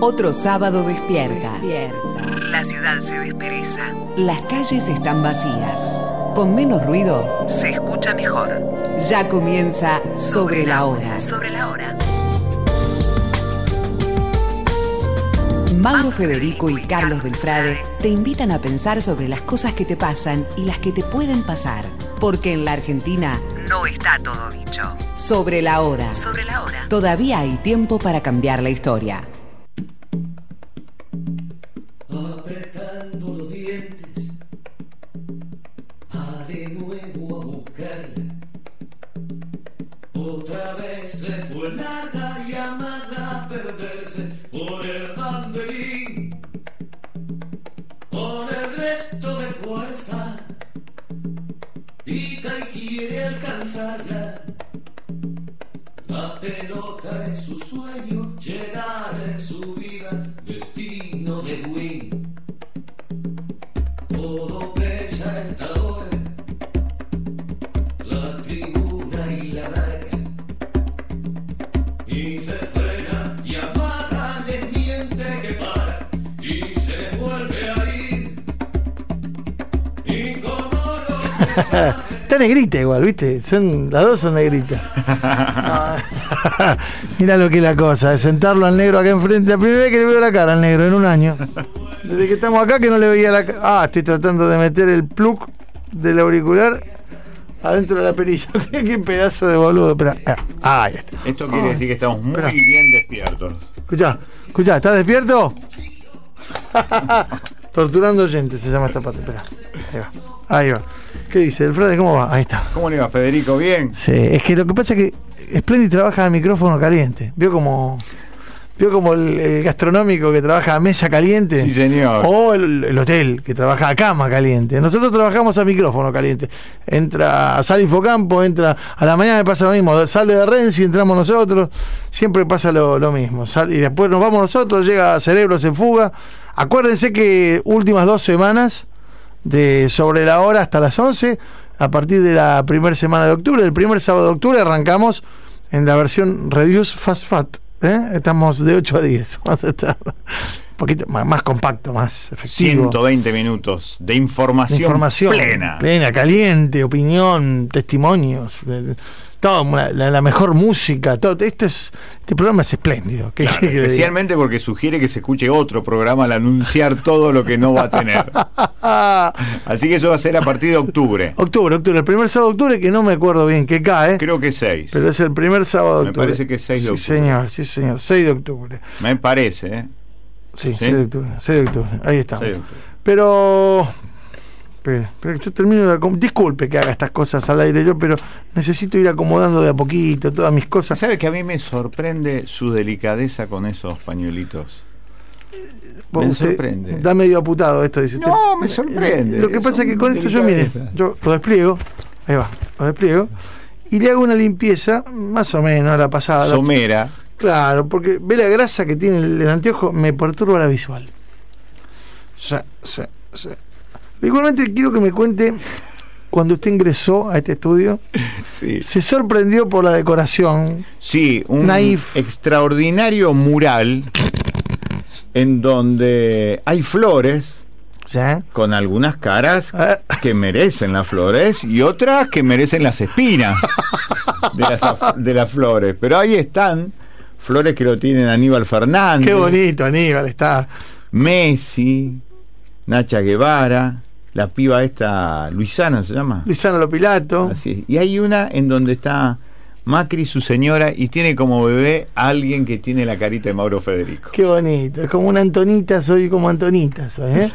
Otro sábado despierta. La ciudad se despereza. Las calles están vacías. Con menos ruido se escucha mejor. Ya comienza Sobre la Hora. Sobre la Hora. Mauro Federico y Carlos Delfrade te invitan a pensar sobre las cosas que te pasan y las que te pueden pasar. Porque en la Argentina no está todo dicho. Sobre la hora. Sobre la hora. Todavía hay tiempo para cambiar la historia. Negrita igual, ¿viste? Son, las dos son negritas. Mira lo que es la cosa, de sentarlo al negro acá enfrente. La primera vez que le veo la cara al negro en un año. Desde que estamos acá que no le veía la cara. Ah, estoy tratando de meter el plug del auricular adentro de la perilla. qué, pedazo de boludo. Espera. Ah, ahí está. Esto quiere decir que estamos muy Espera. bien despiertos. Escuchá, escuchá, ¿estás despierto? Torturando oyentes se llama esta parte. Espera. Ahí va. Ahí va. ¿Qué dice? ¿El Frade cómo va? Ahí está. ¿Cómo le va, Federico? ¿Bien? Sí, es que lo que pasa es que Splendid trabaja a micrófono caliente. Vio como. Vio como el, el gastronómico que trabaja a mesa caliente. Sí, señor. O el, el hotel que trabaja a cama caliente. Nosotros trabajamos a micrófono caliente. Entra, sale Infocampo, entra. A la mañana me pasa lo mismo. Sale de Renzi, entramos nosotros. Siempre pasa lo, lo mismo. Y después nos vamos nosotros, llega Cerebros en fuga. Acuérdense que últimas dos semanas de sobre la hora hasta las 11, a partir de la primera semana de octubre, el primer sábado de octubre arrancamos en la versión Reduce Fast Fat. ¿eh? Estamos de 8 a 10. Vamos a estar un poquito más, más compacto, más efectivo. 120 minutos de información, Información plena. plena, caliente, opinión, testimonios, eh, todo, la, mejor música, todo. Esto es, este programa es espléndido. Especialmente porque sugiere que se escuche otro programa al anunciar todo lo que no va a tener. Así que eso va a ser a partir de octubre. Octubre, octubre, el primer sábado de octubre, que no me acuerdo bien qué cae. Creo que 6. Pero es el primer sábado de Me octubre. parece que es 6 de sí, octubre. señor, sí, señor. 6 de octubre. Me parece, ¿eh? Sí, ¿Sí? 6 de octubre. 6 de octubre. Ahí estamos. 6 de octubre. Pero. Yo termino de Disculpe que haga estas cosas al aire yo, pero necesito ir acomodando de a poquito todas mis cosas. ¿Sabe que a mí me sorprende su delicadeza con esos pañuelitos? Vos, me sorprende. Está medio aputado esto, dice usted. No, me sorprende. Lo que pasa es que con esto yo, mire, yo lo despliego. Ahí va, lo despliego. Y le hago una limpieza, más o menos, a la pasada. Somera. Claro, porque ve la grasa que tiene el, el anteojo, me perturba la visual. Sí, sí, sí. Igualmente quiero que me cuente cuando usted ingresó a este estudio, Sí. se sorprendió por la decoración. Sí, un Naif. extraordinario mural en donde hay flores ¿ya? con algunas caras Ah, que merecen las flores y otras que merecen las espinas de las, de las flores. Pero ahí están flores que lo tienen Aníbal Fernández, Qué bonito, Aníbal, está. Messi, Nacha Guevara, la piba esta, Luisana se llama. Luisano Lopilato. Así es. Y hay una en donde está Macri, su señora, y tiene como bebé a alguien que tiene la carita de Mauro Federico. Qué bonito. Es como una Antonita, soy como Antonita, soy, ¿eh?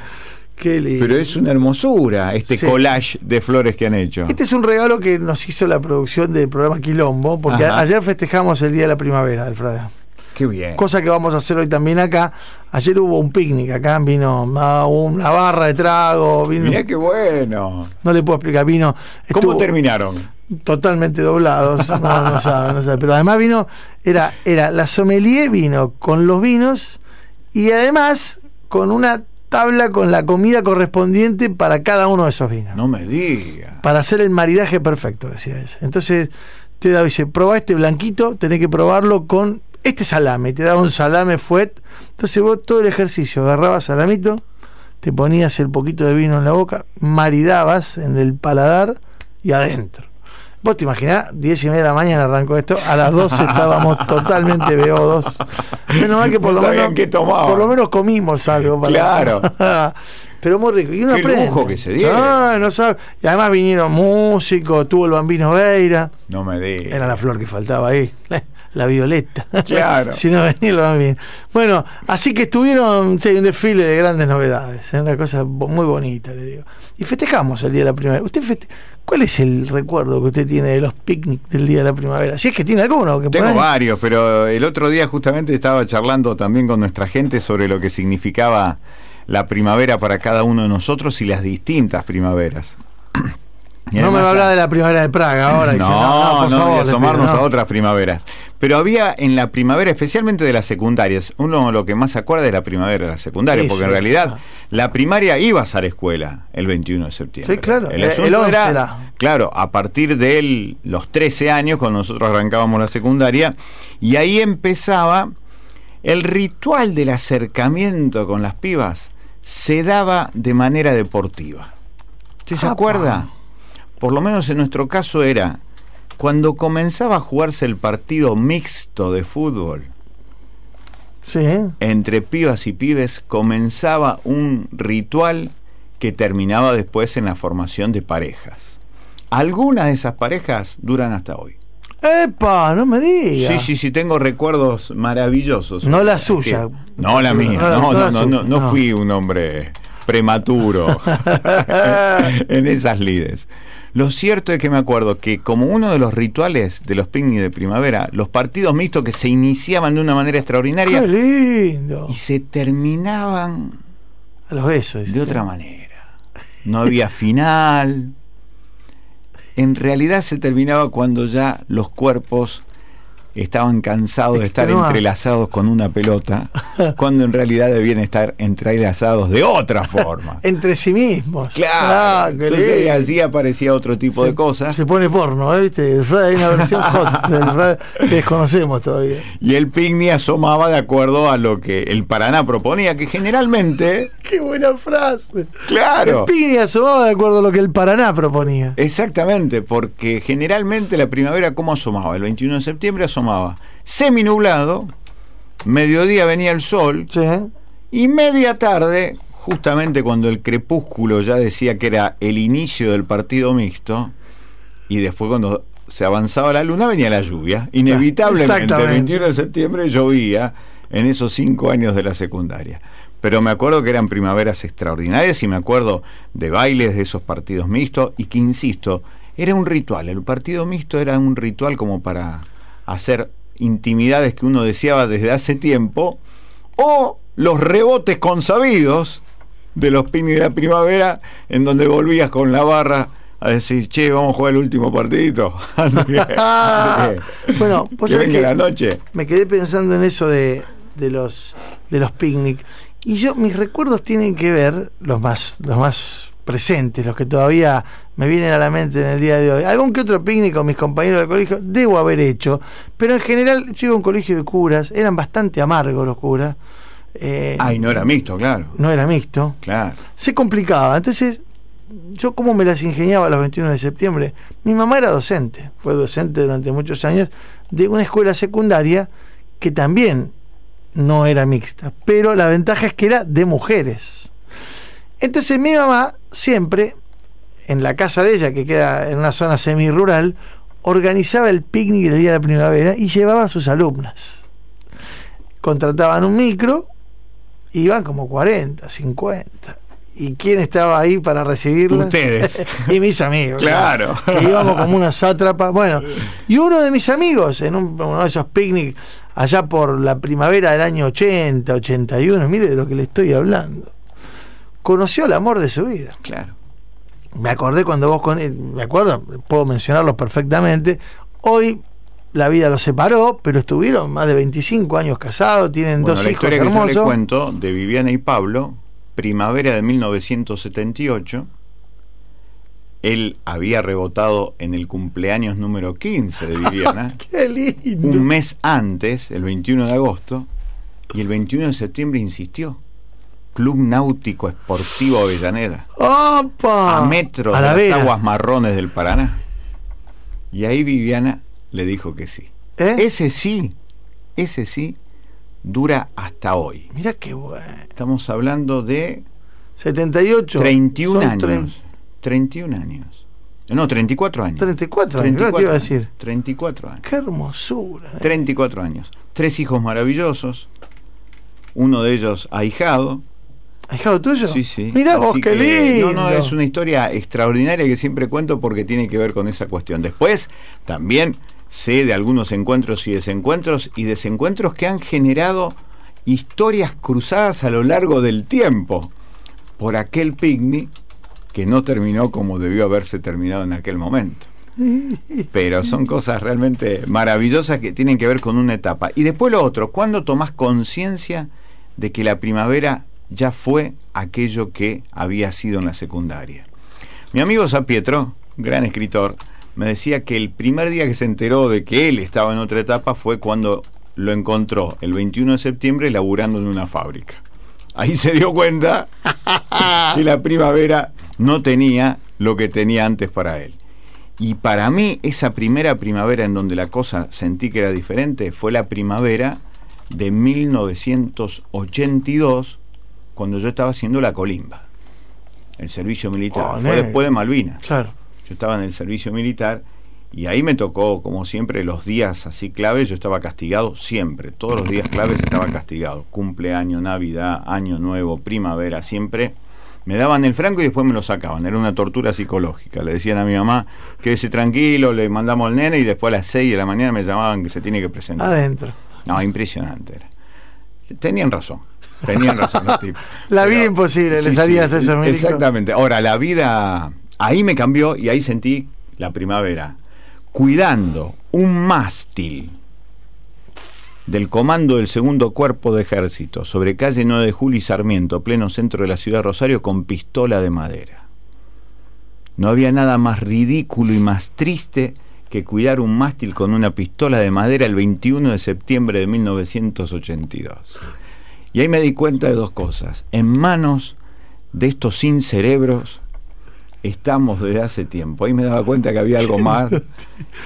Qué lindo. Pero es una hermosura este Sí. collage de flores que han hecho. Este es un regalo que nos hizo la producción del programa Quilombo, porque Ajá. ayer festejamos el Día de la Primavera, Alfredo. Qué bien. Cosa que vamos a hacer hoy también acá. Ayer hubo un picnic acá, vino ah, una barra de trago, vino, Mirá qué bueno. no le puedo explicar, vino ¿Cómo terminaron? totalmente doblados, no, no sabe, no sabe. Pero además vino, era, era la sommelier vino con los vinos y además con una tabla con la comida correspondiente para cada uno de esos vinos. No me diga. Para hacer el maridaje perfecto, decía ella. Entonces te da, dice, probá este blanquito, tenés que probarlo con este salame, te daba un salame fuet. Entonces vos todo el ejercicio agarrabas salamito, te ponías el poquito de vino en la boca, maridabas en el paladar y adentro. Vos te imaginás, 10 y media de la mañana arrancó esto, a las 12 estábamos totalmente beodos. Menos mal que por No lo menos qué tomaban. por lo menos comimos algo para Claro. Pero muy rico. Y uno Qué aprende. lujo que se dieron. Ah, no sabe. Y además vinieron músicos, tuvo el Bambino Veira. No me digas. Era la flor que faltaba ahí, la violeta. Claro. si no venía el Bambino. Bueno, así que estuvieron sí, un desfile de grandes novedades. ¿eh? Una cosa muy bonita, le digo. Y festejamos el día de la primavera. ¿Usted feste- ¿Cuál es el recuerdo que usted tiene de los picnics del día de la primavera? Si es que tiene alguno. Que Tengo varios, pero el otro día justamente estaba charlando también con nuestra gente sobre lo que significaba la primavera para cada uno de nosotros y las distintas primaveras. No me va a hablar de la primavera de Praga ahora. No, dice, no, por favor, pido, asomarnos no. a otras primaveras. Pero había en la primavera, especialmente de las secundarias, uno lo que más se acuerda de la primavera de la secundaria, Sí, porque en realidad claro. la primaria ibas a la escuela el 21 de septiembre. Sí, claro, El, el- asunto el 11 era, era. claro, a partir de los 13 años, cuando nosotros arrancábamos la secundaria, y ahí empezaba el ritual del acercamiento con las pibas, se daba de manera deportiva. ¿Usted se acuerda? Por lo menos en nuestro caso era cuando comenzaba a jugarse el partido mixto de fútbol Sí, entre pibas y pibes, comenzaba un ritual que terminaba después en la formación de parejas. Algunas de esas parejas duran hasta hoy. ¡Epa! No me diga. Sí, sí, sí, tengo recuerdos maravillosos. No la suya. No la mía. No no. fui un hombre prematuro en esas lides. Lo cierto es que me acuerdo que como uno de los rituales de los picnics de primavera, los partidos mixtos que se iniciaban de una manera extraordinaria ¡Qué lindo! y se terminaban A los besos. de otra manera. No había final. En realidad se terminaba cuando ya los cuerpos estaban cansados de estar entrelazados con una pelota, cuando en realidad debían estar entrelazados de otra forma. Entre sí mismos. Claro. Ah, Entonces así aparecía otro tipo de cosas. Se pone porno, ¿eh? ¿viste? Hay una versión hot del que desconocemos todavía. Y el picnic asomaba de acuerdo a lo que el Paraná proponía, que generalmente, ¡Qué buena frase! claro. El Pini asomaba de acuerdo a lo que el Paraná proponía. Exactamente, porque generalmente la primavera, ¿cómo asomaba? El 21 de septiembre asomaba seminublado, mediodía venía el sol Sí. y media tarde, justamente cuando el crepúsculo ya decía que era el inicio del partido mixto, y después cuando se avanzaba la luna venía la lluvia. Inevitablemente, el Exactamente. 21 de septiembre llovía en esos cinco años de la secundaria. Pero me acuerdo que eran primaveras extraordinarias y me acuerdo de bailes de esos partidos mixtos y que, insisto, era un ritual. El partido mixto era un ritual como para hacer intimidades que uno deseaba desde hace tiempo o los rebotes consabidos de los picnics de la primavera en donde volvías con la barra a decir, che, vamos a jugar el último partidito. Bueno, que que- la noche. Me quedé pensando en eso de, de los de los picnic. Y yo, mis recuerdos tienen que ver, los más, los más presentes, los que todavía me vienen a la mente en el día de hoy. Algún que otro picnic con mis compañeros de colegio debo haber hecho, pero en general yo iba a un colegio de curas, eran bastante amargos los curas. eh, Ay, no era mixto, claro. no era mixto. Claro. Se complicaba. Entonces, yo cómo me las ingeniaba los 21 de septiembre. Mi mamá era docente, fue docente durante muchos años de una escuela secundaria que también no era mixta, pero la ventaja es que era de mujeres. Entonces mi mamá siempre, en la casa de ella, que queda en una zona semi-rural, organizaba el picnic del día de la primavera y llevaba a sus alumnas. Contrataban un micro, iban como 40, 50. ¿Y quién estaba ahí para recibirlas? Ustedes. y mis amigos. Claro. Que íbamos como una sátrapa. Bueno, y uno de mis amigos, en un- uno de esos picnics, allá por la primavera del año 80, 81, mire de lo que le estoy hablando, conoció el amor de su vida. Claro. Me acordé cuando vos con él, me acuerdo, puedo mencionarlos perfectamente. Hoy la vida los separó, pero estuvieron más de 25 años casados, tienen Bueno, dos la hijos historia que yo le hermosos. cuento de Viviana y Pablo, primavera de 1978, él había rebotado en el cumpleaños número 15 de Viviana, Qué lindo. un mes antes, el 21 de agosto, y el 21 de septiembre insistió. Club Náutico Esportivo Avellaneda, ¡Opa! a metros A de la las vera. aguas marrones del Paraná. Y ahí Viviana le dijo que sí. ¿Eh? Ese sí, ese sí, dura hasta hoy. Mira qué bueno. Estamos hablando de 78. 31 Son años. 31 años. No, 34 años. 34 años, claro, te iba a decir. 34 años. Qué hermosura. ¿eh? 34 años. Tres hijos maravillosos. Uno de ellos ahijado. ¿Ahijado tuyo? Sí, sí. Mirá vos, qué que, lindo. No, no, es una historia extraordinaria que siempre cuento porque tiene que ver con esa cuestión. Después, también sé de algunos encuentros y desencuentros y desencuentros que han generado historias cruzadas a lo largo del tiempo por aquel picnic que no terminó como debió haberse terminado en aquel momento. Pero son cosas realmente maravillosas que tienen que ver con una etapa. Y después lo otro, ¿cuándo tomás conciencia de que la primavera ya fue aquello que había sido en la secundaria? Mi amigo Pietro, gran escritor, me decía que el primer día que se enteró de que él estaba en otra etapa fue cuando lo encontró el 21 de septiembre laburando en una fábrica. Ahí se dio cuenta que la primavera no tenía lo que tenía antes para él. Y para mí esa primera primavera en donde la cosa sentí que era diferente fue la primavera de 1982, cuando yo estaba haciendo la colimba, el servicio militar. Oh, fue negro. después de Malvinas. Claro. Yo estaba en el servicio militar y ahí me tocó, como siempre, los días así claves. Yo estaba castigado siempre, todos los días claves estaba castigado. Cumpleaños, Navidad, Año Nuevo, primavera, siempre. Me daban el franco y después me lo sacaban. Era una tortura psicológica. Le decían a mi mamá, quédese tranquilo, le mandamos al nene y después a las 6 de la mañana me llamaban que se tiene que presentar. Adentro. No, impresionante era. Tenían razón. Tenían razón los tipos. La vida imposible, le salías esos milicos. Exactamente. Ahora, la vida ahí me cambió y ahí sentí la primavera. Cuidando un mástil del comando del segundo cuerpo de ejército sobre calle 9 de Julio y Sarmiento, pleno centro de la ciudad de Rosario, con pistola de madera. No había nada más ridículo y más triste que cuidar un mástil con una pistola de madera el 21 de septiembre de 1982. Y ahí me di cuenta de dos cosas. En manos de estos sin cerebros estamos desde hace tiempo. Ahí me daba cuenta que había algo más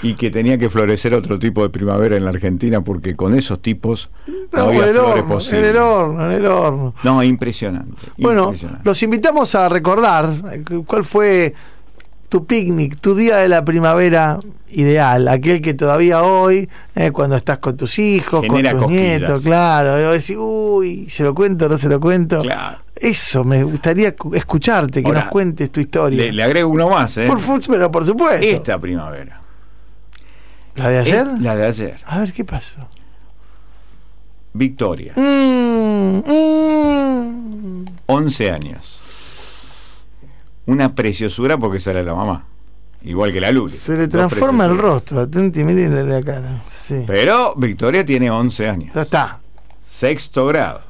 y que tenía que florecer otro tipo de primavera en la Argentina porque con esos tipos no había en el flores horno, en el horno, en el horno. No, impresionante. Bueno, impresionante. los invitamos a recordar cuál fue tu picnic, tu día de la primavera ideal, aquel que todavía hoy, eh, cuando estás con tus hijos, Genera con tus cosquillas. nietos, claro, y vos decís, uy, ¿se lo cuento no se lo cuento? Claro. Eso, me gustaría cu- escucharte, que Ahora, nos cuentes tu historia. Le, le agrego uno más, ¿eh? por, pero por supuesto. Esta primavera. ¿La de ayer? Es La de ayer. A ver, ¿qué pasó? Victoria, Mm, mm. 11 años. Una preciosura porque sale la mamá. Igual que la luz. Se le transforma el rostro, atenti, miren la cara. Sí. Pero Victoria tiene 11 años. Ya está. Sexto grado.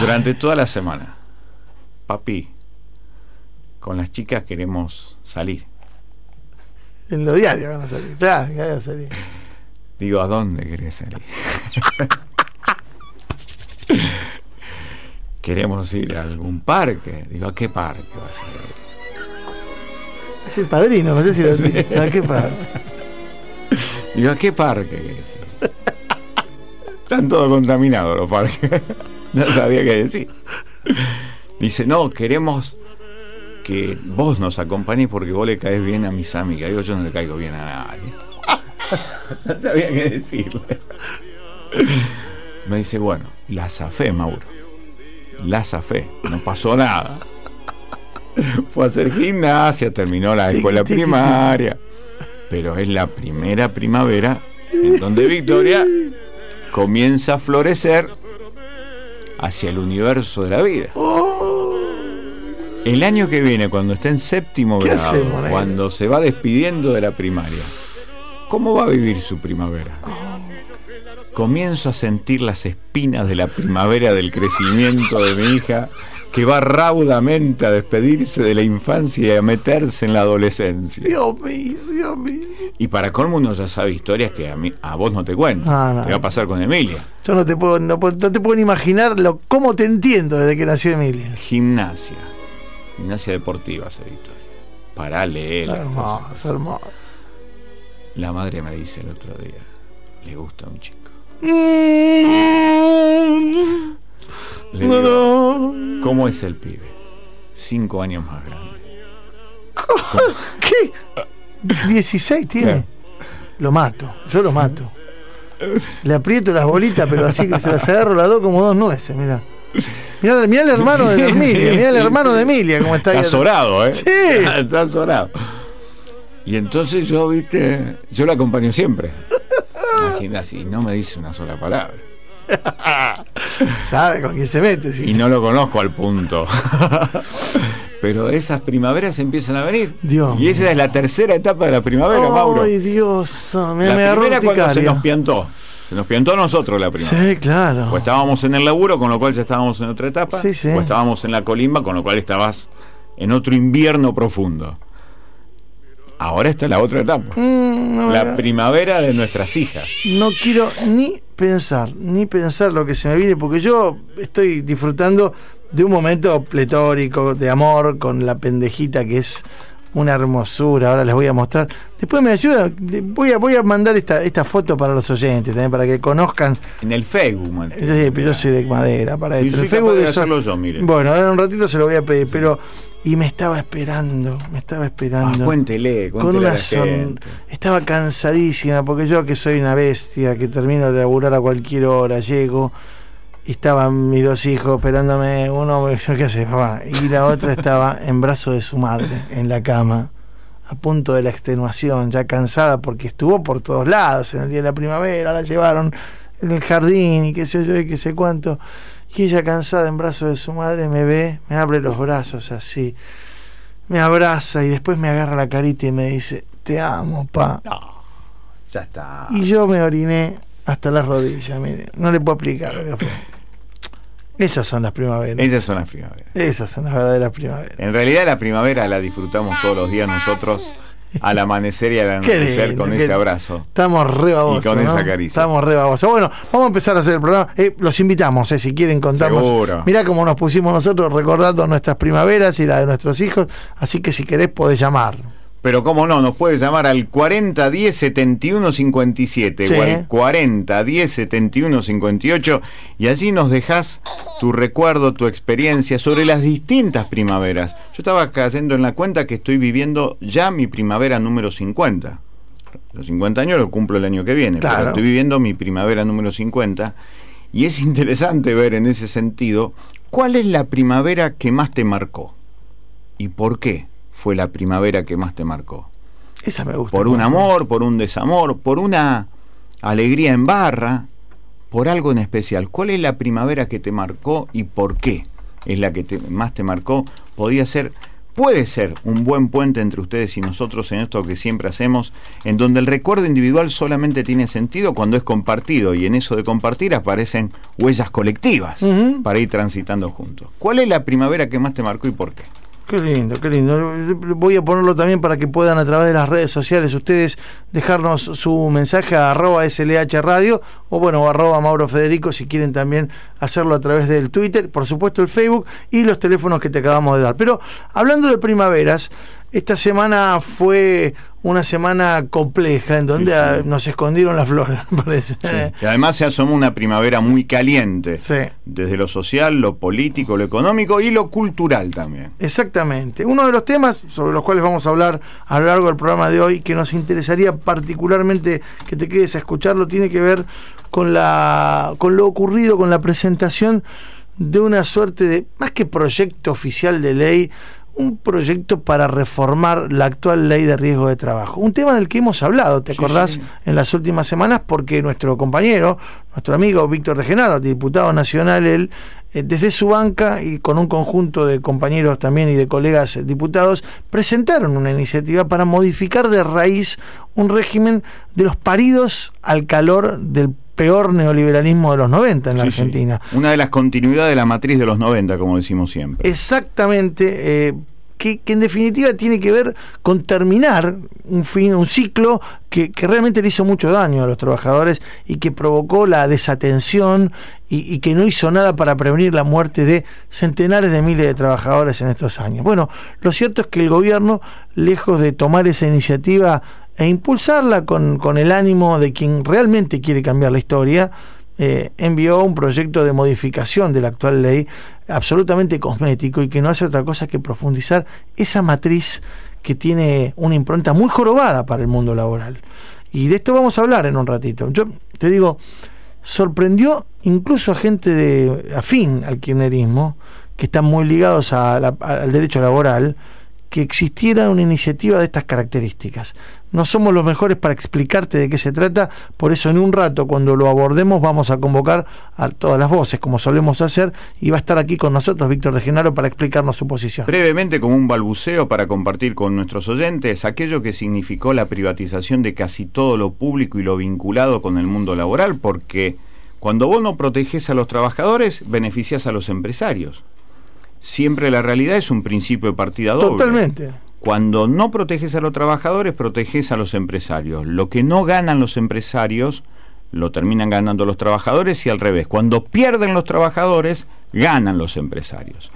Durante toda la semana. Papi, con las chicas queremos salir. En los diarios van a salir. Claro, van a salir. Digo, ¿a dónde querés salir? Queremos ir a algún parque. Digo, ¿a qué parque vas a ir? Es el padrino, no sé si lo. ¿A qué par? Digo, ¿a qué parque querés ir? Están todos contaminados los parques. No sabía qué decir. Dice, no, queremos que vos nos acompañes porque vos le caes bien a mis amigas. Digo, yo no le caigo bien a nadie. No sabía qué decirle. Me dice, bueno, la zafé, Mauro. La zafé. No pasó nada. Fue a hacer gimnasia, terminó la escuela primaria. Pero es la primera primavera en donde Victoria comienza a florecer hacia el universo de la vida. El año que viene, cuando esté en séptimo ¿Qué grado, hacemos, cuando se va despidiendo de la primaria, ¿cómo va a vivir su primavera? Comienzo a sentir las espinas de la primavera del crecimiento de mi hija que va raudamente a despedirse de la infancia y a meterse en la adolescencia. Dios mío, Dios mío. Y para colmo uno ya sabe historias que a, mí, a vos no te cuento. No. Te va a pasar con Emilia. Yo no te puedo, no, te puedo ni imaginar lo, cómo te entiendo desde que nació Emilia. Gimnasia. Gimnasia deportiva esa victoria. Para leer Hermoso, hermoso. La madre me dice el otro día, le gusta a un chico. Le digo, ¿cómo es el pibe? Cinco años más grande. ¿Qué? 16 tiene. Claro. Lo mato, yo lo mato. Le aprieto las bolitas, pero así que se las agarro las dos como dos nueces, mira. Mirá, mirá el hermano de Emilia, mirá el hermano de Emilia, cómo está ahí. Está azorado, ¿eh? Sí. Está azorado. Y entonces yo, viste, yo lo acompaño siempre. Imagínate, y no me dice una sola palabra. Sabe con quién se mete. sí. Y no lo conozco al punto. Pero esas primaveras empiezan a venir. Dios y esa es la tercera etapa de la primavera, Mauro. Ay, Dios, me, la me primera cuando se nos piantó. Se nos piantó a nosotros la primavera. Sí, claro. O estábamos en el laburo, con lo cual ya estábamos en otra etapa. Sí, sí. O estábamos en la colimba, con lo cual estabas en otro invierno profundo. Ahora está la otra etapa. Mm, no, La primavera de nuestras hijas. no quiero ni pensar, ni pensar lo que se me viene, porque yo estoy disfrutando de un momento pletórico de amor con la pendejita que es una hermosura. Ahora les voy a mostrar. Después me ayudan. Voy a, voy a mandar esta, esta foto para los oyentes también, para que conozcan. En el Facebook, man. Sí, pero yo soy de madera para Y esto. soy El Facebook de eso- hacerlo yo, mire. Bueno, ahora en un ratito se lo voy a pedir, pero. Y me estaba esperando, me estaba Ah, esperando. cuéntele, con cuéntele a una son... Estaba cansadísima, porque yo que soy una bestia, que termino de laburar a cualquier hora, llego, y estaban mis dos hijos esperándome, uno ¿qué haces, papá? Y la otra estaba en brazos de su madre, en la cama, a punto de la extenuación, ya cansada, porque estuvo por todos lados en el día de la primavera, la llevaron en el jardín y qué sé yo y qué sé cuánto. Y ella cansada en brazos de su madre me ve, me abre los brazos así, me abraza y después me agarra la carita y me dice, te amo, pa. No, ya está. Y yo me oriné hasta las rodillas, mire, no le puedo explicar lo que fue. Esas son las primaveras. Esas son las primaveras. Esas son las verdaderas primaveras. En realidad la primavera la disfrutamos todos los días nosotros al amanecer y al anochecer con ese abrazo. Estamos re babosos. Y con ¿no? esa caricia. Estamos re babosos. Bueno, vamos a empezar a hacer el programa. Eh, los invitamos, eh, si quieren contarnos. Seguro. Mirá cómo nos pusimos nosotros recordando nuestras primaveras y la de nuestros hijos. Así que si querés podés llamar. Pero cómo no, nos puedes llamar al 40 10 71 57 Sí. o al 40 10 71 58 y allí nos dejas tu recuerdo, tu experiencia sobre las distintas primaveras. Yo estaba cayendo en la cuenta que estoy viviendo ya mi primavera número 50. Los 50 años lo cumplo el año que viene, Claro. pero estoy viviendo mi primavera número 50 y es interesante ver en ese sentido cuál es la primavera que más te marcó y por qué fue la primavera que más te marcó. Esa me gusta. Por un amor, por un desamor, por una alegría en barra, por algo en especial. ¿Cuál es la primavera que te marcó y por qué es la que te- más te marcó? Podía ser, puede ser un buen puente entre ustedes y nosotros en esto que siempre hacemos, en donde el recuerdo individual solamente tiene sentido cuando es compartido y en eso de compartir aparecen huellas colectivas para ir transitando juntos. ¿Cuál es la primavera que más te marcó y por qué? Qué lindo, qué lindo. Voy a ponerlo también para que puedan a través de las redes sociales ustedes dejarnos su mensaje a arroba SLH Radio o bueno, arroba Mauro Federico si quieren también hacerlo a través del Twitter, por supuesto el Facebook y los teléfonos que te acabamos de dar. Pero hablando de primaveras, esta semana fue una semana compleja en donde Sí, sí. nos escondieron las flores, parece. Y además se asomó una primavera muy caliente. Sí. Desde lo social, lo político, lo económico y lo cultural también. Exactamente. Uno de los temas sobre los cuales vamos a hablar a lo largo del programa de hoy, que nos interesaría particularmente que te quedes a escucharlo, tiene que ver con la con lo ocurrido con la presentación de una suerte de más que proyecto oficial de ley, un proyecto para reformar la actual ley de riesgo de trabajo. Un tema del que hemos hablado, ¿te Sí, acordás? sí. En las últimas semanas, porque nuestro compañero, nuestro amigo Víctor de Genaro, diputado nacional, él, desde su banca y con un conjunto de compañeros también y de colegas eh, diputados, presentaron una iniciativa para modificar de raíz un régimen de los paridos al calor del peor neoliberalismo de los 90 en la Sí, sí. Argentina. Una de las continuidades de la matriz de los 90, como decimos siempre. Exactamente, eh, que, en definitiva tiene que ver con terminar un fin, un ciclo que, que realmente le hizo mucho daño a los trabajadores y que provocó la desatención y, y que no hizo nada para prevenir la muerte de centenares de miles de trabajadores en estos años. Bueno, lo cierto es que el gobierno, lejos de tomar esa iniciativa e impulsarla con, con el ánimo de quien realmente quiere cambiar la historia, eh, envió un proyecto de modificación de la actual ley absolutamente cosmético y que no hace otra cosa que profundizar esa matriz que tiene una impronta muy jorobada para el mundo laboral. Y de esto vamos a hablar en un ratito. Yo te digo, sorprendió incluso a gente de afín al kirchnerismo, que están muy ligados al derecho laboral, que existiera una iniciativa de estas características. No somos los mejores para explicarte de qué se trata, por eso en un rato, cuando lo abordemos, vamos a convocar a todas las voces, como solemos hacer, y va a estar aquí con nosotros Víctor de Genaro para explicarnos su posición. Brevemente, como un balbuceo para compartir con nuestros oyentes, aquello que significó la privatización de casi todo lo público y lo vinculado con el mundo laboral, porque cuando vos no proteges a los trabajadores, beneficias a los empresarios. Siempre la realidad es un principio de partida doble. Totalmente. Cuando no proteges a los trabajadores, proteges a los empresarios. Lo que no ganan los empresarios, lo terminan ganando los trabajadores y al revés. Cuando pierden los trabajadores, ganan los empresarios.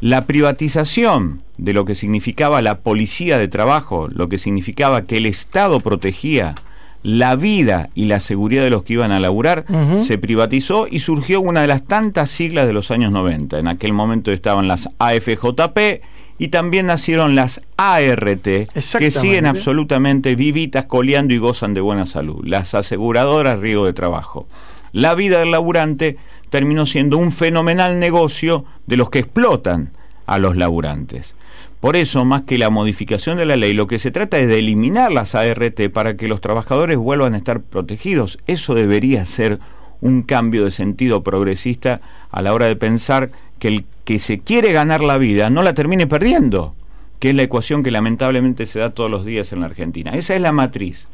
La privatización de lo que significaba la policía de trabajo, lo que significaba que el Estado protegía la vida y la seguridad de los que iban a laburar, se privatizó y surgió una de las tantas siglas de los años 90. En aquel momento estaban las AFJP y también nacieron las ART, que siguen absolutamente vivitas, coleando y gozan de buena salud. Las aseguradoras riesgo de trabajo. La vida del laburante terminó siendo un fenomenal negocio de los que explotan a los laburantes. Por eso, más que la modificación de la ley, lo que se trata es de eliminar las ART para que los trabajadores vuelvan a estar protegidos. Eso debería ser un cambio de sentido progresista a la hora de pensar que el que se quiere ganar la vida no la termine perdiendo, que es la ecuación que lamentablemente se da todos los días en la Argentina. Esa es la matriz.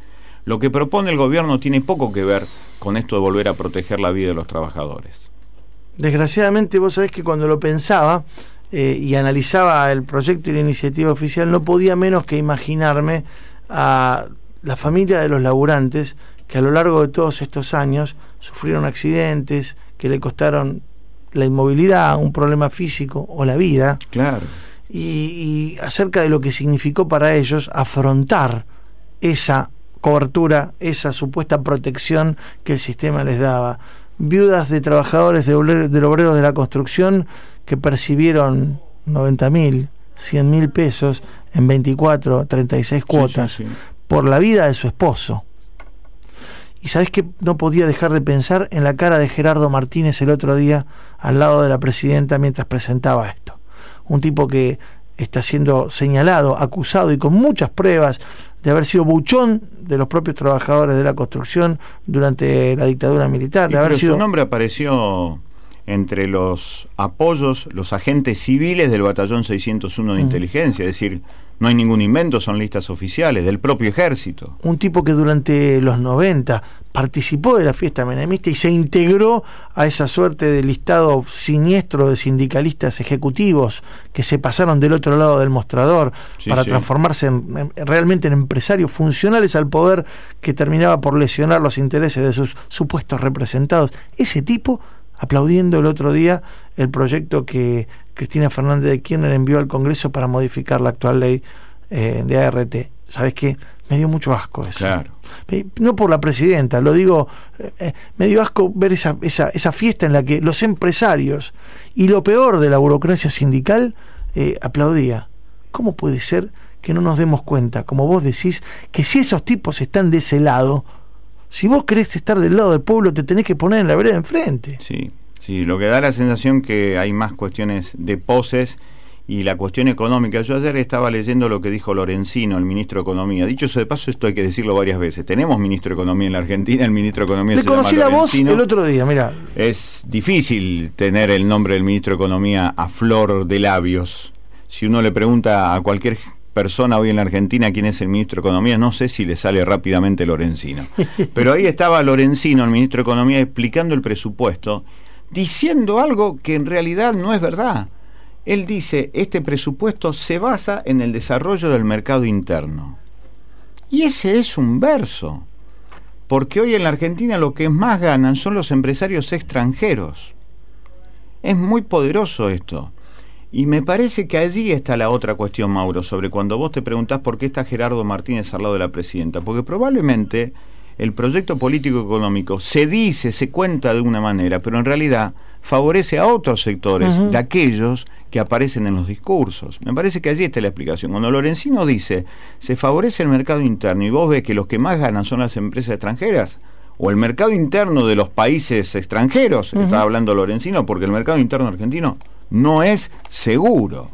Lo que propone el gobierno tiene poco que ver con esto de volver a proteger la vida de los trabajadores. Desgraciadamente, vos sabés que cuando lo pensaba eh, y analizaba el proyecto y la iniciativa oficial, no podía menos que imaginarme a la familia de los laburantes que a lo largo de todos estos años sufrieron accidentes que le costaron la inmovilidad, un problema físico o la vida, Claro. y, y acerca de lo que significó para ellos afrontar esa cobertura, esa supuesta protección que el sistema les daba. Viudas de trabajadores de obre- del obrero de la construcción que percibieron 90 mil, 100 mil pesos en 24, 36 cuotas Sí, sí, sí. por la vida de su esposo. Y sabes que no podía dejar de pensar en la cara de Gerardo Martínez el otro día al lado de la presidenta mientras presentaba esto. Un tipo que está siendo señalado, acusado y con muchas pruebas de haber sido buchón de los propios trabajadores de la construcción durante la dictadura militar, Y de haber pero sido su nombre apareció entre los apoyos, los agentes civiles del batallón 601 de Mm. inteligencia, es decir, no hay ningún invento, son listas oficiales del propio ejército. un tipo que durante los 90 participó de la fiesta menemista y se integró a esa suerte de listado siniestro de sindicalistas ejecutivos que se pasaron del otro lado del mostrador Sí, para sí. transformarse en- en- realmente en empresarios funcionales al poder que terminaba por lesionar los intereses de sus supuestos representados. Ese tipo aplaudiendo el otro día el proyecto que Cristina Fernández de Kirchner envió al Congreso para modificar la actual ley eh, de ART. ¿Sabes qué? Me dio mucho asco eso. Claro. No por la presidenta, lo digo, eh, me dio asco ver esa, esa, esa fiesta en la que los empresarios y lo peor de la burocracia sindical eh, aplaudía. ¿Cómo puede ser que no nos demos cuenta, como vos decís, que si esos tipos están de ese lado, si vos querés estar del lado del pueblo, te tenés que poner en la vereda enfrente? Sí, sí, lo que da la sensación que hay más cuestiones de poses y la cuestión económica. Yo ayer estaba leyendo lo que dijo Lorenzino, el ministro de Economía. Dicho eso de paso, esto hay que decirlo varias veces. Tenemos ministro de Economía en la Argentina, el ministro de Economía Le se llama conocí la voz el otro día, mira. Es difícil tener el nombre del ministro de Economía a flor de labios. Si uno le pregunta a cualquier persona hoy en la Argentina quién es el ministro de Economía, no sé si le sale rápidamente Lorenzino. Pero ahí estaba Lorenzino, el ministro de Economía, explicando el presupuesto, diciendo algo que en realidad no es verdad. Él dice, este presupuesto se basa en el desarrollo del mercado interno. Y ese es un verso, porque hoy en la Argentina lo que más ganan son los empresarios extranjeros. Es muy poderoso esto. Y me parece que allí está la otra cuestión, Mauro, sobre cuando vos te preguntás por qué está Gerardo Martínez al lado de la presidenta. Porque probablemente el proyecto político económico se dice, se cuenta de una manera, pero en realidad favorece a otros sectores de aquellos que aparecen en los discursos. Me parece que allí está la explicación. Cuando Lorenzino dice, se favorece el mercado interno y vos ves que los que más ganan son las empresas extranjeras, o el mercado interno de los países extranjeros, está hablando Lorenzino, porque el mercado interno argentino no es seguro.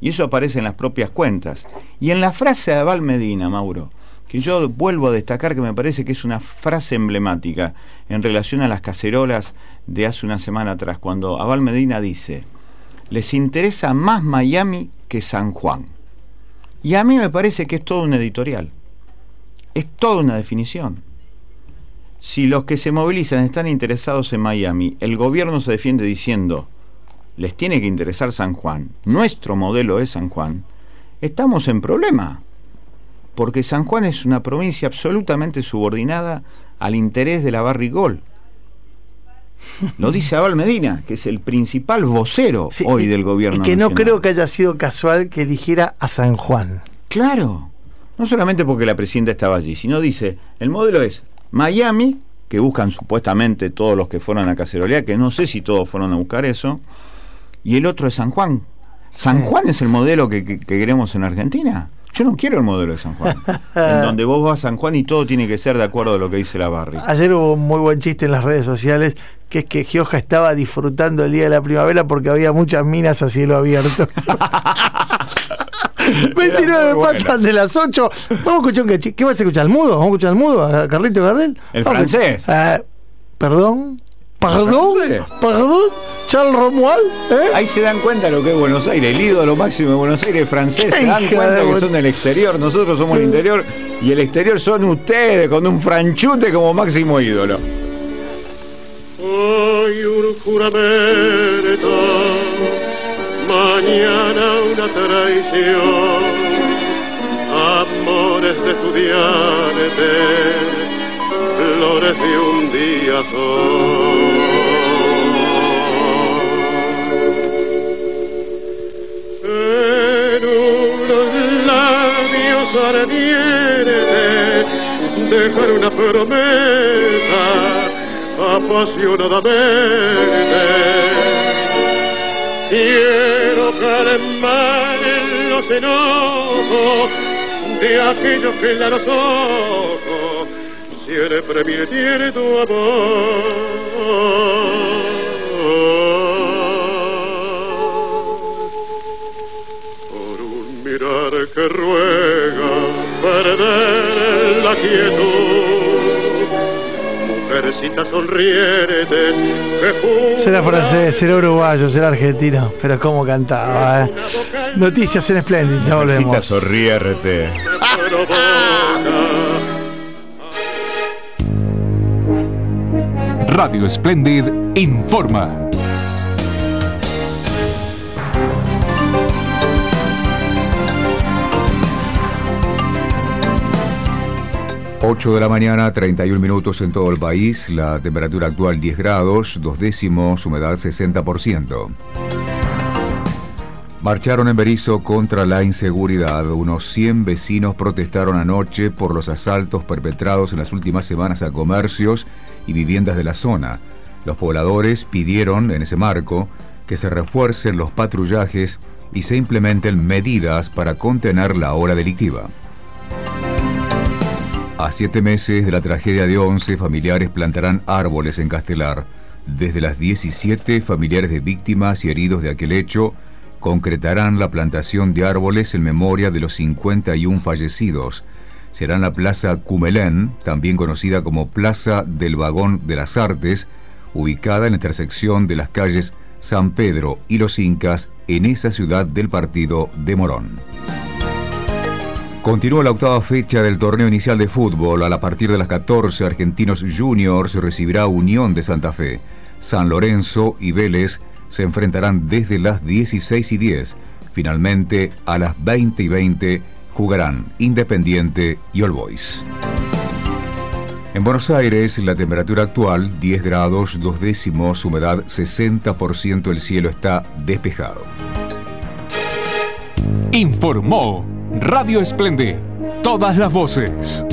Y eso aparece en las propias cuentas. Y en la frase de Abal Medina, Mauro, que yo vuelvo a destacar que me parece que es una frase emblemática en relación a las cacerolas de hace una semana atrás, cuando Abal Medina dice, les interesa más Miami que San Juan. Y a mí me parece que es todo un editorial, es toda una definición. Si los que se movilizan están interesados en Miami, el gobierno se defiende diciendo, les tiene que interesar San Juan, nuestro modelo es San Juan, estamos en problema, porque San Juan es una provincia absolutamente subordinada al interés de la Barrigol. Lo dice Abel Medina, que es el principal vocero hoy del gobierno. Y que no creo que haya sido casual que eligiera a San Juan. Claro, no solamente porque la presidenta estaba allí, sino dice, el modelo es Miami, que buscan supuestamente todos los que fueron a Cacerolea, que no sé si todos fueron a buscar eso, y el otro es San Juan. ¿San Juan es el modelo que, queremos en Argentina? Yo no quiero el modelo de San Juan, en donde vos vas a San Juan y todo tiene que ser de acuerdo a lo que dice la Barri. Ayer hubo un muy buen chiste en las redes sociales, que es que Gioja estaba disfrutando el día de la primavera porque había muchas minas a cielo abierto. 29 pasan de las 8. Vamos a escuchar un cachito. ¿Qué vas a escuchar? ¿El mudo? ¿Vamos a escuchar el mudo? ¿A Carlito Gardel? El francés. Eh, Perdón. Perdón, perdón, Charles Romuald. ¿eh? Ahí se dan cuenta lo que es Buenos Aires, el ídolo máximo de Buenos Aires francés. Se dan cuenta que son del exterior, nosotros somos el interior y el exterior son ustedes con un franchute como máximo ídolo. Hoy un juramento, mañana una traición, amores de estudiantes flores de un día son. En unos labios ardientes dejar una promesa apasionadamente. Quiero calmar los enojos de aquellos que la los ojos siempre me tiene tu amor. Por un mirar que ruega perder la quietud. Mujercita sonriente que Será francés, será uruguayo, será argentino, pero cómo cantaba. Eh. Noticias en Splendid, ya volvemos. Mujercita sonrierte. Radio Splendid informa. Ocho de la mañana, 31 minutos en todo el país, la temperatura actual 10 grados, dos décimos, humedad 60%. Marcharon en Berizo contra la inseguridad. Unos 100 vecinos protestaron anoche por los asaltos perpetrados en las últimas semanas a comercios y viviendas de la zona. Los pobladores pidieron, en ese marco, que se refuercen los patrullajes y se implementen medidas para contener la hora delictiva. A siete meses de la tragedia de Once, familiares plantarán árboles en Castelar. Desde las 17, familiares de víctimas y heridos de aquel hecho concretarán la plantación de árboles en memoria de los 51 fallecidos será la Plaza Cumelén, también conocida como Plaza del Vagón de las Artes, ubicada en la intersección de las calles San Pedro y Los Incas, en esa ciudad del partido de Morón. Continúa la octava fecha del torneo inicial de fútbol. A partir de las 14, Argentinos Juniors recibirá Unión de Santa Fe. San Lorenzo y Vélez se enfrentarán desde las 16 y 10. Finalmente, a las 20 y 20, jugarán Independiente y All Boys. En Buenos Aires, la temperatura actual 10 grados, dos décimos, humedad 60%, el cielo está despejado. Informó Radio Esplende. Todas las voces.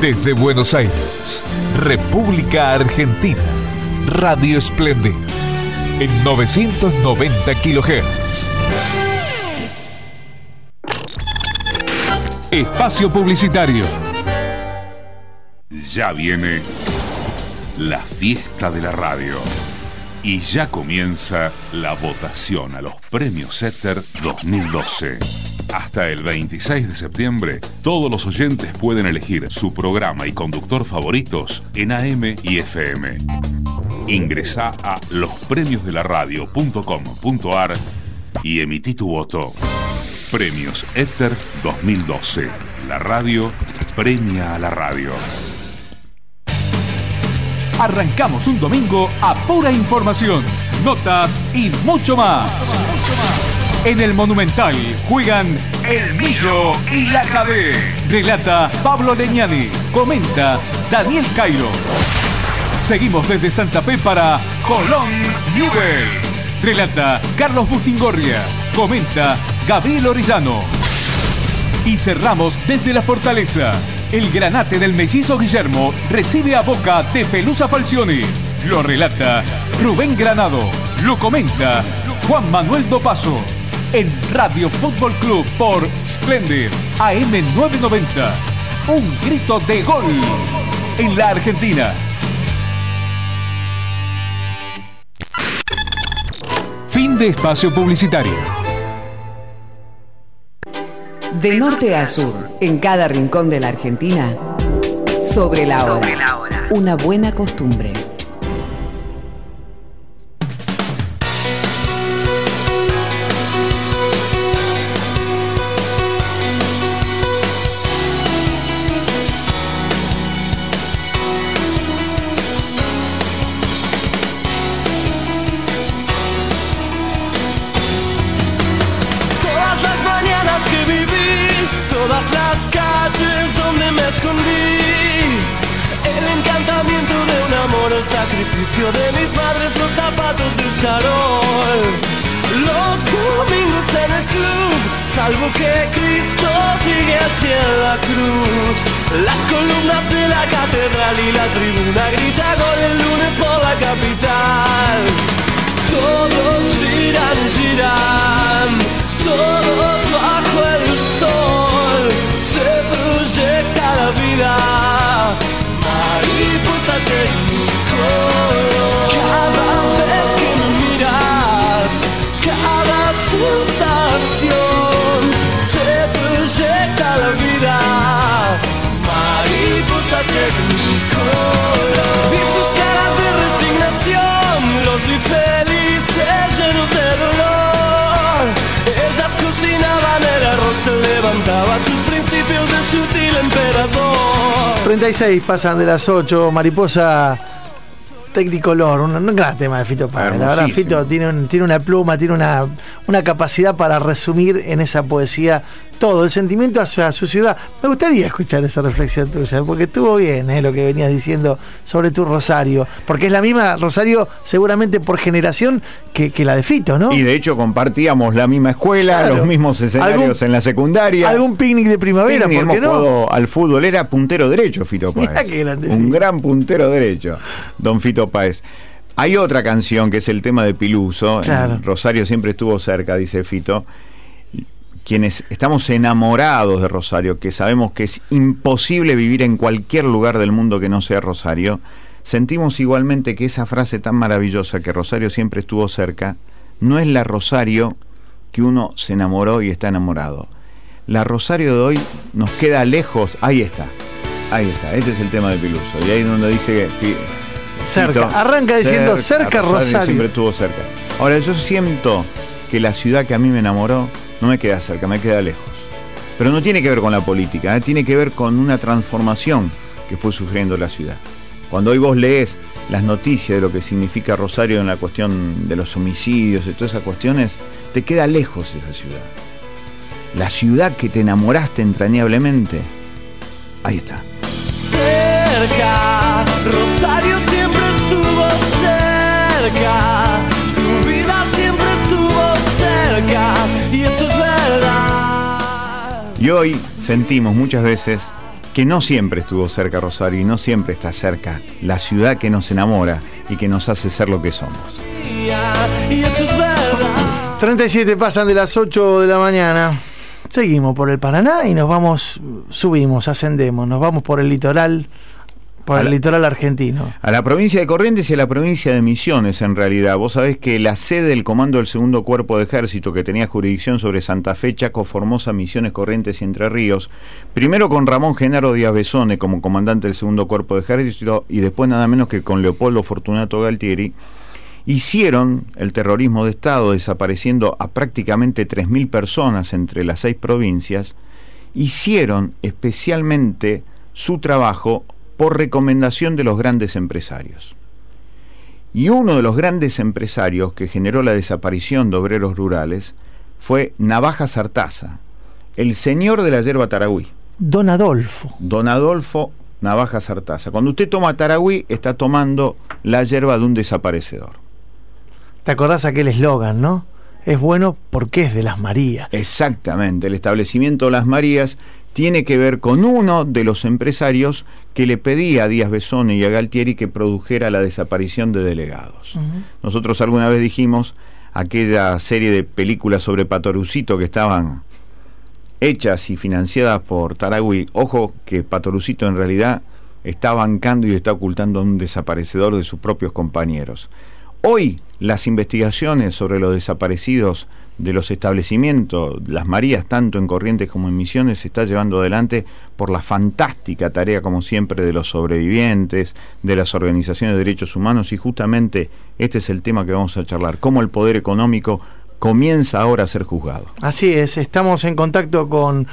Desde Buenos Aires, República Argentina, Radio Esplende, en 990 kHz. Espacio Publicitario. Ya viene la fiesta de la radio. Y ya comienza la votación a los premios ETER 2012. Hasta el 26 de septiembre, todos los oyentes pueden elegir su programa y conductor favoritos en AM y FM. Ingresa a lospremiosdelaradio.com.ar y emití tu voto. Premios Ether 2012. La radio premia a la radio. Arrancamos un domingo a pura información, notas y mucho más. En el Monumental juegan El Millo y la KB. Relata Pablo Leñani. Comenta Daniel Cairo. Seguimos desde Santa Fe para Colón Newells. Relata Carlos Bustingorria. Comenta Gabriel Orellano. Y cerramos desde la Fortaleza. El granate del mellizo Guillermo recibe a boca de Pelusa Falcioni. Lo relata Rubén Granado. Lo comenta Juan Manuel Dopaso. En Radio Fútbol Club por Splendid AM990. Un grito de gol en la Argentina. Fin de espacio publicitario. De norte a sur, en cada rincón de la Argentina, sobre la hora. Una buena costumbre. Sacrificio de mis madres, los zapatos del charol. Los domingos en el club, salvo que Cristo sigue hacia la cruz. Las columnas de la catedral y la tribuna grita gol el lunes por la capital. Todos giran, giran, todos bajo el sol. Se proyecta la vida, mariposa que me miras, cada sensación se proyecta la vida, mariposa color. Vi sus caras de resignación, los vi felices, llenos de dolor. Ellas cocinaban el arroz, se levantaba sus principios de sutil emperador. 36 pasan de las 8, mariposa Tecnicolor, un, un gran tema de Fito Páez. La verdad. Fito tiene, un- tiene una pluma, tiene una, una capacidad para resumir en esa poesía todo, el sentimiento hacia su ciudad. Me gustaría escuchar esa reflexión tuya, porque estuvo bien eh, lo que venías diciendo sobre tu Rosario, porque es la misma Rosario seguramente por generación que, que la de Fito, ¿no? Y de hecho compartíamos la misma escuela, Claro. los mismos escenarios en la secundaria. Algún picnic de primavera, Picnic, ¿por qué hemos no? al fútbol, era puntero derecho Fito Mirá Páez. qué grande, Un sí. gran puntero derecho, don Fito Páez. Hay otra canción que es el tema de Piluso. Claro. Rosario siempre estuvo cerca, dice Fito. Quienes estamos enamorados de Rosario, que sabemos que es imposible vivir en cualquier lugar del mundo que no sea Rosario, sentimos igualmente que esa frase tan maravillosa que Rosario siempre estuvo cerca, no es la Rosario que uno se enamoró y está enamorado. La Rosario de hoy nos queda lejos. Ahí está. Ahí está. Ese es el tema de Piluso. Y ahí es donde dice que. Cerca. Arranca diciendo, cerca Rosario. Siempre estuvo cerca. Ahora, yo siento que la ciudad que a mí me enamoró no me queda cerca, me queda lejos. Pero no tiene que ver con la política, ¿eh? tiene que ver con una transformación que fue sufriendo la ciudad. Cuando hoy vos lees las noticias de lo que significa Rosario en la cuestión de los homicidios y todas esas cuestiones, te queda lejos esa ciudad. La ciudad que te enamoraste entrañablemente, ahí está. Cerca, Rosario cerca, tu vida siempre estuvo cerca, y esto es verdad. Y hoy sentimos muchas veces que no siempre estuvo cerca Rosario y no siempre está cerca la ciudad que nos enamora y que nos hace ser lo que somos. Y esto es verdad. 37 pasan de las 8 de la mañana. Seguimos por el Paraná y nos vamos, subimos, ascendemos, nos vamos por el litoral, por el la- litoral argentino. A la provincia de Corrientes y a la provincia de Misiones, en realidad. Vos sabés que la sede del Comando del Segundo Cuerpo de Ejército, que tenía jurisdicción sobre Santa Fe, Chaco, Formosa, Misiones, Corrientes y Entre Ríos, primero con Ramón Genaro Díaz Besone como comandante del Segundo Cuerpo de Ejército y después nada menos que con Leopoldo Fortunato Galtieri, hicieron el terrorismo de Estado desapareciendo a prácticamente 3.000 personas entre las seis provincias, hicieron especialmente su trabajo por recomendación de los grandes empresarios. Y uno de los grandes empresarios que generó la desaparición de obreros rurales fue Navaja Sartaza, el señor de la yerba Taragüí, Don Adolfo. don Adolfo Navaja Sartaza. Cuando usted toma Taragüí, está tomando la yerba de un desaparecedor. ¿Te acordás aquel eslogan, no? Es bueno porque es de las Marías. Exactamente, el establecimiento Las Marías tiene que ver con uno de los empresarios que le pedía a Díaz Besone y a Galtieri que produjera la desaparición de delegados. Nosotros alguna vez dijimos aquella serie de películas sobre Patorucito que estaban hechas y financiadas por Taragüí. Ojo que Patorucito en realidad está bancando y está ocultando a un desaparecedor de sus propios compañeros. Hoy las investigaciones sobre los desaparecidos de los establecimientos, las Marías, tanto en Corrientes como en Misiones, se está llevando adelante por la fantástica tarea, como siempre, de los sobrevivientes, de las organizaciones de derechos humanos, y justamente este es el tema que vamos a charlar, cómo el poder económico comienza ahora a ser juzgado. Así es, estamos en contacto con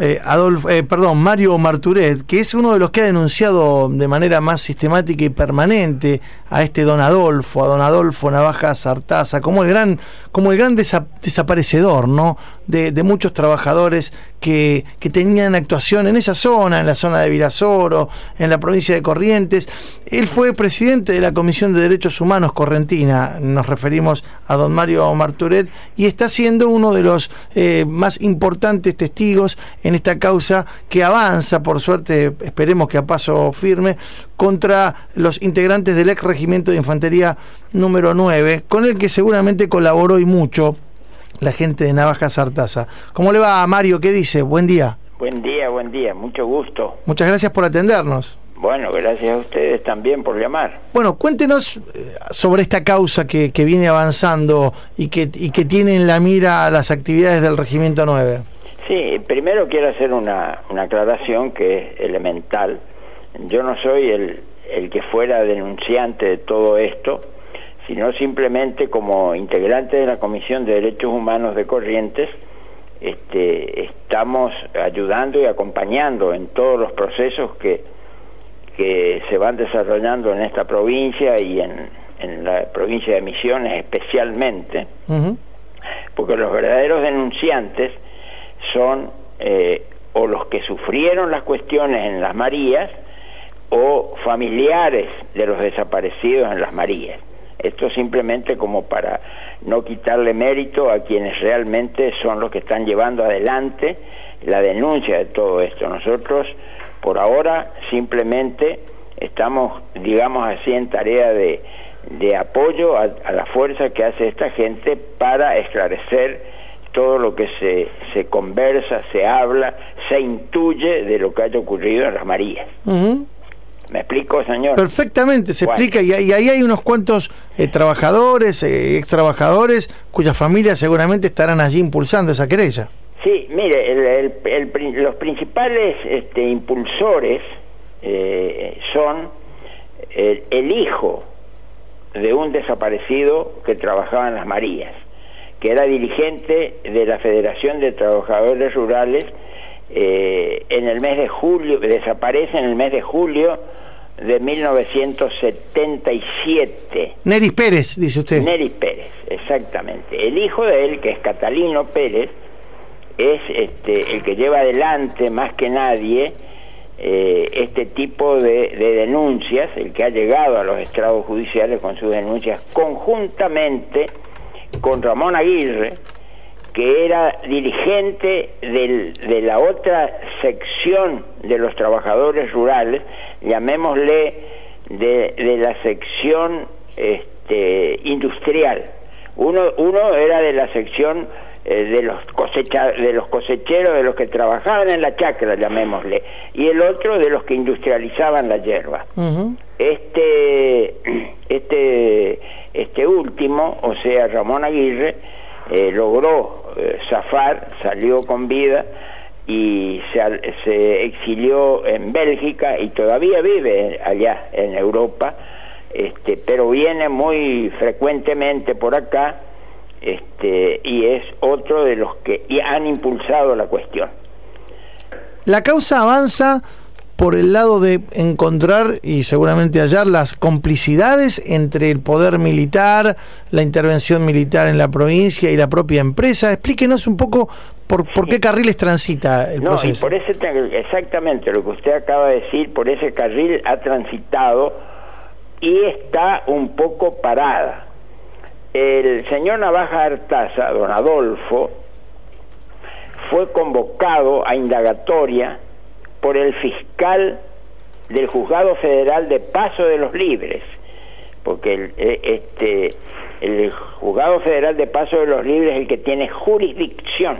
eh, Adolfo, eh, perdón, Mario Marturet, que es uno de los que ha denunciado de manera más sistemática y permanente a este don Adolfo, a don Adolfo Navaja Sartaza, como el gran, como el gran desa- desaparecedor, ¿no? De, de muchos trabajadores que, que tenían actuación en esa zona, en la zona de Virasoro, en la provincia de Corrientes. Él fue presidente de la Comisión de Derechos Humanos Correntina, nos referimos a don Mario Marturet, y está siendo uno de los eh, más importantes testigos en esta causa que avanza, por suerte, esperemos que a paso firme, contra los integrantes del ex regimiento de infantería número 9, con el que seguramente colaboró y mucho la gente de Navaja Sartaza. ¿Cómo le va, Mario? ¿Qué dice? Buen día. Buen día, buen día, mucho gusto. Muchas gracias por atendernos. Bueno, gracias a ustedes también por llamar. Bueno, cuéntenos eh, sobre esta causa que, que viene avanzando y que, y que tiene en la mira las actividades del Regimiento 9. Sí, primero quiero hacer una, una aclaración que es elemental. Yo no soy el, el que fuera denunciante de todo esto, sino simplemente como integrante de la Comisión de Derechos Humanos de Corrientes, este, estamos ayudando y acompañando en todos los procesos que, que se van desarrollando en esta provincia y en, en la provincia de Misiones especialmente, porque los verdaderos denunciantes son eh, o los que sufrieron las cuestiones en las Marías o familiares de los desaparecidos en las Marías. Esto simplemente como para no quitarle mérito a quienes realmente son los que están llevando adelante la denuncia de todo esto. Nosotros por ahora simplemente estamos, digamos así, en tarea de, de apoyo a, a la fuerza que hace esta gente para esclarecer todo lo que se, se conversa, se habla, se intuye de lo que haya ocurrido en las Marías. ¿Me explico, señor? Perfectamente, se Bueno. explica y, y ahí hay unos cuantos eh, trabajadores, eh, ex trabajadores, cuyas familias seguramente estarán allí impulsando esa querella. Sí, mire, el- el- el pri- los principales este, impulsores eh, son el, el hijo de un desaparecido que trabajaba en las Marías, que era dirigente de la Federación de Trabajadores Rurales eh, en el mes de julio, desaparece en el mes de julio de 1977. Neris Pérez, dice usted. Neris Pérez, exactamente. El hijo de él, que es Catalino Pérez, es este, el que lleva adelante más que nadie eh, este tipo de, de, denuncias, el que ha llegado a los estrados judiciales con sus denuncias conjuntamente con Ramón Aguirre, que era dirigente del, de la otra sección de los trabajadores rurales, llamémosle de, de la sección este, industrial. Uno, uno era de la sección eh, de los cosecha, de los cosecheros, de los que trabajaban en la chacra, llamémosle, y el otro de los que industrializaban la hierba. Este, este, este último, o sea, Ramón Aguirre, eh, logró eh, zafar, salió con vida y se, se, exilió en Bélgica y todavía vive allá en Europa, este, pero viene muy frecuentemente por acá este, y es otro de los que han impulsado la cuestión. La causa avanza por el lado de encontrar y seguramente hallar las complicidades entre el poder militar, la intervención militar en la provincia y la propia empresa. Explíquenos un poco por, por qué carriles transita el no, proceso. Y por ese, exactamente lo que usted acaba de decir, por ese carril ha transitado y está un poco parada. El señor Navaja Artaza, don Adolfo, fue convocado a indagatoria por el fiscal del Juzgado Federal de Paso de los Libres, porque el, eh, este, el Juzgado Federal de Paso de los Libres es el que tiene jurisdicción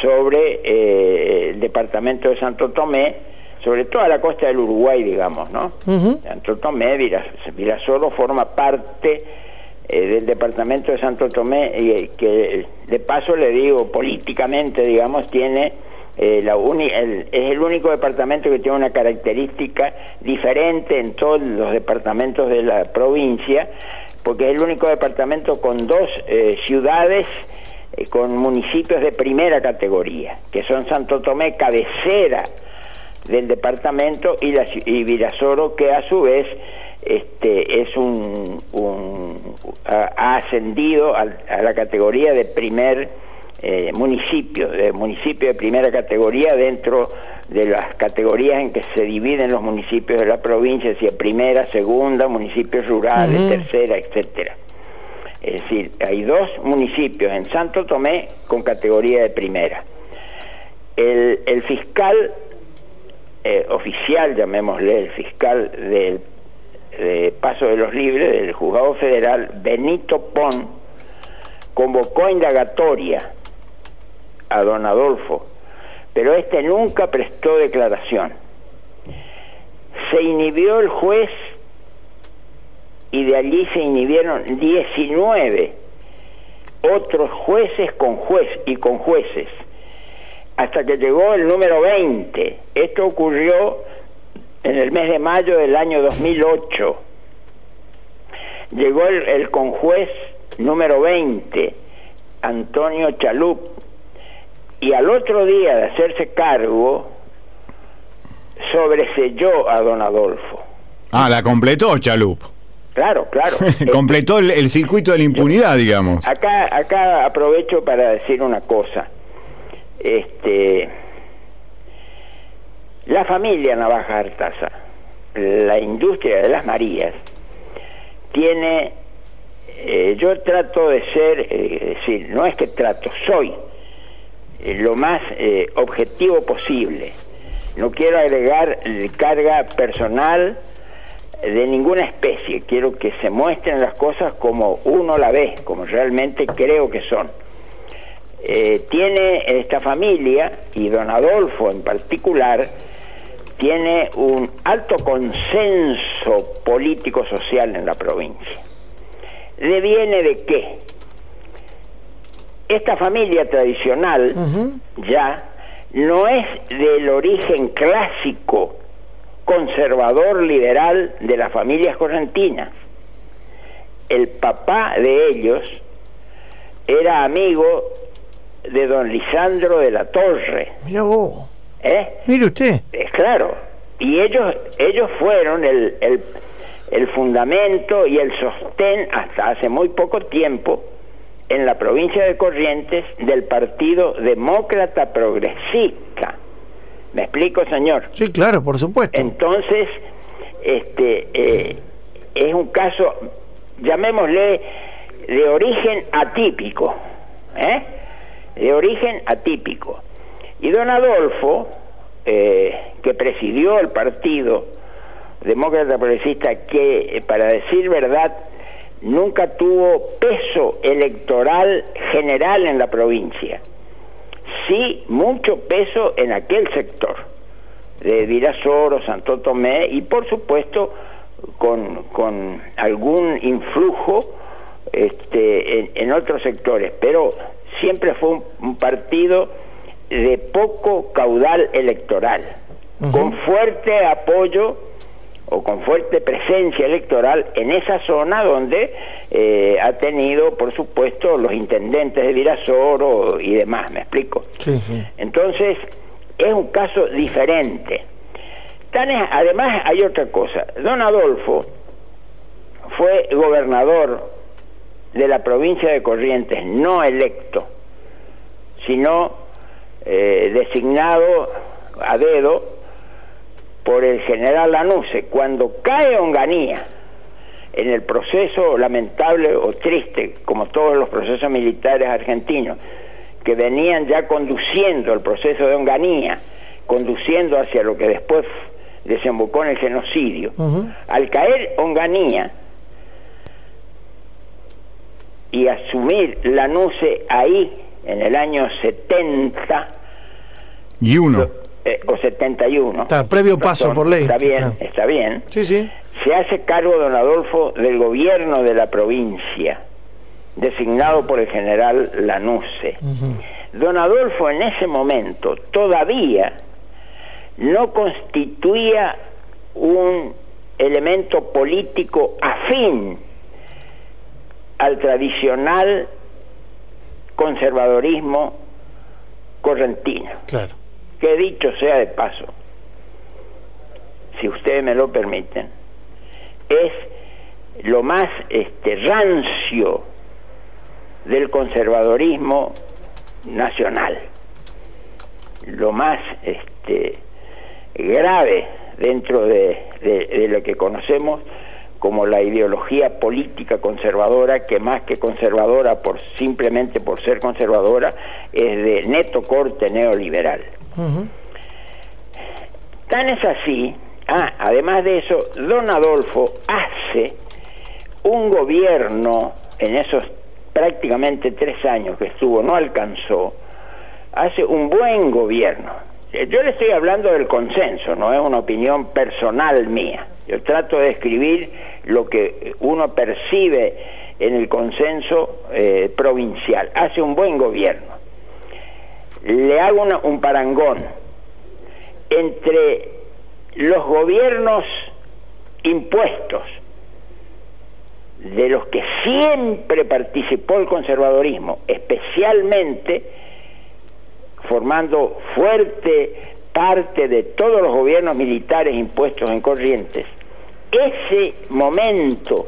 sobre eh, el departamento de Santo Tomé, sobre toda la costa del Uruguay, digamos, ¿no? Santo Tomé, Virasoro forma parte eh, del departamento de Santo Tomé, y que de paso le digo, políticamente, digamos, tiene eh, la es el único departamento que tiene una característica diferente en todos los departamentos de la provincia, porque es el único departamento con dos eh, ciudades eh, con municipios de primera categoría, que son Santo Tomé, cabecera del departamento, y, la, y Virasoro, que a su vez este, es un, ha, ascendido a la categoría de primer eh, municipios, de municipio de primera categoría dentro de las categorías en que se dividen los municipios de la provincia, si primera, segunda, municipios rurales, tercera, etcétera. Es decir, hay dos municipios en Santo Tomé con categoría de primera. El, fiscal eh, oficial, llamémosle el fiscal del de Paso de los Libres, del juzgado federal, Benito Pon, convocó indagatoria a don Adolfo, pero este nunca prestó declaración. Se inhibió el juez y de allí se inhibieron 19 otros jueces con juez y con jueces, hasta que llegó el número 20. Esto ocurrió en el mes de mayo del año 2008. Llegó el, el conjuez número 20, Antonio Chalup, y al otro día de hacerse cargo, sobreselló a don Adolfo. Ah, la completó Chalup. Claro, claro. completó el, circuito de la impunidad, digamos. Acá, acá aprovecho para decir una cosa. Este, la familia Navaja Artaza, la industria de las Marías, tiene, eh, yo trato de ser, eh, es decir, no es que trato, soy lo más eh, objetivo posible. No quiero agregar carga personal de ninguna especie, quiero que se muestren las cosas como uno la ve, como realmente creo que son. Eh, tiene esta familia, y don Adolfo en particular, tiene un alto consenso político-social en la provincia. ¿Deviene de qué? Esta familia tradicional ya no es del origen clásico conservador liberal de las familias correntinas. el papá de ellos era amigo de don Lisandro de la Torre. Mira vos. ¿Eh? Mire usted. Es claro. Y ellos, ellos fueron el, el, el fundamento y el sostén hasta hace muy poco tiempo en la provincia de Corrientes del Partido Demócrata Progresista. ¿Me explico, señor? Sí, claro, por supuesto. Entonces, este eh, es un caso, llamémosle, de origen atípico, ¿eh? De origen atípico. Y don Adolfo, eh, que presidió el partido demócrata progresista, que, eh, para decir verdad, nunca tuvo peso electoral general en la provincia, sí mucho peso en aquel sector de Virasoro, Santo Tomé y por supuesto con, con algún influjo este, en, en, otros sectores, pero siempre fue un, un partido de poco caudal electoral, uh -huh. con fuerte apoyo o con fuerte presencia electoral en esa zona donde eh, ha tenido, por supuesto, los intendentes de Virasoro y demás, ¿me explico? Sí, sí. Entonces, es un caso diferente. Tan es, además, hay otra cosa. Don Adolfo fue gobernador de la provincia de Corrientes, no electo, sino eh, designado a dedo por el general Lanuse. Cuando cae Onganía en el proceso lamentable o triste, como todos los procesos militares argentinos, que venían ya conduciendo el proceso de Onganía, conduciendo hacia lo que después desembocó en el genocidio. Uh -huh. Al caer Onganía y asumir Lanuse ahí, en el año 70, y uno. Eh, o 71. Está, previo paso Perdón, por ley. Está bien, está bien. Sí, sí. Se hace cargo don Adolfo del gobierno de la provincia, designado por el general Lanuse. Uh -huh. Don Adolfo en ese momento todavía no constituía un elemento político afín al tradicional conservadorismo correntino. Claro. Que dicho sea de paso, si ustedes me lo permiten, es lo más este, rancio del conservadorismo nacional, lo más este, grave dentro de, de, de lo que conocemos como la ideología política conservadora, que más que conservadora por simplemente por ser conservadora, es de neto corte neoliberal. Tan es así, ah, además de eso, don Adolfo hace un gobierno en esos prácticamente tres años que estuvo, no alcanzó, hace un buen gobierno. Yo le estoy hablando del consenso, no es una opinión personal mía. Yo trato de escribir lo que uno percibe en el consenso eh, provincial. Hace un buen gobierno. Le hago una, un parangón. Entre los gobiernos impuestos, de los que siempre participó el conservadorismo, especialmente formando fuerte parte de todos los gobiernos militares impuestos en Corrientes, ese momento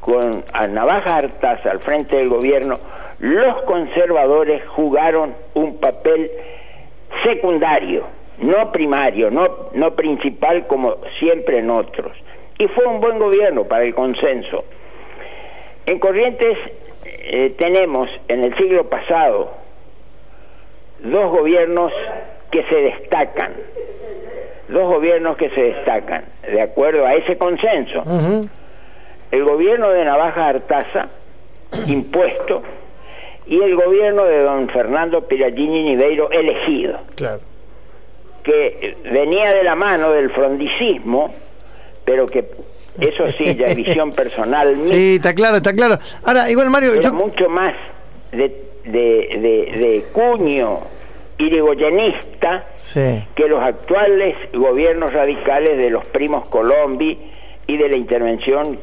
con a Navaja Artaza al frente del gobierno, los conservadores jugaron un papel secundario, no primario, no, no principal como siempre en otros. Y fue un buen gobierno para el consenso. En Corrientes eh, tenemos en el siglo pasado dos gobiernos que se destacan, dos gobiernos que se destacan, de acuerdo a ese consenso. Uh -huh. El gobierno de Navaja Artaza, impuesto, y el gobierno de don Fernando Piragini Niveiro, elegido. Claro. Que venía de la mano del frondicismo, pero que eso sí, ya es visión personal mía. Sí, está claro, está claro. Ahora, igual Mario, era yo... mucho más de, de, de, de cuño irigoyenista sí. que los actuales gobiernos radicales de los primos Colombi y de la intervención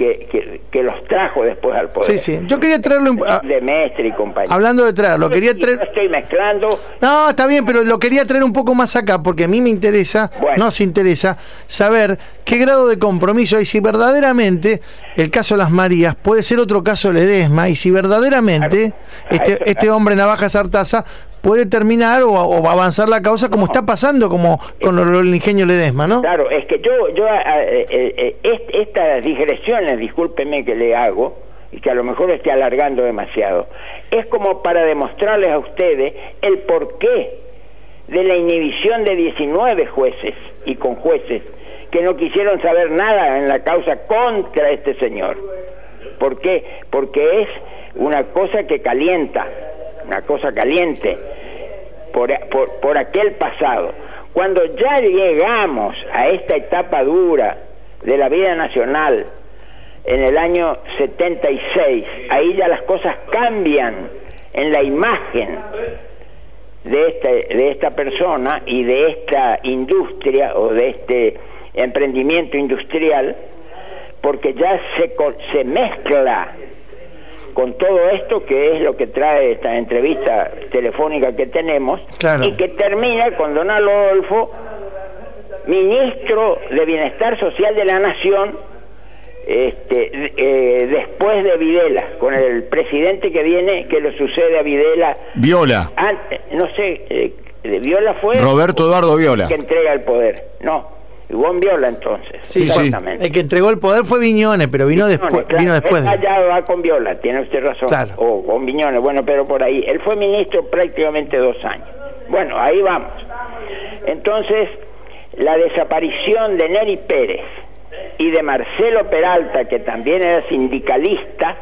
que, que, que los trajo después al poder. Sí, sí. Yo quería traerlo. a- de Mestre y compañía. hablando de traerlo, quería No traer. estoy mezclando. No, está bien, pero lo quería traer un poco más acá porque a mí me interesa, Bueno. nos interesa saber qué grado de compromiso hay, si verdaderamente el caso Las Marías puede ser otro caso Ledesma y si verdaderamente Claro. este, este hombre Navaja Sartaza puede terminar o, o avanzar la causa como está pasando como con lo- el ingenio Ledesma, ¿no? Claro, es que yo, yo eh, eh, est- estas digresiones, discúlpeme que le hago, y que a lo mejor esté alargando demasiado, es como para demostrarles a ustedes el porqué de la inhibición de 19 jueces y con jueces que no quisieron saber nada en la causa contra este señor. ¿Por qué? Porque es una cosa que calienta, una cosa caliente por, por, por aquel pasado. Cuando ya llegamos a esta etapa dura de la vida nacional, en el año 76, ahí ya las cosas cambian en la imagen de, este, de esta persona y de esta industria o de este emprendimiento industrial, porque ya se, se mezcla con todo esto que es lo que trae esta entrevista telefónica que tenemos Claro. y que termina con don Adolfo, ministro de Bienestar Social de la Nación, este, eh, después de Videla, con el presidente que viene, que le sucede a Videla, Viola. antes, no sé, eh, Viola fue Roberto Eduardo Viola. que entrega el poder, no, Ivón Viola entonces, Sí, sí. exactamente. El que entregó el poder fue Viñones, pero vino después. Claro, vino después. de- él allá va con Viola, tiene usted razón. Claro. O con Viñones, bueno, pero por ahí. Él fue ministro prácticamente dos años. Bueno, ahí vamos. Entonces, la desaparición de Neri Pérez y de Marcelo Peralta, que también era sindicalista,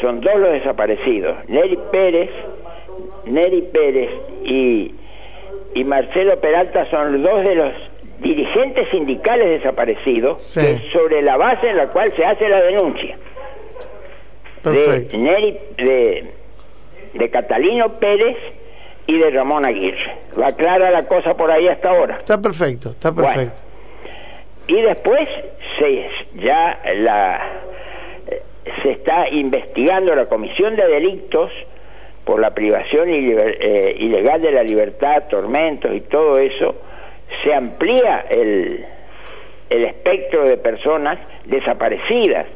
son dos los desaparecidos. Neri Pérez, Neri Pérez y, y Marcelo Peralta son dos de los dirigentes sindicales desaparecidos, Sí. que es sobre la base en la cual se hace la denuncia Perfecto. de, Neri, de, de Catalino Pérez y de Ramón Aguirre. Lo aclara la cosa por ahí hasta ahora. Está perfecto, está Bueno. perfecto. Y después se, ya la, se está investigando la comisión de delitos por la privación eh, ilegal de la libertad, tormentos y todo eso, se amplía el, el espectro de personas desaparecidas.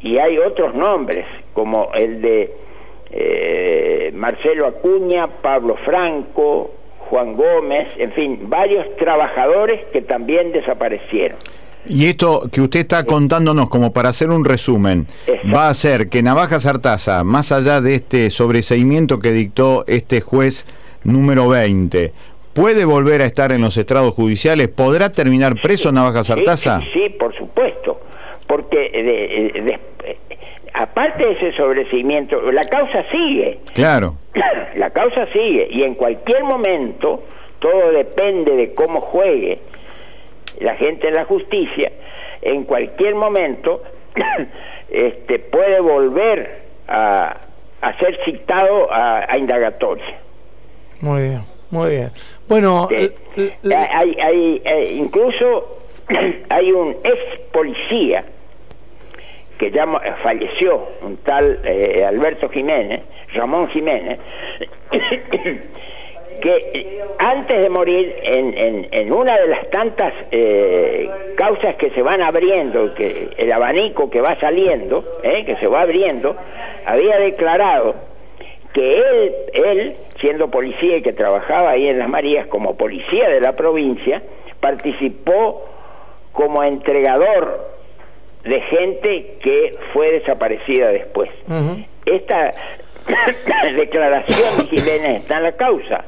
Y hay otros nombres, como el de eh, Marcelo Acuña, Pablo Franco, Juan Gómez, en fin, varios trabajadores que también desaparecieron. Y esto que usted está contándonos, como para hacer un resumen, Exacto. va a ser que Navaja Sartaza, más allá de este sobreseimiento que dictó este juez número 20, ¿puede volver a estar en los estrados judiciales? ¿Podrá terminar preso Navaja Sí, Sartaza? Sí, sí, por supuesto, porque de- de- eh, aparte de ese sobreseimiento, la causa sigue. Claro. la causa sigue y en cualquier momento todo depende de cómo juegue la gente en la justicia en cualquier momento este puede volver a, a ser citado a, a indagatoria Muy bien, muy bien. Bueno, Eh, hay, hay, eh, incluso hay un ex policía que ya mo- falleció, un tal eh, Alberto Jiménez, Ramón Jiménez, que eh, antes de morir, en, en, en una de las tantas eh, causas que se van abriendo, que el abanico que va saliendo, eh, que se va abriendo, había declarado que él, él, siendo policía y que trabajaba ahí en Las Marías como policía de la provincia, participó como entregador de gente que fue desaparecida después. Esta declaración de Jiménez está en la causa,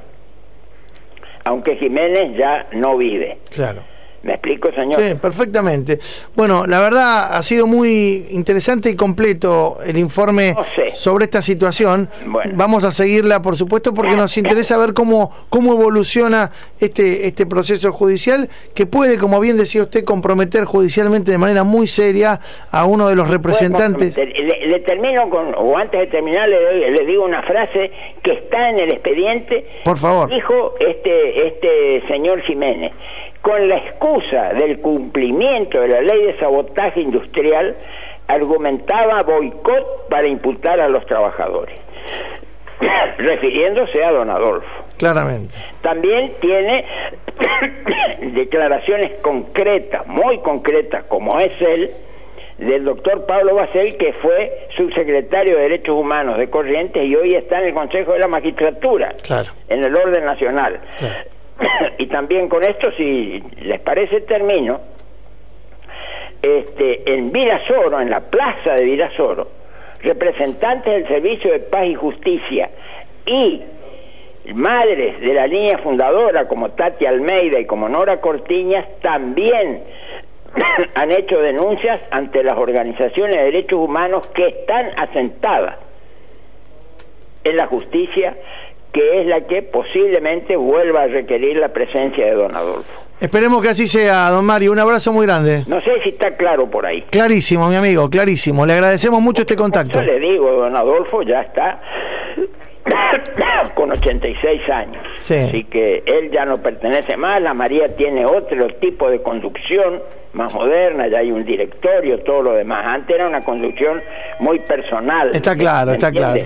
aunque Jiménez ya no vive. claro. ¿Me explico, señor? Sí, perfectamente. Bueno, la verdad ha sido muy interesante y completo el informe No sé. sobre esta situación. Bueno. Vamos a seguirla, por supuesto, porque nos interesa ver cómo, cómo evoluciona este, este proceso judicial, que puede, como bien decía usted, comprometer judicialmente de manera muy seria a uno de los representantes. Le, le termino con, o antes de terminar, le, doy- le digo una frase que está en el expediente. Por favor. Dijo este, este señor Jiménez con la excusa del cumplimiento de la ley de sabotaje industrial, argumentaba boicot para imputar a los trabajadores, refiriéndose a don Adolfo. Claramente. También tiene declaraciones concretas, muy concretas, como es él, del doctor Pablo Basel, que fue subsecretario de Derechos Humanos de Corrientes y hoy está en el Consejo de la Magistratura, Claro. en el orden nacional. Claro. y también con esto, si les parece, termino. Este, en Virasoro, en la plaza de Virasoro, representantes del Servicio de Paz y Justicia y madres de la línea fundadora como Tati Almeida y como Nora Cortiñas también han hecho denuncias ante las organizaciones de derechos humanos que están asentadas en la justicia, que es la que posiblemente vuelva a requerir la presencia de don Adolfo. Esperemos que así sea, don Mario. Un abrazo muy grande. No sé si está claro por ahí. Clarísimo, mi amigo, clarísimo. Le agradecemos mucho este contacto. Yo le digo, don Adolfo ya está con 86 años. Sí. Así que él ya no pertenece más, la María tiene otro tipo de conducción más moderna, ya hay un directorio, todo lo demás. Antes era una conducción muy personal. Está ¿me- claro, está claro.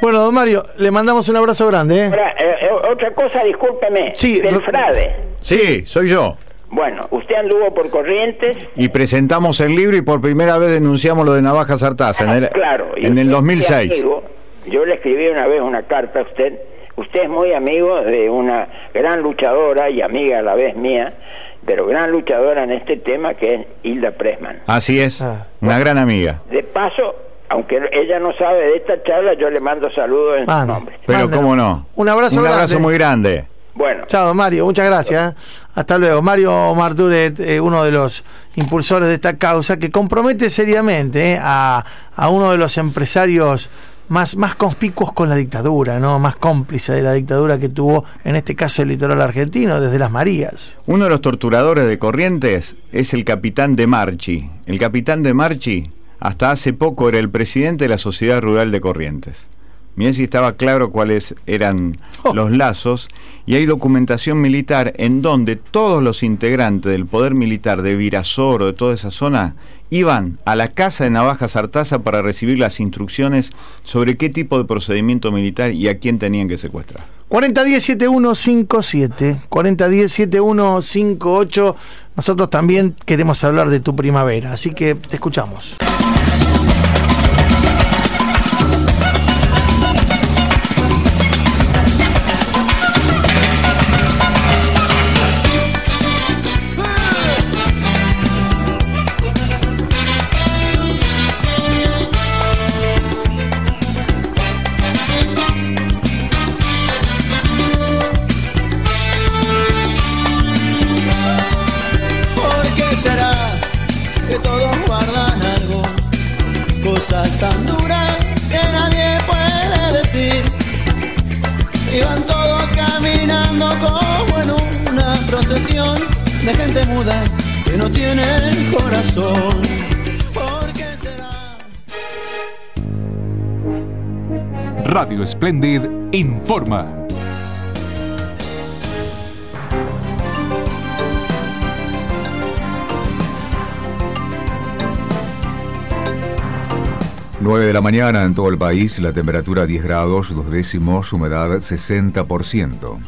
Bueno, don Mario, le mandamos un abrazo grande. ¿eh? Ahora, eh, eh, otra cosa, discúlpeme, Sí, del Frade. Sí, soy yo. Bueno, usted anduvo por Corrientes, Y presentamos el libro y por primera vez denunciamos lo de Navaja Sartaza en el, claro. y en el usted es 2006. amigo, yo le escribí una vez una carta a usted. Usted es muy amigo de una gran luchadora y amiga a la vez mía, pero gran luchadora en este tema que es Hilda Pressman. Así es, Ah. una gran amiga. De paso, aunque ella no sabe de esta charla, yo le mando saludos en su nombre. Pero cómo no. Un abrazo Un abrazo grande. muy grande. Bueno, Chao, Mario, muchas gracias. ¿eh? Hasta luego. Mario Marturet, eh, uno de los impulsores de esta causa, que compromete seriamente eh, a, a uno de los empresarios más, más conspicuos con la dictadura, ¿no? más cómplice de la dictadura que tuvo, en este caso, el litoral argentino, desde las Marías. Uno de los torturadores de Corrientes es el capitán de Marchi. El capitán de Marchi, hasta hace poco, era el presidente de la Sociedad Rural de Corrientes. Mirá si estaba claro cuáles eran Oh. los lazos. Y hay documentación militar en donde todos los integrantes del poder militar de Virasoro, de toda esa zona, iban a la casa de Navaja Sartaza para recibir las instrucciones sobre qué tipo de procedimiento militar y a quién tenían que secuestrar. 4010-7157, 4010-7158. Nosotros también queremos hablar de tu primavera, así que te escuchamos. Radio Splendid informa. Nueve de la mañana en todo el país, la temperatura 10 grados, dos décimos, humedad 60%.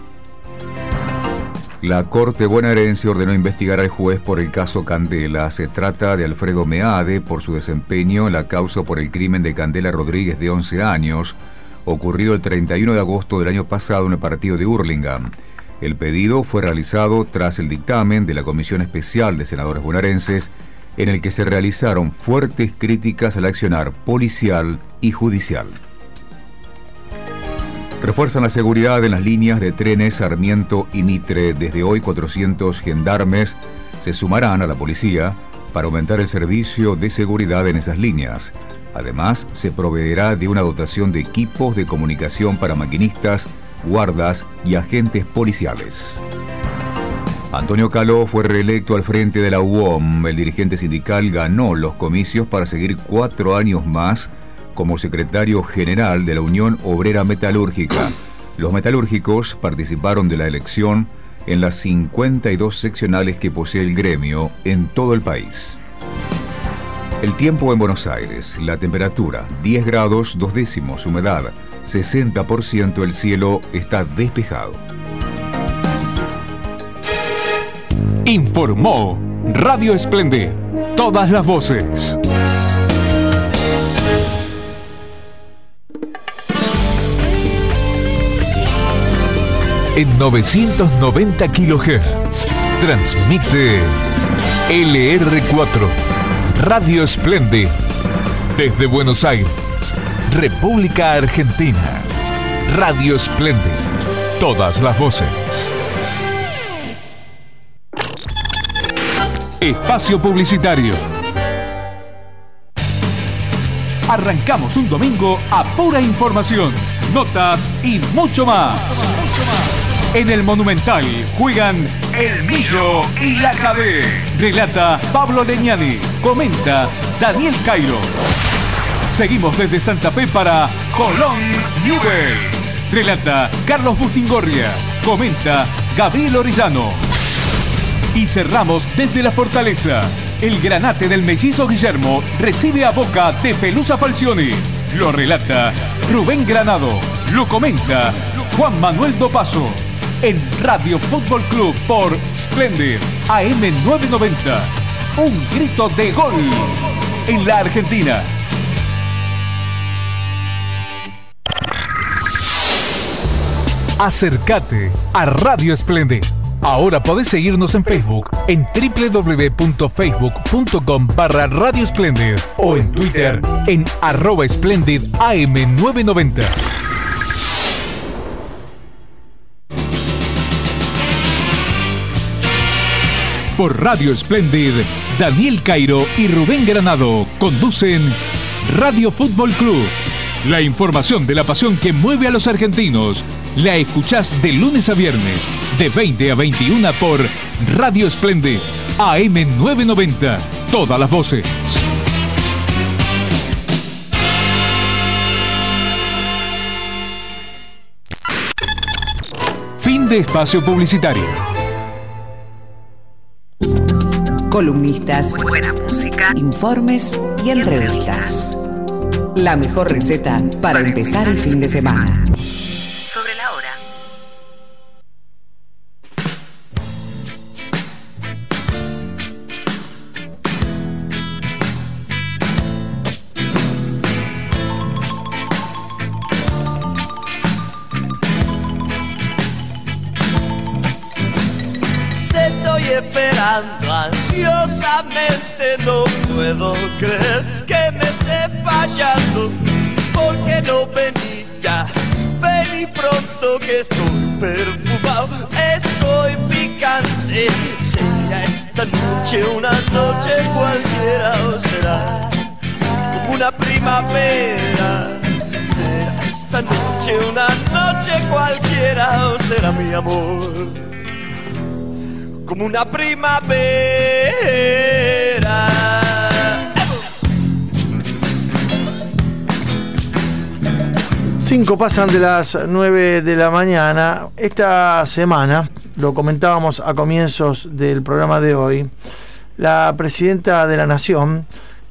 La Corte bonaerense ordenó investigar al juez por el caso Candela. Se trata de Alfredo Meade por su desempeño en la causa por el crimen de Candela Rodríguez de 11 años, ocurrido el 31 de agosto del año pasado en el partido de Hurlingham. El pedido fue realizado tras el dictamen de la Comisión Especial de Senadores Bonaerenses, en el que se realizaron fuertes críticas al accionar policial y judicial. Refuerzan la seguridad en las líneas de trenes Sarmiento y Mitre. Desde hoy 400 gendarmes se sumarán a la policía para aumentar el servicio de seguridad en esas líneas. Además, se proveerá de una dotación de equipos de comunicación para maquinistas, guardas y agentes policiales. Antonio Caló fue reelecto al frente de la UOM. El dirigente sindical ganó los comicios para seguir cuatro años más como secretario general de la Unión Obrera Metalúrgica. Los metalúrgicos participaron de la elección en las 52 seccionales que posee el gremio en todo el país. El tiempo en Buenos Aires, la temperatura 10 grados 2 décimos, humedad 60%, el cielo está despejado. Informó Radio Esplende, todas las voces. En 990 kHz transmite LR4 Radio Esplende desde Buenos Aires, República Argentina. Radio Esplende, todas las voces. Espacio Publicitario. Arrancamos un domingo a pura información, notas y mucho más. En el Monumental juegan El Millo y la KB. Relata Pablo Leñani. Comenta Daniel Cairo. Seguimos desde Santa Fe para Colón Newells. Relata Carlos Bustingorria. Comenta Gabriel Orellano. Y cerramos desde la Fortaleza. El granate del mellizo Guillermo recibe a boca de Pelusa Falcioni. Lo relata Rubén Granado. Lo comenta Juan Manuel Dopaso. En Radio Fútbol Club por Splendid AM990. Un grito de gol en la Argentina. Acércate a Radio Splendid. Ahora podés seguirnos en Facebook en www.facebook.com barra Radio Splendid o en Twitter en arroba Splendid AM990. Por Radio Splendid, Daniel Cairo y Rubén Granado conducen Radio Fútbol Club. La información de la pasión que mueve a los argentinos la escuchás de lunes a viernes, de 20 a 21 por Radio Splendid, AM990. Todas las voces. Fin de espacio publicitario. Columnistas, buena música, informes y entrevistas. La mejor receta para empezar el fin de semana. Sobre la hora. Te estoy ansiosamente, no puedo creer que me esté fallando, porque no vení ya, vení pronto que estoy perfumado, estoy picante, será esta noche una noche cualquiera o será como una primavera, será esta noche una noche cualquiera o será mi amor como una primavera. Cinco pasan de las 9 de la mañana. Esta semana, lo comentábamos a comienzos del programa de hoy, la presidenta de la Nación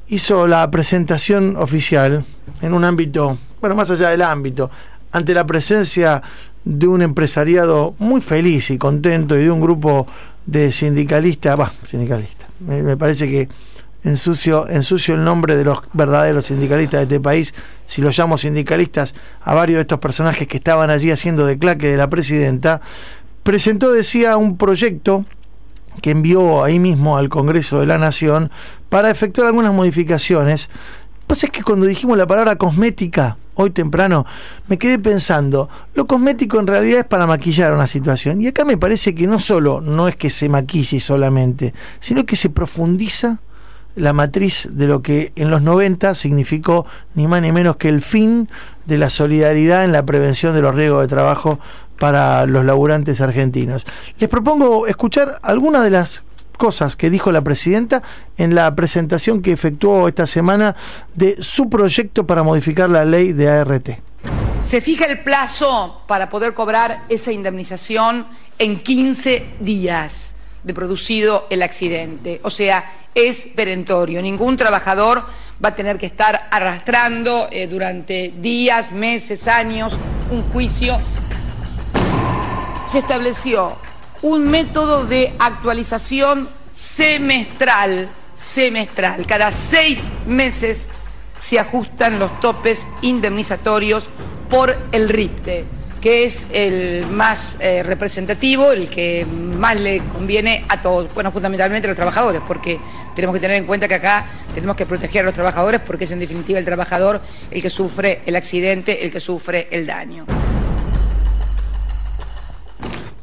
hizo la presentación oficial en un ámbito, bueno, más allá del ámbito, ante la presencia de un empresariado muy feliz y contento y de un grupo de sindicalistas, va, sindicalistas, me, parece que ensucio, ensucio el nombre de los verdaderos sindicalistas de este país, si los llamo sindicalistas, a varios de estos personajes que estaban allí haciendo de claque de la presidenta, presentó, decía, un proyecto que envió ahí mismo al Congreso de la Nación para efectuar algunas modificaciones. Pues es que cuando dijimos la palabra cosmética, hoy temprano, me quedé pensando, lo cosmético en realidad es para maquillar una situación. Y acá me parece que no solo no es que se maquille solamente, sino que se profundiza la matriz de lo que en los 90 significó ni más ni menos que el fin de la solidaridad en la prevención de los riesgos de trabajo para los laburantes argentinos. Les propongo escuchar algunas de las cosas que dijo la presidenta en la presentación que efectuó esta semana de su proyecto para modificar la ley de ART. Se fija el plazo para poder cobrar esa indemnización en 15 días de producido el accidente. O sea, es perentorio. Ningún trabajador va a tener que estar arrastrando eh, durante días, meses, años un juicio. Se estableció un método de actualización semestral, semestral. Cada seis meses se ajustan los topes indemnizatorios por el RIPTE, que es el más eh, representativo, el que más le conviene a todos, bueno, fundamentalmente a los trabajadores, porque tenemos que tener en cuenta que acá tenemos que proteger a los trabajadores porque es en definitiva el trabajador el que sufre el accidente, el que sufre el daño.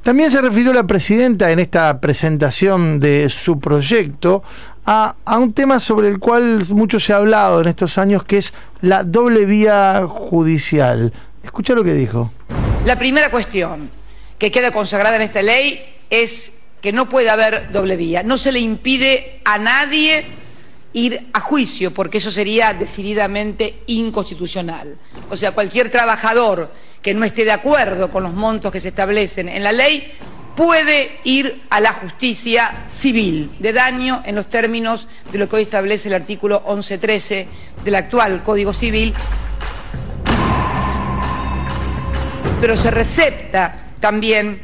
También se refirió la presidenta en esta presentación de su proyecto a, un tema sobre el cual mucho se ha hablado en estos años, que es la doble vía judicial. Escucha lo que dijo. La primera cuestión que queda consagrada en esta ley es que no puede haber doble vía. No se le impide a nadie ir a juicio, porque eso sería decididamente inconstitucional. O sea, cualquier trabajador que no esté de acuerdo con los montos que se establecen en la ley puede ir a la justicia civil de daño en los términos de lo que hoy establece el artículo 1113 del actual Código Civil. Pero se recepta también,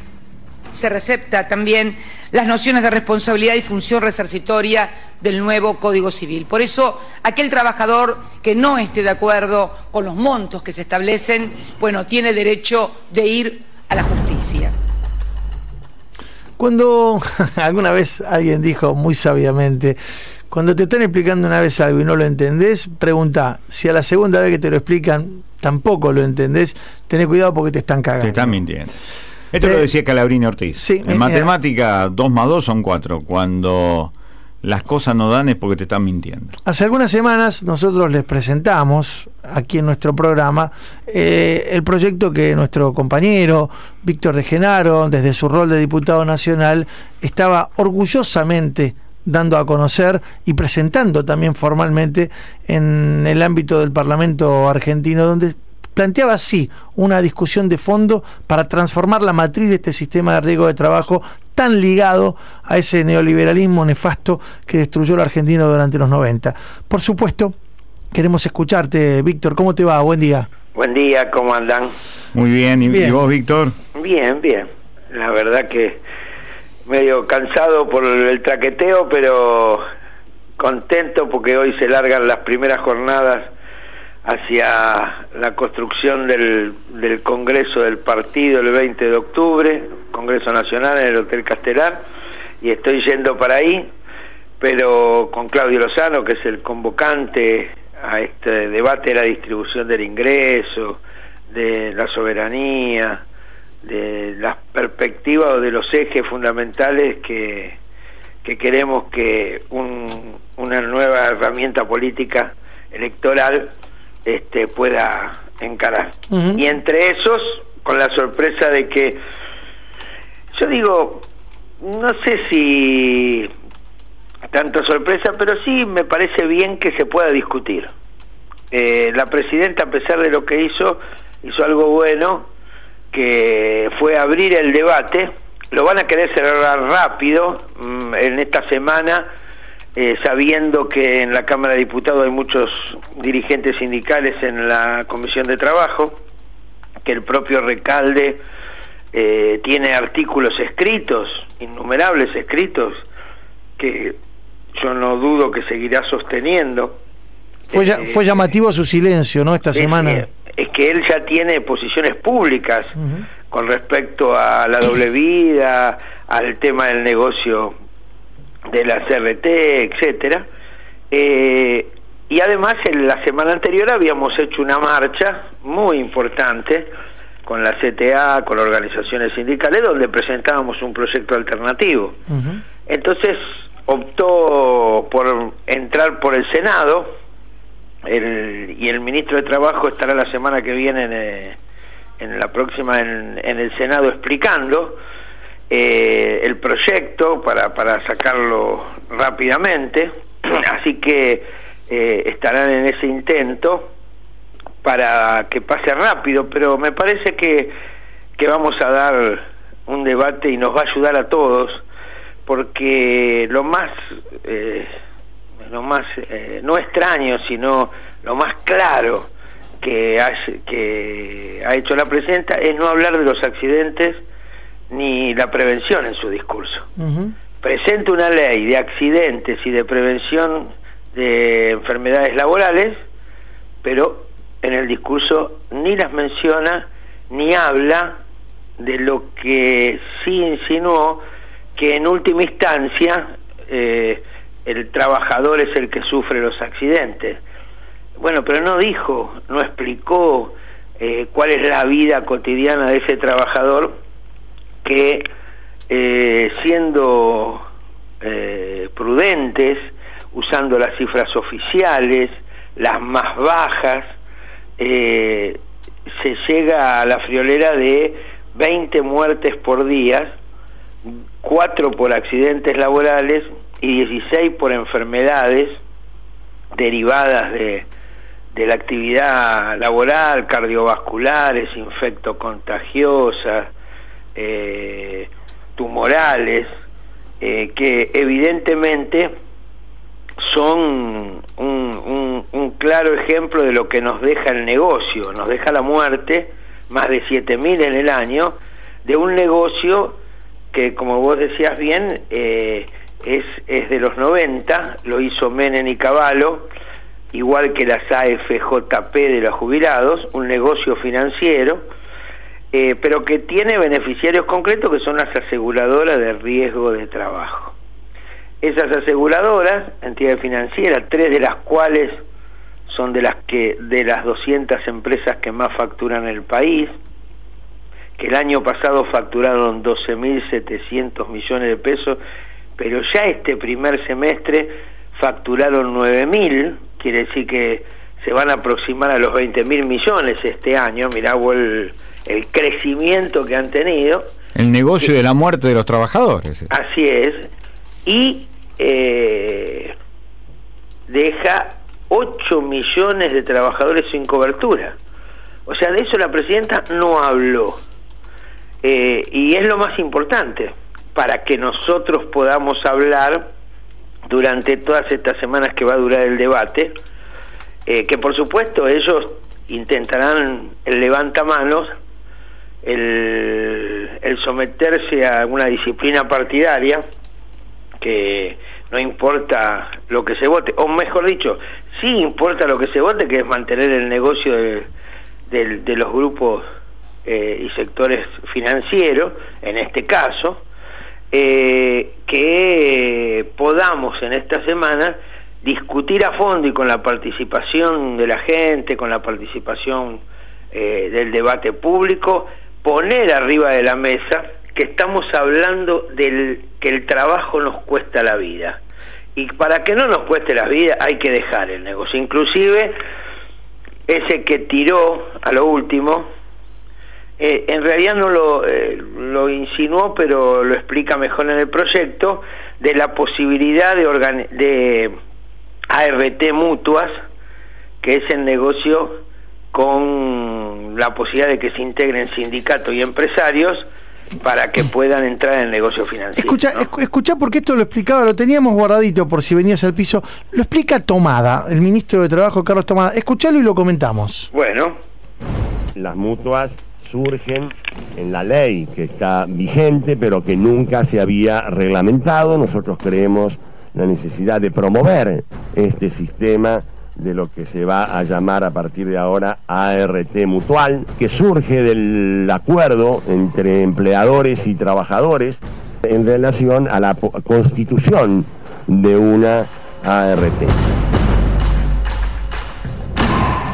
se recepta también las nociones de responsabilidad y función resarcitoria del nuevo Código Civil. Por eso, aquel trabajador que no esté de acuerdo con los montos que se establecen, bueno, tiene derecho de ir a la justicia. Cuando alguna vez alguien dijo muy sabiamente, cuando te están explicando una vez algo y no lo entendés, pregunta, si a la segunda vez que te lo explican tampoco lo entendés, tenés cuidado porque te están cagando. Te están mintiendo. Esto lo eh, decía Calabrini Ortiz. Sí, en matemática, 2 más 2 son 4. Cuando las cosas no dan es porque te están mintiendo. Hace algunas semanas nosotros les presentamos aquí en nuestro programa eh, el proyecto que nuestro compañero Víctor de Genaro, desde su rol de diputado nacional, estaba orgullosamente dando a conocer y presentando también formalmente en el ámbito del Parlamento argentino, donde planteaba así una discusión de fondo para transformar la matriz de este sistema de riesgo de trabajo tan ligado a ese neoliberalismo nefasto que destruyó la Argentina durante los 90. Por supuesto, queremos escucharte, Víctor. ¿Cómo te va? Buen día. Buen día, ¿cómo andan? Muy bien. ¿Y, vos, Víctor? Bien, bien. La verdad que medio cansado por el traqueteo, pero contento porque hoy se largan las primeras jornadas hacia la construcción del, del Congreso del Partido el 20 de octubre, Congreso Nacional en el Hotel Castelar, y estoy yendo para ahí, pero con Claudio Lozano, que es el convocante a este debate de la distribución del ingreso, de la soberanía, de las perspectivas o de los ejes fundamentales que, que queremos que un, una nueva herramienta política electoral este, pueda encarar. Y entre esos, con la sorpresa de que, yo digo, no sé si tanta sorpresa, pero sí me parece bien que se pueda discutir. Eh, la presidenta, a pesar de lo que hizo, hizo algo bueno, que fue abrir el debate. Lo van a querer cerrar rápido mm, en esta semana eh, sabiendo que en la Cámara de Diputados hay muchos dirigentes sindicales en la Comisión de Trabajo, que el propio Recalde eh, tiene artículos escritos, innumerables escritos, que yo no dudo que seguirá sosteniendo. Fue, eh, fue llamativo su silencio, ¿no? Esta semana. Es que él ya tiene posiciones públicas con respecto a la doble vida, al tema del negocio de la CRT, etcétera. Eh, y además en la semana anterior habíamos hecho una marcha muy importante con la CTA, con organizaciones sindicales, donde presentábamos un proyecto alternativo. Entonces optó por entrar por el Senado y el ministro de Trabajo estará la semana que viene en, eh, en la próxima en, en el Senado explicando eh, el proyecto para, para sacarlo rápidamente, así que eh, estarán en ese intento para que pase rápido, pero me parece que, que vamos a dar un debate y nos va a ayudar a todos, porque lo más, eh, lo más eh, no extraño, sino lo más claro que ha, que ha hecho la presidenta es no hablar de los accidentes ni la prevención en su discurso. Presenta una ley de accidentes y de prevención de enfermedades laborales, pero en el discurso ni las menciona ni habla de lo que sí insinuó que en última instancia eh, el trabajador es el que sufre los accidentes. Bueno, pero no dijo, no explicó eh, cuál es la vida cotidiana de ese trabajador que eh, siendo prudentes, usando las cifras oficiales, las más bajas, se llega a la friolera de 20 muertes por día, 4 por accidentes laborales y 16 por enfermedades derivadas de, de la actividad laboral, cardiovasculares, infectocontagiosas, eh, tumorales, eh, que evidentemente son un, claro ejemplo de lo que nos deja el negocio, nos deja la muerte, más de 7.000 en el año, de un negocio que, como vos decías bien, eh, es, es de los 90, lo hizo Menem y Caballo, igual que las AFJP de los jubilados, un negocio financiero, eh, pero que tiene beneficiarios concretos que son las aseguradoras de riesgo de trabajo. Esas aseguradoras, entidades financieras, tres de las cuales son de las que de las 200 empresas que más facturan el país, que el año pasado facturaron 12.700 millones de pesos, pero ya este primer semestre facturaron 9.000, quiere decir que se van a aproximar a los 20.000 millones este año, mirá el, el crecimiento que han tenido. El negocio de la muerte de los trabajadores. Así es, y eh, deja 8 millones de trabajadores sin cobertura. O sea, de eso la presidenta no habló. Eh, y es lo más importante para que nosotros podamos hablar durante todas estas semanas que va a durar el debate, eh, que por supuesto ellos intentarán el levantamanos, el, someterse a una disciplina partidaria, que no importa lo que se vote, o mejor dicho, sí importa lo que se vote, que es mantener el negocio de, de, los grupos eh, y sectores financieros, en este caso, eh, que podamos en esta semana discutir a fondo y con la participación de la gente, con la participación eh, del debate público, poner arriba de la mesa que estamos hablando del que el trabajo nos cuesta la vida. Y para que no nos cueste la vida hay que dejar el negocio. Inclusive ese que tiró a lo último, eh, en realidad no lo, eh, lo insinuó, pero lo explica mejor en el proyecto, de la posibilidad de, de ART mutuas, que es el negocio con la posibilidad de que se integren sindicatos y empresarios, para que puedan entrar en el negocio financiero. Escucha, escucha porque esto lo explicaba, lo teníamos guardadito por si venías al piso. Lo explica Tomada, el ministro de Trabajo, Carlos Tomada. Escuchalo y lo comentamos. Bueno. Las mutuas surgen en la ley que está vigente, pero que nunca se había reglamentado. Nosotros creemos la necesidad de promover este sistema de lo que se va a llamar a partir de ahora ART mutual, que surge del acuerdo entre empleadores y trabajadores en relación a la constitución de una ART.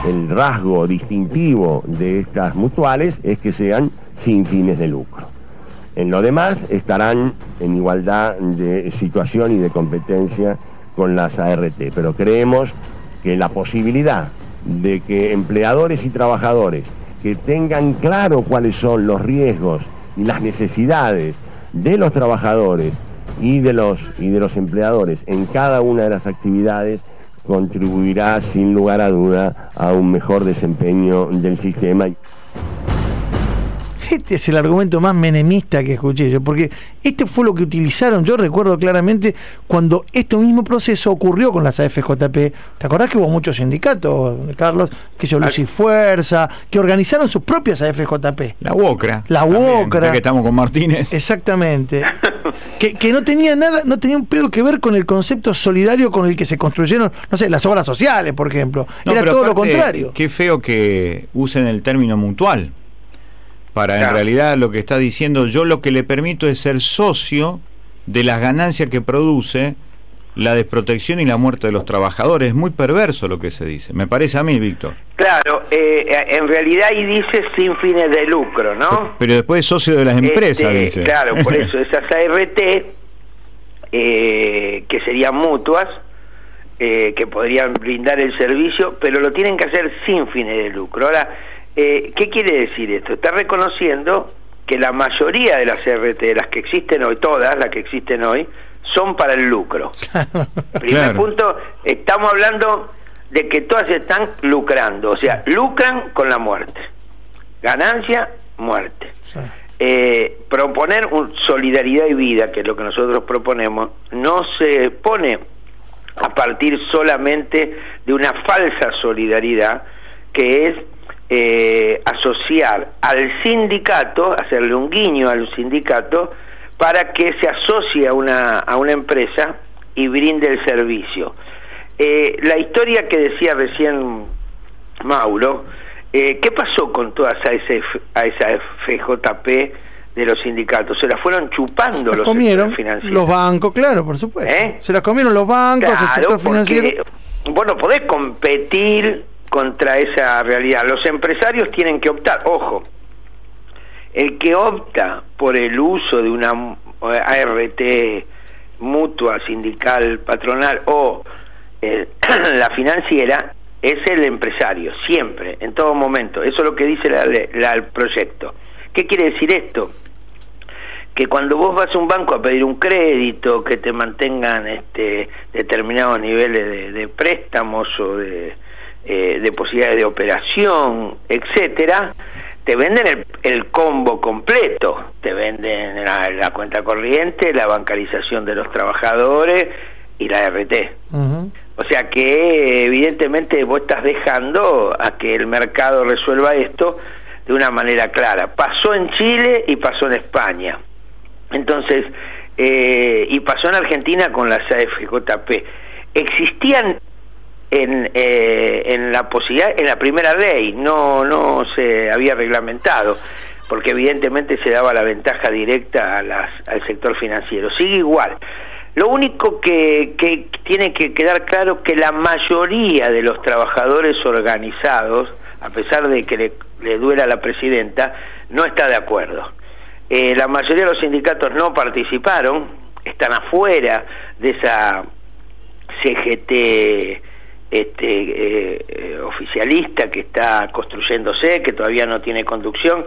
El rasgo distintivo de estas mutuales es que sean sin fines de lucro. En lo demás estarán en igualdad de situación y de competencia con las ART, pero creemos que la posibilidad de que empleadores y trabajadores que tengan claro cuáles son los riesgos y las necesidades de los trabajadores y de los, y de los empleadores en cada una de las actividades contribuirá sin lugar a duda a un mejor desempeño del sistema. Este es el argumento más menemista que escuché yo, porque este fue lo que utilizaron, yo recuerdo claramente cuando este mismo proceso ocurrió con las AFJP. ¿Te acordás que hubo muchos sindicatos, Carlos, que yo Luz y Fuerza, que organizaron sus propias AFJP? La UOCRA. La UOCRA. ya que estamos con Martínez. Exactamente. que, que no tenía nada, no tenía un pedo que ver con el concepto solidario con el que se construyeron, no sé, las obras sociales, por ejemplo. No, Era todo lo contrario. Qué feo que usen el término mutual. Para en realidad lo que está diciendo, yo lo que le permito es ser socio de las ganancias que produce la desprotección y la muerte de los trabajadores. Es muy perverso lo que se dice. Me parece a mí, Víctor. Claro, eh, en realidad ahí dice sin fines de lucro, ¿no? Pero después es socio de las empresas, Este, dice. Claro, por eso esas ART, eh, que serían mutuas, eh, que podrían brindar el servicio, pero lo tienen que hacer sin fines de lucro. Ahora, eh, ¿qué quiere decir esto? Está reconociendo que la mayoría de las ART, las que existen hoy, todas las que existen hoy, son para el lucro. Primer Claro. punto, estamos hablando de que todas están lucrando, o sea, lucran con la muerte. Ganancia, muerte. Eh, proponer un solidaridad y vida, que es lo que nosotros proponemos, no se pone a partir solamente de una falsa solidaridad, que es eh, asociar al sindicato, hacerle un guiño al sindicato, para que se asocie a una, a una empresa y brinde el servicio. Eh, la historia que decía recién Mauro, eh, ¿qué pasó con todas a ese, a esa FJP de los sindicatos? Se las fueron chupando Las los comieron financieros. los bancos, claro, por supuesto. ¿Eh? Se las comieron los bancos, el Claro, sector porque financiero. vos no podés competir contra esa realidad. Los empresarios tienen que optar, ojo, el que opta por el uso de una eh, ART mutua, sindical, patronal o eh, la financiera es el empresario, siempre, en todo momento. Eso es lo que dice la- la- el proyecto. ¿Qué quiere decir esto? que cuando vos vas a un banco a pedir un crédito, que te mantengan este, determinados niveles de, de préstamos o de, eh, de posibilidades de operación, etcétera, te venden el, el combo completo, te venden la, la cuenta corriente, la bancarización de los trabajadores y la RT. O sea que evidentemente vos estás dejando a que el mercado resuelva esto de una manera clara. Pasó en Chile y pasó en España. Entonces, eh, y pasó en Argentina con las AFJP. Existían en, eh, en la posibilidad, en la primera ley, no, no se había reglamentado, porque evidentemente se daba la ventaja directa al sector financiero. Sigue igual. Lo único que, tiene que quedar claro que la mayoría de los trabajadores organizados, a pesar de que le, le duela a la presidenta, no está de acuerdo. Eh, la mayoría de los sindicatos no participaron, están afuera de esa CGT este, eh, oficialista que está construyéndose, que todavía no tiene conducción,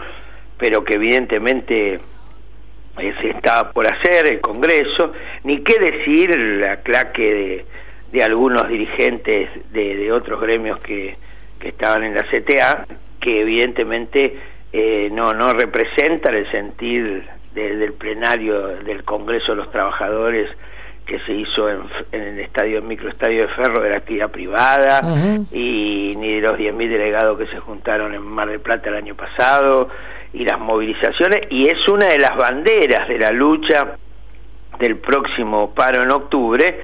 pero que evidentemente eh, se está por hacer el Congreso, ni qué decir la claque de, de algunos dirigentes de, de otros gremios que, que estaban en la CTA, que evidentemente eh, no, no representan el sentir de- del plenario del Congreso de los Trabajadores que se hizo en, en el estadio, el microestadio de Ferro de la actividad privada y ni de los 10.000 delegados que se juntaron en Mar del Plata el año pasado y las movilizaciones y es una de las banderas de la lucha del próximo paro en octubre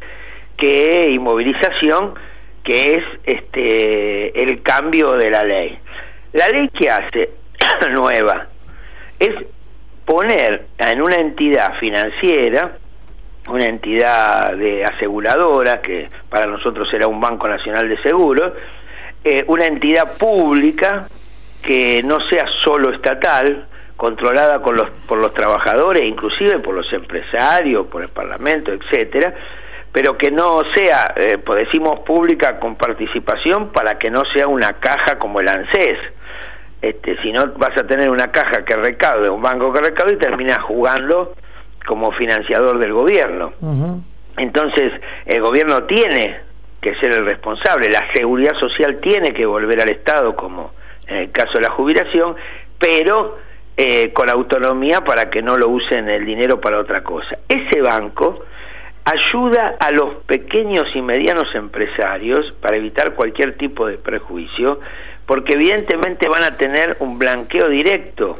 que y movilización que es este el cambio de la ley. La ley que hace nueva es poner en una entidad financiera una entidad de aseguradora, que para nosotros será un Banco Nacional de Seguros, eh, una entidad pública que no sea solo estatal, controlada con los, por los trabajadores, inclusive por los empresarios, por el Parlamento, etcétera, pero que no sea, eh, pues decimos pública con participación, para que no sea una caja como el ANSES. Este, si no vas a tener una caja que recaude, un banco que recaude y terminas jugando como financiador del gobierno. Entonces, el gobierno tiene que ser el responsable, la seguridad social tiene que volver al Estado, como en el caso de la jubilación, pero eh, con autonomía para que no lo usen el dinero para otra cosa. Ese banco ayuda a los pequeños y medianos empresarios para evitar cualquier tipo de prejuicio, porque evidentemente van a tener un blanqueo directo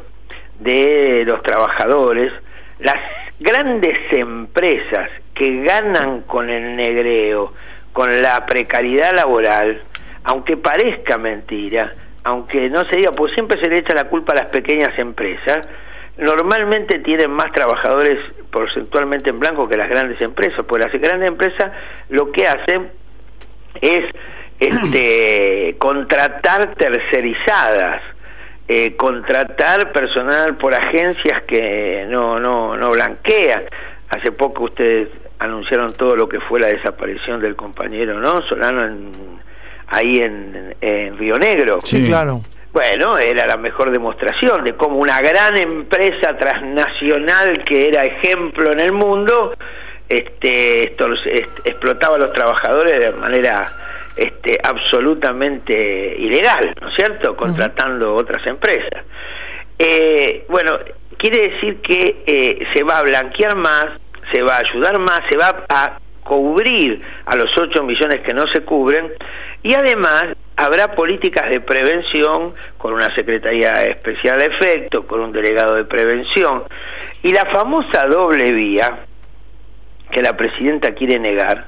de los trabajadores. Las grandes empresas que ganan con el negreo, con la precariedad laboral, aunque parezca mentira, aunque no se diga, pues siempre se le echa la culpa a las pequeñas empresas, normalmente tienen más trabajadores porcentualmente en blanco que las grandes empresas, pues las grandes empresas lo que hacen es este, contratar tercerizadas, eh, contratar personal por agencias que no, no, no blanquean. Hace poco ustedes anunciaron todo lo que fue la desaparición del compañero, ¿no? Solano en, ahí en, en Río Negro. Sí, claro. Bueno, era la mejor demostración de cómo una gran empresa transnacional que era ejemplo en el mundo este, explotaba a los trabajadores de manera este, absolutamente ilegal, ¿no es cierto? Contratando otras empresas. Eh, bueno, quiere decir que eh, se va a blanquear más, se va a ayudar más, se va a cubrir a los 8 millones que no se cubren y además habrá políticas de prevención con una Secretaría Especial de Efecto, con un delegado de prevención y la famosa doble vía que la presidenta quiere negar,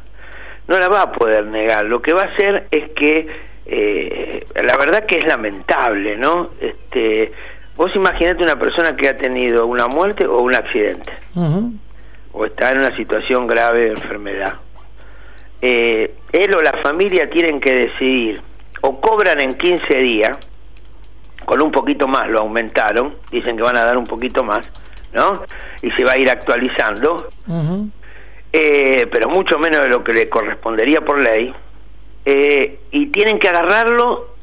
no la va a poder negar. Lo que va a hacer es que, eh, la verdad que es lamentable, ¿no? Este, vos imaginate una persona que ha tenido una muerte o un accidente, o está en una situación grave de enfermedad. Eh, él o la familia tienen que decidir o cobran en 15 días, con un poquito más lo aumentaron, dicen que van a dar un poquito más, ¿no? Y se va a ir actualizando, eh, pero mucho menos de lo que le correspondería por ley, eh, y tienen que agarrarlo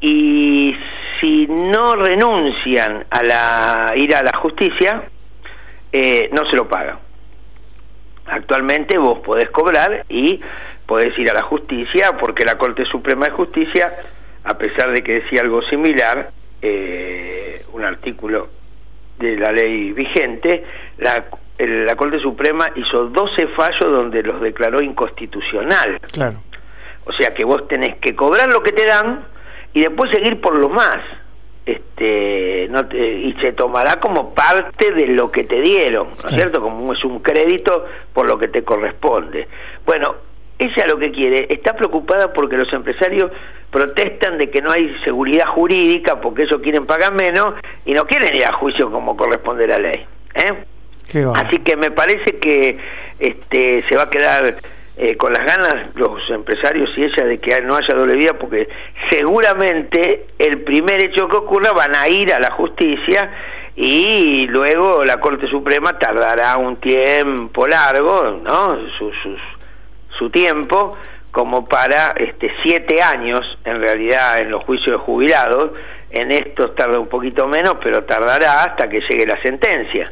y si no renuncian a la ir a la justicia, eh, no se lo pagan. Actualmente vos podés cobrar y podés ir a la justicia porque la Corte Suprema de Justicia, a pesar de que decía algo similar, eh, un artículo de la ley vigente, la, la Corte Suprema hizo 12 fallos donde los declaró inconstitucional. Claro. O sea que vos tenés que cobrar lo que te dan y después seguir por lo más. Este, no y se tomará como parte de lo que te dieron, ¿no es cierto? Como es un crédito por lo que te corresponde. Bueno, ella lo que quiere, está preocupada porque los empresarios protestan de que no hay seguridad jurídica porque ellos quieren pagar menos y no quieren ir a juicio como corresponde la ley. ¿eh? Así que me parece que este, se va a quedar eh, con las ganas los empresarios y ella de que no haya doble vida porque seguramente el primer hecho que ocurra van a ir a la justicia y luego la Corte Suprema tardará un tiempo largo, ¿no? sus su tiempo como para este, siete años, en realidad, en los juicios de jubilados. En estos tarda un poquito menos, pero tardará hasta que llegue la sentencia.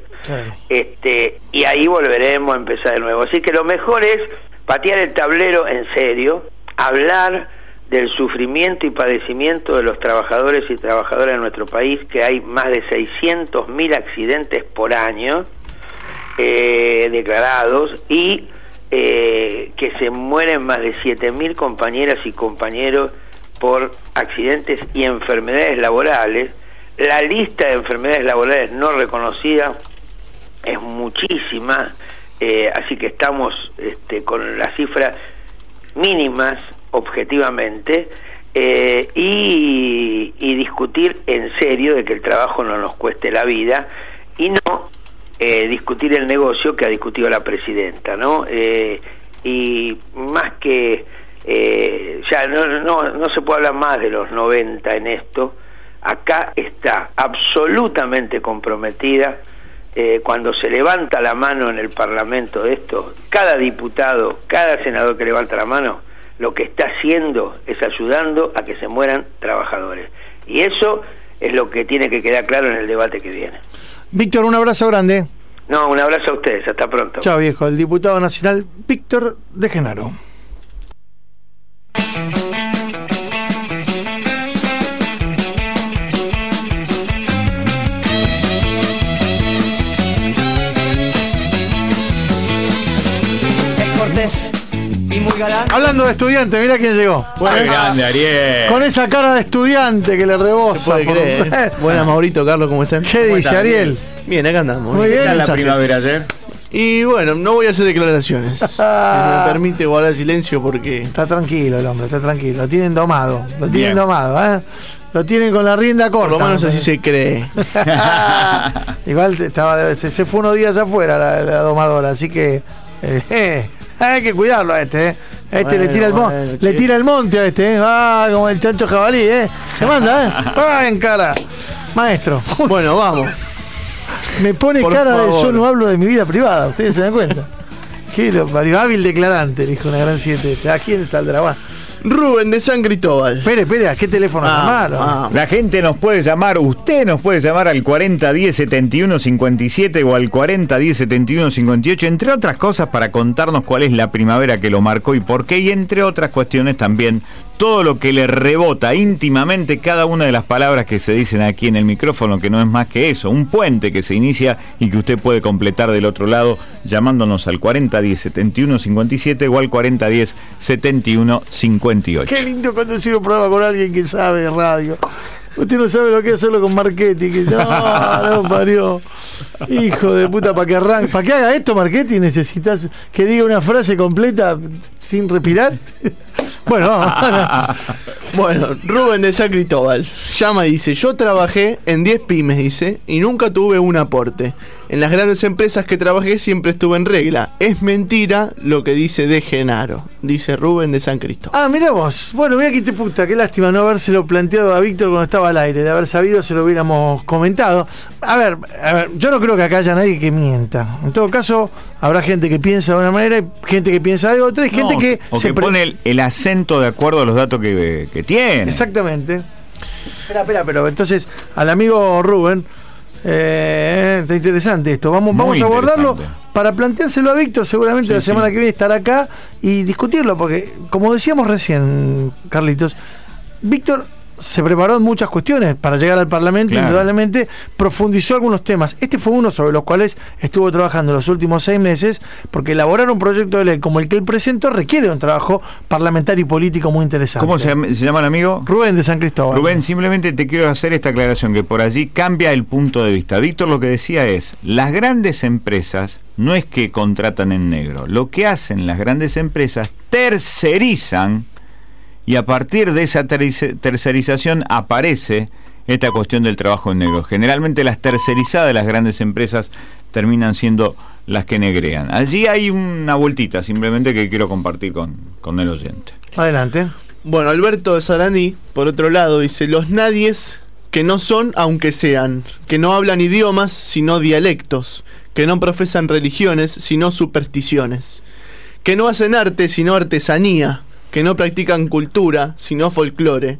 Este, y ahí volveremos a empezar de nuevo. Así que lo mejor es patear el tablero en serio, hablar del sufrimiento y padecimiento de los trabajadores y trabajadoras de nuestro país, que hay más de 600.000 accidentes por año eh, declarados y eh, que se mueren más de 7.000 compañeras y compañeros por accidentes y enfermedades laborales. La lista de enfermedades laborales no reconocidas es muchísima, eh, así que estamos este, con las cifras mínimas objetivamente eh, y, discutir en serio de que el trabajo no nos cueste la vida y no eh, discutir el negocio que ha discutido la presidenta, ¿no? Y más que eh, ya no, no, no se puede hablar más de los 90 en esto, acá está absolutamente comprometida. cuando se levanta la mano en el Parlamento de esto, cada diputado, cada senador que levanta la mano, lo que está haciendo es ayudando a que se mueran trabajadores. Y eso es lo que tiene que quedar claro en el debate que viene. Víctor, un abrazo grande. No, un abrazo a ustedes, hasta pronto. Chao viejo, el diputado nacional Víctor de Genaro. Hablando de estudiante, mira quién llegó. Qué grande, Ariel. Con esa cara de estudiante que le rebosa. Puede por- creer. Buenas, Maurito, Carlos, ¿cómo están? ¿Qué dice, Ariel? Bien, acá andamos. Muy bien. ¿Qué tal la Mensajes. primavera ayer? Y bueno, no voy a hacer declaraciones. Si me permite guardar silencio porque. Está tranquilo el hombre, está tranquilo. Lo tienen domado. Lo tienen Bien. domado, ¿eh? Lo tienen con la rienda corta. Por lo menos así se cree. Igual te- estaba, se, se fue unos días afuera la, la domadora, así que eh, eh, hay que cuidarlo a este. eh. A este le Bueno, tira el bueno, le tira el monte a este, eh. ah, como el chancho jabalí, eh. Se manda, eh. Ah, en cara. Maestro. Bueno, vamos. Me pone Por cara de yo no hablo de mi vida privada, ustedes se dan cuenta. Qué lo parió, hábil declarante, dijo una gran siete. ¿A quién saldrá? Va. Rubén de San Cristóbal. Espere, espere, ¿a qué teléfono Ah, llamaron? ah. La gente nos puede llamar, usted nos puede llamar al 4010 71 57 o al 4010 71 58, entre otras cosas para contarnos cuál es la primavera que lo marcó y por qué, y entre otras cuestiones también todo lo que le rebota íntimamente cada una de las palabras que se dicen aquí en el micrófono, que no es más que eso, un puente que se inicia y que usted puede completar del otro lado llamándonos al 4010 71 57 o al 4010 71 58. Qué lindo conducir un programa con alguien que sabe de radio. Usted no sabe lo que es hacerlo con Marchetti. Que, no, no, parió. Hijo de puta, para que arranque. Para que haga esto, Marchetti, necesitas que diga una frase completa sin respirar. Bueno. Bueno, Rubén de San Cristóbal llama y dice, yo trabajé en 10 pymes, dice, y nunca tuve un aporte. En las grandes empresas que trabajé siempre estuve en regla. Es mentira lo que dice De Genaro, dice Rubén de San Cristóbal. Ah, mira vos. Bueno, mira que te puta, qué lástima no habérselo planteado a Víctor cuando estaba al aire. De haber sabido, se lo hubiéramos comentado. A ver, a ver, yo no creo que acá haya nadie que mienta. En todo caso, habrá gente que piensa de una manera y gente que piensa de otra y gente No, que o se que pone el, el acento de acuerdo a los datos que, que tiene. Exactamente. Espera, espera, pero entonces al amigo Rubén, eh, está interesante esto. Vamos, Muy vamos a abordarlo para planteárselo a Víctor. Seguramente Sí, la sí. semana que viene estará acá y discutirlo, porque como decíamos recién, Carlitos, Víctor se preparó en muchas cuestiones para llegar al Parlamento, Claro. indudablemente profundizó algunos temas. Este fue uno sobre los cuales estuvo trabajando los últimos seis meses, porque elaborar un proyecto de ley como el que él presentó requiere un trabajo parlamentario y político muy interesante. ¿Cómo se llama, se llama el amigo? Rubén de San Cristóbal. Rubén, simplemente te quiero hacer esta aclaración, que por allí cambia el punto de vista. Víctor lo que decía es, las grandes empresas no es que contratan en negro, lo que hacen las grandes empresas tercerizan y a partir de esa terce- tercerización aparece esta cuestión del trabajo en negro. Generalmente las tercerizadas de las grandes empresas terminan siendo las que negrean. Allí hay una vueltita simplemente que quiero compartir con, con el oyente. Adelante. Bueno, Alberto de Sarandí, por otro lado, dice, los nadies que no son aunque sean, que no hablan idiomas sino dialectos, que no profesan religiones sino supersticiones, que no hacen arte sino artesanía, que no practican cultura sino folclore,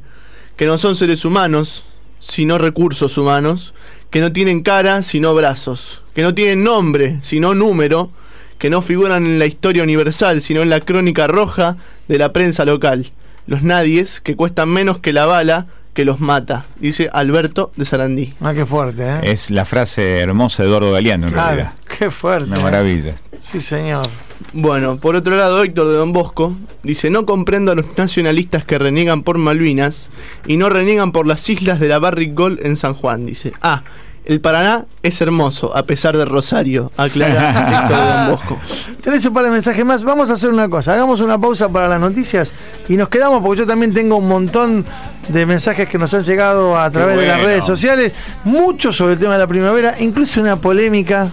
que no son seres humanos sino recursos humanos, que no tienen cara sino brazos, que no tienen nombre sino número, que no figuran en la historia universal, sino en la crónica roja de la prensa local. Los nadies que cuestan menos que la bala que los mata, dice Alberto de Sarandí. Ah, qué fuerte, ¿eh? Es la frase hermosa de Eduardo Galeano, en Claro, realidad. qué fuerte. Una ¿eh? maravilla. Sí, señor. Bueno, por otro lado, Héctor de Don Bosco dice, no comprendo a los nacionalistas que reniegan por Malvinas y no reniegan por las islas de la Barrick Gold en San Juan, dice. Ah, el Paraná es hermoso, a pesar de Rosario, aclara Héctor de Don Bosco. Tenés un par de mensajes más. Vamos a hacer una cosa. Hagamos una pausa para las noticias y nos quedamos porque yo también tengo un montón de mensajes que nos han llegado a través de las redes sociales. Mucho sobre el tema de la primavera. Incluso una polémica.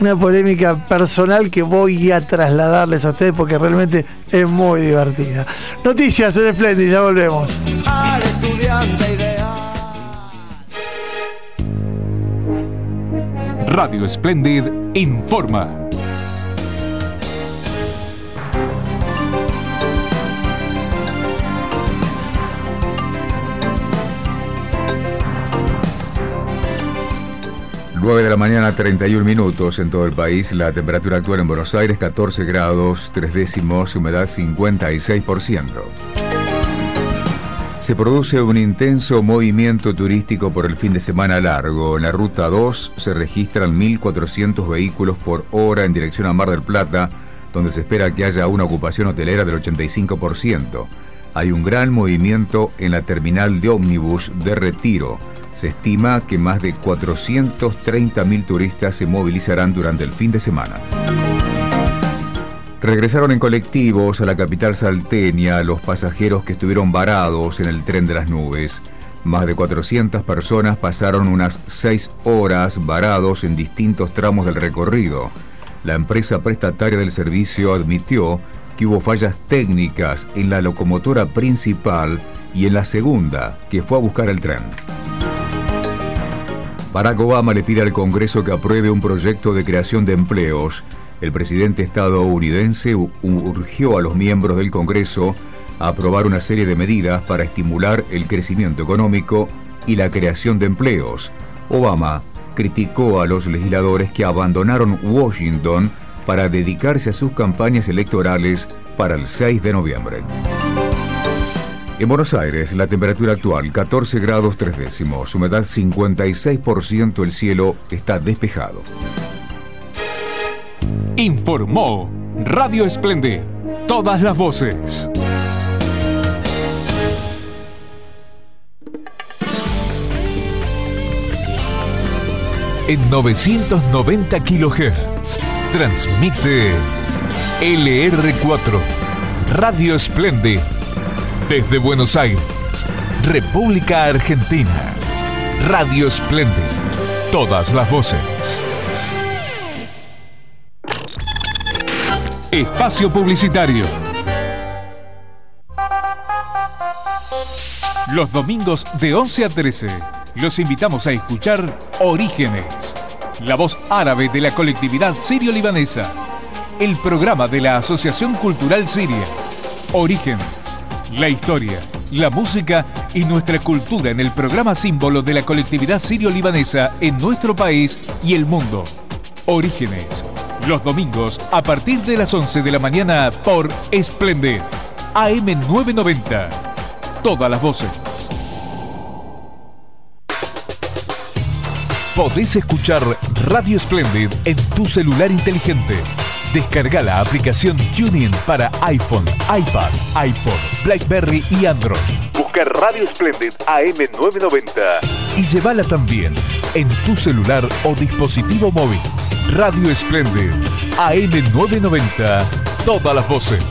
Una polémica personal que voy a trasladarles a ustedes porque realmente es muy divertida. Noticias en Splendid, ya volvemos. al estudiante ideal. Radio Splendid informa. Nueve de la mañana, 31 minutos en todo el país. La temperatura actual en Buenos Aires, 14 grados, 3 décimos, humedad 56%. Se produce un intenso movimiento turístico por el fin de semana largo. En la ruta 2 se registran 1.400 vehículos por hora en dirección a Mar del Plata, donde se espera que haya una ocupación hotelera del 85%. Hay un gran movimiento en la terminal de ómnibus de Retiro. Se estima que más de 430.000 turistas se movilizarán durante el fin de semana. Regresaron en colectivos a la capital salteña los pasajeros que estuvieron varados en el tren de las nubes. Más de 400 personas pasaron unas 6 horas varados en distintos tramos del recorrido. La empresa prestataria del servicio admitió que hubo fallas técnicas en la locomotora principal y en la segunda, que fue a buscar el tren. Barack Obama le pide al Congreso que apruebe un proyecto de creación de empleos el presidente estadounidense urgió a los miembros del Congreso a aprobar una serie de medidas para estimular el crecimiento económico y la creación de empleos. Obama criticó a los legisladores que abandonaron Washington para dedicarse a sus campañas electorales para el 6 de noviembre. En Buenos Aires, la temperatura actual 14 grados 3 décimos, humedad 56%, el cielo está despejado. Informó Radio Esplende. Todas las voces. En 990 kHz transmite LR4 Radio Esplende desde Buenos Aires, República Argentina. Radio Esplende. Todas las voces. Espacio Publicitario. Los domingos de 11 a 13 los invitamos a escuchar Orígenes, la voz árabe de la colectividad sirio-libanesa, el programa de la Asociación Cultural Siria. Orígenes, la historia, la música y nuestra cultura en el programa símbolo de la colectividad sirio-libanesa en nuestro país y el mundo. Orígenes los domingos a partir de las 11 de la mañana por Splendid AM990. Todas las voces. Podés escuchar Radio Splendid en tu celular inteligente. Descarga la aplicación TuneIn para iPhone, iPad, iPod, BlackBerry y Android. Busca Radio Splendid AM990 y llévala también en tu celular o dispositivo móvil. Radio Splendid AM990. Todas las voces.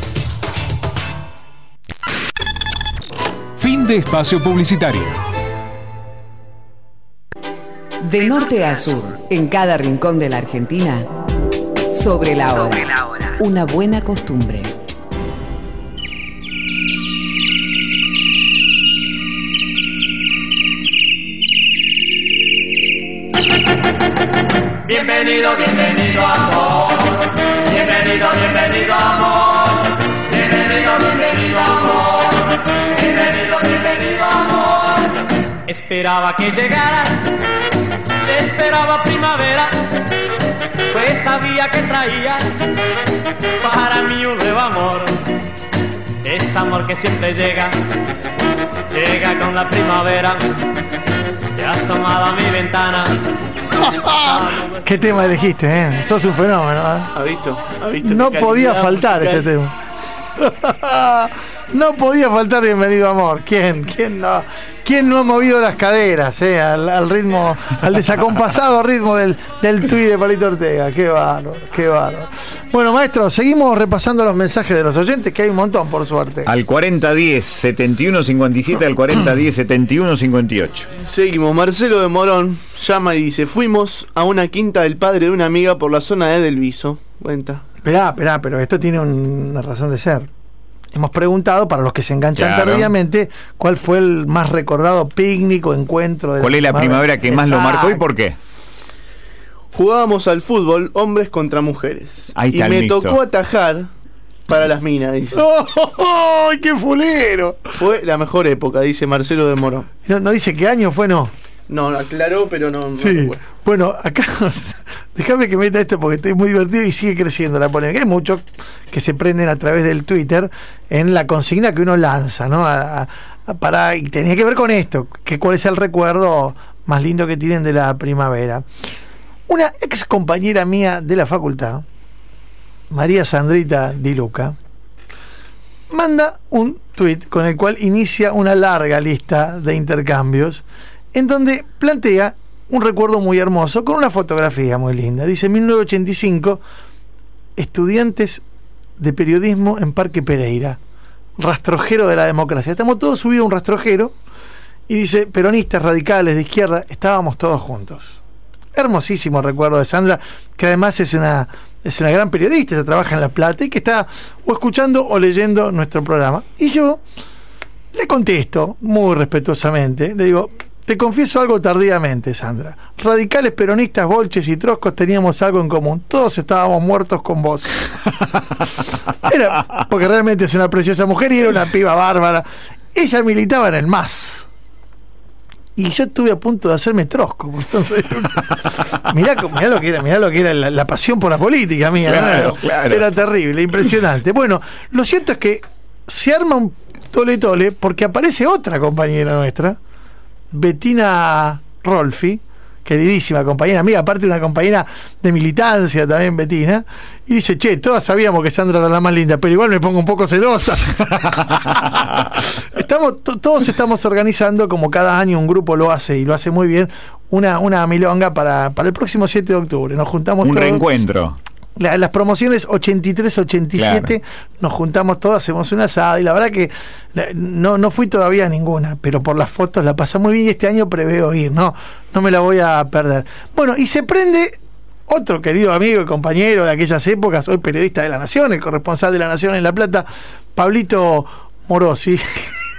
Fin de espacio publicitario. De norte a sur, en cada rincón de la Argentina, sobre la hora. Sobre la hora. Una buena costumbre. Bienvenido, bienvenido amor. Bienvenido, bienvenido amor. Bienvenido, bienvenido amor. Bienvenido, bienvenido amor. Esperaba que llegaras. Esperaba primavera. Pues sabía que traía para mí un nuevo amor. Es amor que siempre llega. Llega con la primavera. Te asomado a mi ventana ¿Qué tema elegiste, eh? Sos un fenómeno, ¿eh? ¿Ha visto? ¿Ha visto? No podía faltar este tema. no podía faltar Bienvenido Amor. ¿Quién? ¿Quién no? ¿Quién no ha movido las caderas eh? al, ritmo, al desacompasado ritmo del, del tuit de Palito Ortega? Qué bárbaro, qué bárbaro. Bueno, maestro, seguimos repasando los mensajes de los oyentes, que hay un montón, por suerte. Al 4010 7157 al 4010 7158. Seguimos, Marcelo de Morón llama y dice, fuimos a una quinta del padre de una amiga por la zona de Delviso. Cuenta. Esperá, esperá, pero esto tiene una razón de ser hemos preguntado, para los que se enganchan tardíamente, cuál fue el más recordado picnic o encuentro de ¿Cuál es la primavera que más lo marcó y por qué? Jugábamos al fútbol hombres contra mujeres. Ahí y me tocó atajar para las minas, dice. ¡Oh, qué fulero! Fue la mejor época, dice Marcelo de Moro. No, dice qué año fue, no. No, aclaró, pero no. Sí. bueno, acá déjame que meta esto porque estoy muy divertido y sigue creciendo la polémica. Hay muchos que se prenden a través del Twitter en la consigna que uno lanza, ¿no? para, y tenía que ver con esto, que cuál es el recuerdo más lindo que tienen de la primavera. Una ex compañera mía de la facultad María Sandrita Di Luca, manda un tuit con el cual inicia una larga lista de intercambios en donde plantea un recuerdo muy hermoso con una fotografía muy linda. Dice 1985, estudiantes de periodismo en Parque Pereira, rastrojero de la democracia. Estamos todos subidos a un rastrojero y dice, peronistas radicales de izquierda, estábamos todos juntos. Hermosísimo recuerdo de Sandra, que además es una, es una gran periodista, se trabaja en La Plata y que está o escuchando o leyendo nuestro programa. Y yo le contesto muy respetuosamente, le digo, te confieso algo tardíamente, Sandra. Radicales, peronistas, bolches y troscos teníamos algo en común. Todos estábamos muertos con vos. Era, porque realmente es una preciosa mujer y era una piba bárbara. Ella militaba en el MAS. Y yo estuve a punto de hacerme trosco. por mirá, mirá lo que era, mirá lo que era la, la pasión por la política mía. Claro, ¿no? claro. Era terrible, impresionante. Bueno, lo cierto es que se arma un tole tole porque aparece otra compañera nuestra, Betina Rolfi, queridísima compañera amiga, aparte de una compañera de militancia también, Betina, y dice, che, todas sabíamos que Sandra era la más linda, pero igual me pongo un poco celosa. estamos, to- todos estamos organizando, como cada año un grupo lo hace y lo hace muy bien, una, una milonga para, para el próximo 7 de octubre. Nos juntamos Un todos. reencuentro. La- las promociones 83-87 nos juntamos todos, hacemos una asada y la verdad que no, no fui todavía a ninguna, pero por las fotos la pasé muy bien y este año preveo ir, no, no me la voy a perder. Bueno, y se prende otro querido amigo y compañero de aquellas épocas, hoy periodista de La Nación, el corresponsal de La Nación en La Plata, Pablito Morosi.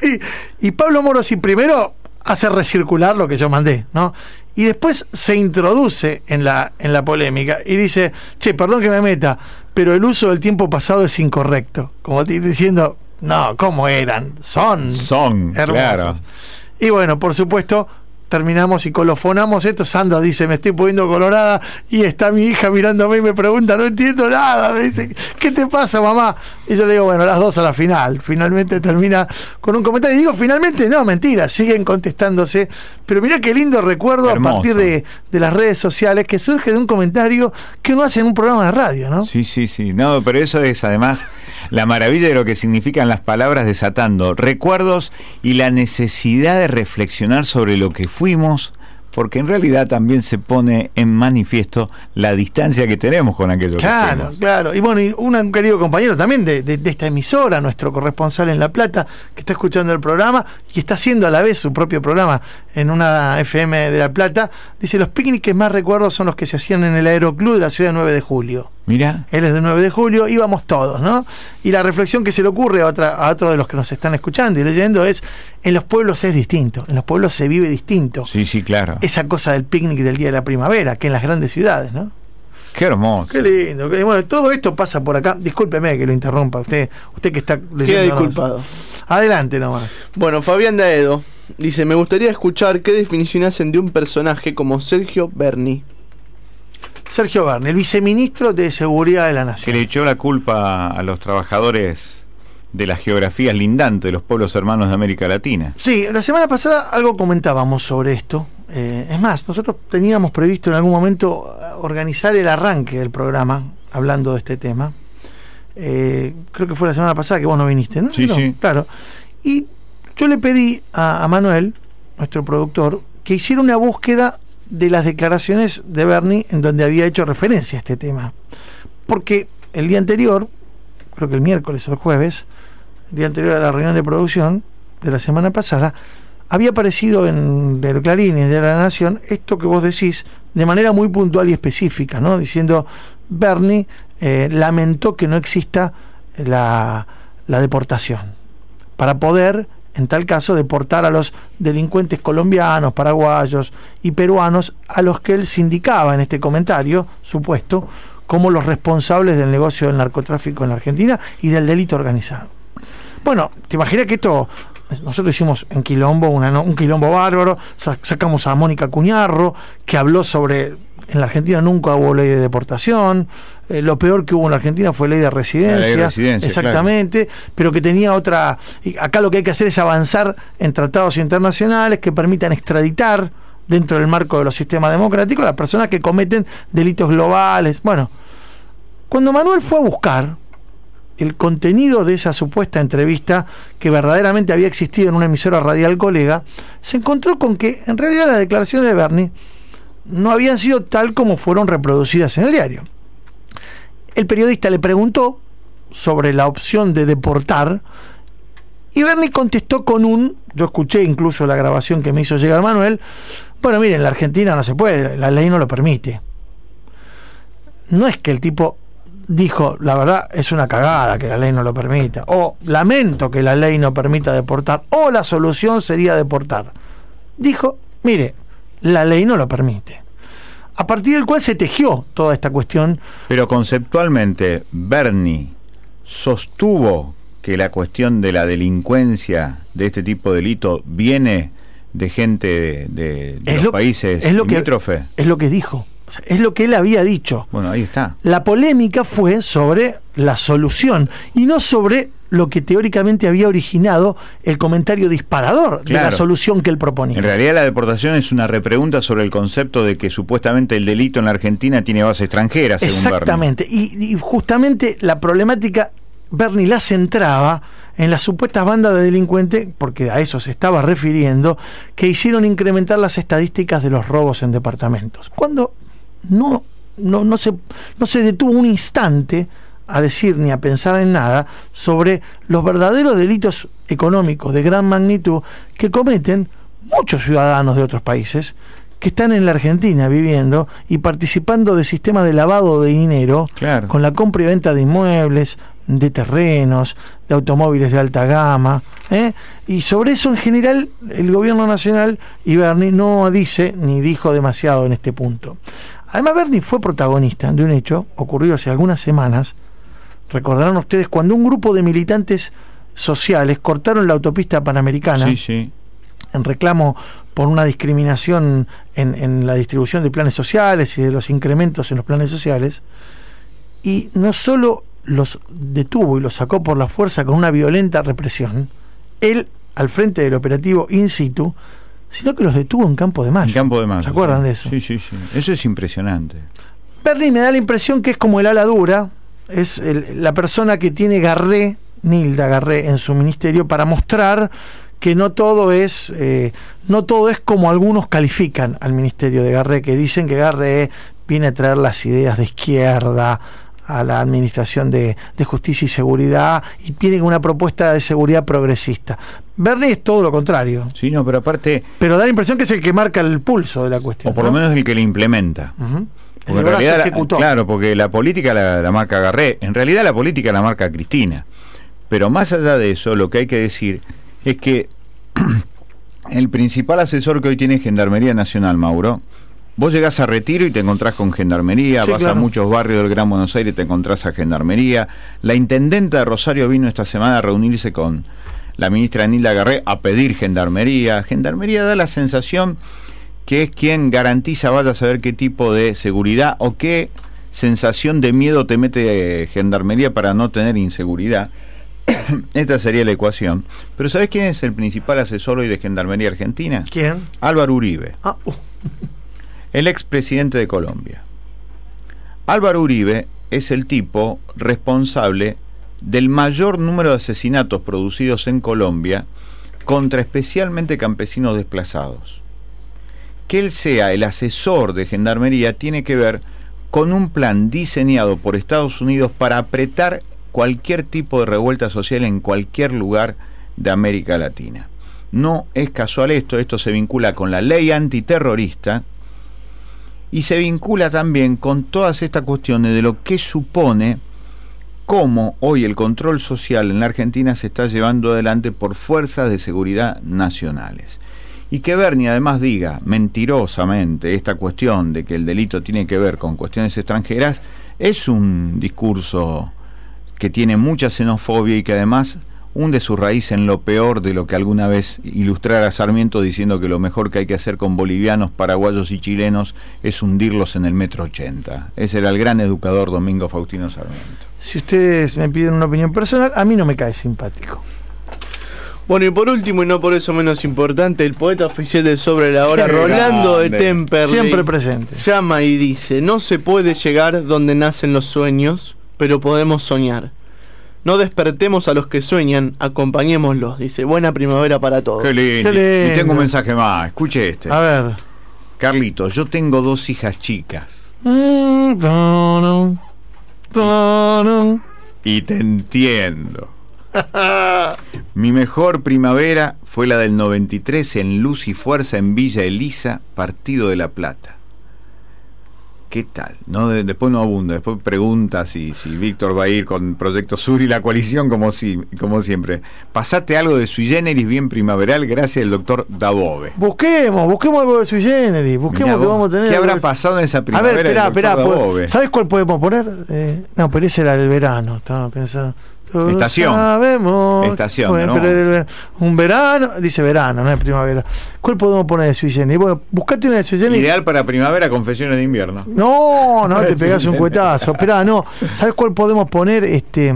y Pablo Morosi primero hace recircular lo que yo mandé, ¿no? Y después se introduce en la, en la polémica y dice, che, perdón que me meta, pero el uso del tiempo pasado es incorrecto. Como diciendo, no, ¿cómo eran? Son. Son, hermosos. claro. Y bueno, por supuesto, terminamos y colofonamos esto. Sandra dice, me estoy poniendo colorada y está mi hija mirándome y me pregunta, no entiendo nada. Me dice, ¿qué te pasa, mamá? Y yo le digo, bueno, las dos a la final. Finalmente termina con un comentario. Y digo, finalmente, no, mentira, siguen contestándose. Pero mira qué lindo recuerdo Hermoso. a partir de, de las redes sociales que surge de un comentario que uno hace en un programa de radio, ¿no? Sí, sí, sí. No, pero eso es además la maravilla de lo que significan las palabras desatando recuerdos y la necesidad de reflexionar sobre lo que fuimos, porque en realidad también se pone en manifiesto la distancia que tenemos con aquello que Claro, fuimos. claro. Y bueno, y un, querido compañero también de, de- de esta emisora, nuestro corresponsal en La Plata, que está escuchando el programa y está haciendo a la vez su propio programa en una FM de La Plata, dice, los picnics que más recuerdo son los que se hacían en el Aeroclub de la ciudad de 9 de julio. Mira, Él es del 9 de julio, íbamos todos, ¿no? Y la reflexión que se le ocurre a, otra, a otro de los que nos están escuchando y leyendo es, en los pueblos es distinto, en los pueblos se vive distinto. sí, sí, claro. Esa cosa del picnic del día de la primavera, que en las grandes ciudades, ¿no? Qué hermoso. Qué lindo. bueno, todo esto pasa por acá. Discúlpeme que lo interrumpa. Usted, usted que está leyendo. Queda disculpado. Adelante nomás. Bueno, Fabián Daedo dice, me gustaría escuchar qué definición hacen de un personaje como Sergio Berni. Sergio Berni, el viceministro de Seguridad de la Que Nación. le echó la culpa a los trabajadores de las geografías lindantes de los pueblos hermanos de América Latina. Sí, la semana pasada algo comentábamos sobre esto. Eh, es más, nosotros teníamos previsto en algún momento eh, organizar el arranque del programa hablando de este tema. Eh, creo que fue la semana pasada que vos no viniste, ¿no? Sí, No, sí. Claro. Y yo le pedí a, a Manuel, nuestro productor, que hiciera una búsqueda de las declaraciones de Bernie en donde había hecho referencia a este tema. Porque el día anterior, creo que el miércoles o el jueves, día anterior a la reunión de producción de la semana pasada, había aparecido en el Clarín y de la Nación esto que vos decís de manera muy puntual y específica, ¿no? Diciendo, Bernie eh, lamentó que no exista la, la deportación para poder, en tal caso, deportar a los delincuentes colombianos, paraguayos y peruanos a los que él sindicaba en este comentario, supuesto, como los responsables del negocio del narcotráfico en la Argentina y del delito organizado. Bueno, te imaginas que esto, nosotros hicimos en Quilombo una un Quilombo bárbaro, sa- sacamos a Mónica Cuñarro, que habló sobre, en la Argentina nunca hubo ley de deportación, eh, lo peor que hubo en la Argentina fue ley de residencia, residencia, exactamente, pero que tenía otra, acá lo que hay que hacer es avanzar en tratados internacionales que permitan extraditar dentro del marco de los sistemas democráticos a las personas que cometen delitos globales, bueno, Cuando Manuel fue a buscar el contenido de esa supuesta entrevista que verdaderamente había existido en una emisora radial colega, se encontró con que en realidad las declaraciones de Bernie no habían sido tal como fueron reproducidas en el diario. El periodista le preguntó sobre la opción de deportar y Bernie contestó con un, yo escuché incluso la grabación que me hizo llegar Manuel, bueno, miren, en la Argentina no se puede, la ley no lo permite. No es que el tipo dijo, la verdad es una cagada que la ley no lo permita, o lamento que la ley no permita deportar, o la solución sería deportar. Dijo, mire, la ley no lo permite. A partir del cual se tejió toda esta cuestión. Pero conceptualmente, Bernie sostuvo que la cuestión de la delincuencia de este tipo de delito viene de gente de, de, los países es lo limítrofes. Que, es lo que dijo. O sea, es lo que él había dicho. Bueno, ahí está. La polémica fue sobre la solución y no sobre lo que teóricamente había originado el comentario disparador de la solución que él proponía. En realidad la deportación es una repregunta sobre el concepto de que supuestamente el delito en la Argentina tiene base extranjera, según Exactamente, y, y, justamente la problemática Bernie la centraba en las supuestas bandas de delincuentes, porque a eso se estaba refiriendo, que hicieron incrementar las estadísticas de los robos en departamentos. Cuando no, no, no, se, no se detuvo un instante a decir ni a pensar en nada sobre los verdaderos delitos económicos de gran magnitud que cometen muchos ciudadanos de otros países que están en la Argentina viviendo y participando de sistemas de lavado de dinero con la compra y venta de inmuebles, de terrenos, de automóviles de alta gama. ¿eh? Y sobre eso en general el gobierno nacional y Bernie no dice ni dijo demasiado en este punto. Además Bernie fue protagonista de un hecho ocurrido hace algunas semanas. Recordarán ustedes cuando un grupo de militantes sociales cortaron la autopista panamericana en reclamo por una discriminación en, en la distribución de planes sociales y de los incrementos en los planes sociales. Y no solo los detuvo y los sacó por la fuerza con una violenta represión, él al frente del operativo in situ, sino que los detuvo en Campo de Mayo. En Campo de Mayo. ¿Se acuerdan de eso? Sí, sí, sí. Eso es impresionante. Bernie me da la impresión que es como el ala dura, es la persona que tiene Garré, Nilda Garré, en su ministerio para mostrar que no todo es eh, no todo es como algunos califican al ministerio de Garré, que dicen que Garré viene a traer las ideas de izquierda, a la Administración de, Justicia y Seguridad y tienen una propuesta de seguridad progresista. Bernie es todo lo contrario. Sí, no, pero aparte... Pero da la impresión que es el que marca el pulso de la cuestión. O por lo menos el que la implementa. en realidad, claro, porque la política la, marca Garré, en realidad la política la marca Cristina. Pero más allá de eso, lo que hay que decir es que el principal asesor que hoy tiene Gendarmería Nacional, Mauro, Vos llegás a Retiro y te encontrás con Gendarmería, vas a muchos barrios del Gran Buenos Aires y te encontrás a Gendarmería. La intendenta de Rosario vino esta semana a reunirse con la ministra Nilda Garré a pedir Gendarmería. Gendarmería da la sensación que es quien garantiza, vaya a saber qué tipo de seguridad o qué sensación de miedo te mete eh, Gendarmería para no tener inseguridad. Esta sería la ecuación. Pero ¿sabés quién es el principal asesor hoy de Gendarmería Argentina? ¿Quién? Álvaro Uribe. Ah, uh el expresidente de Colombia. Álvaro Uribe es el tipo responsable del mayor número de asesinatos producidos en Colombia contra especialmente campesinos desplazados. Que él sea el asesor de Gendarmería tiene que ver con un plan diseñado por Estados Unidos para apretar cualquier tipo de revuelta social en cualquier lugar de América Latina. No es casual esto, esto se vincula con la ley antiterrorista, y se vincula también con todas estas cuestiones de lo que supone cómo hoy el control social en la Argentina se está llevando adelante por fuerzas de seguridad nacionales. Y que Bernie además diga mentirosamente esta cuestión de que el delito tiene que ver con cuestiones extranjeras es un discurso que tiene mucha xenofobia y que además hunde su raíz en lo peor de lo que alguna vez ilustrara Sarmiento diciendo que lo mejor que hay que hacer con bolivianos, paraguayos y chilenos es hundirlos en el metro 80. Ese era el gran educador Domingo Faustino Sarmiento. Si ustedes me piden una opinión personal, a mí no me cae simpático. Bueno, y por último, y no por eso menos importante, el poeta oficial de Sobre la Hora, Sí, Rolando de. Temperley. Siempre presente. Llama y dice: No se puede llegar donde nacen los sueños, pero podemos soñar. No despertemos a los que sueñan, acompañémoslos. Dice: Buena primavera para todos. Qué lindo. Qué Y tengo un mensaje más. Escuche este. A ver. Carlitos, yo tengo dos hijas chicas. Mm, tono, tono. Y te entiendo. Mi mejor primavera fue la del 93 en Luz y Fuerza en Villa Elisa, Partido de la Plata. ¿Qué tal? No, de- después no abunda, después pregunta si, si Víctor va a ir con Proyecto Sur y la coalición como, si, como siempre. Pasate algo de sui generis bien primaveral gracias al doctor Dabove. Busquemos, busquemos algo de sui generis, busquemos Mirá que vamos a tener. ¿Qué habrá de- pasado en esa A primavera? ver, del esperá, esperá. ¿Sabes cuál podemos poner? Eh, no, pero ese era el verano, estaba pensando. Todos Estación. Sabemos. Estación, un verano, dice verano, no es primavera. ¿Cuál podemos poner de sui generis? Bueno, buscate una de sui generis. Ideal para primavera, confesiones de invierno. No, no, te Sí, pegas un cuetazo. Esperá, no. ¿Sabes cuál podemos poner? Este.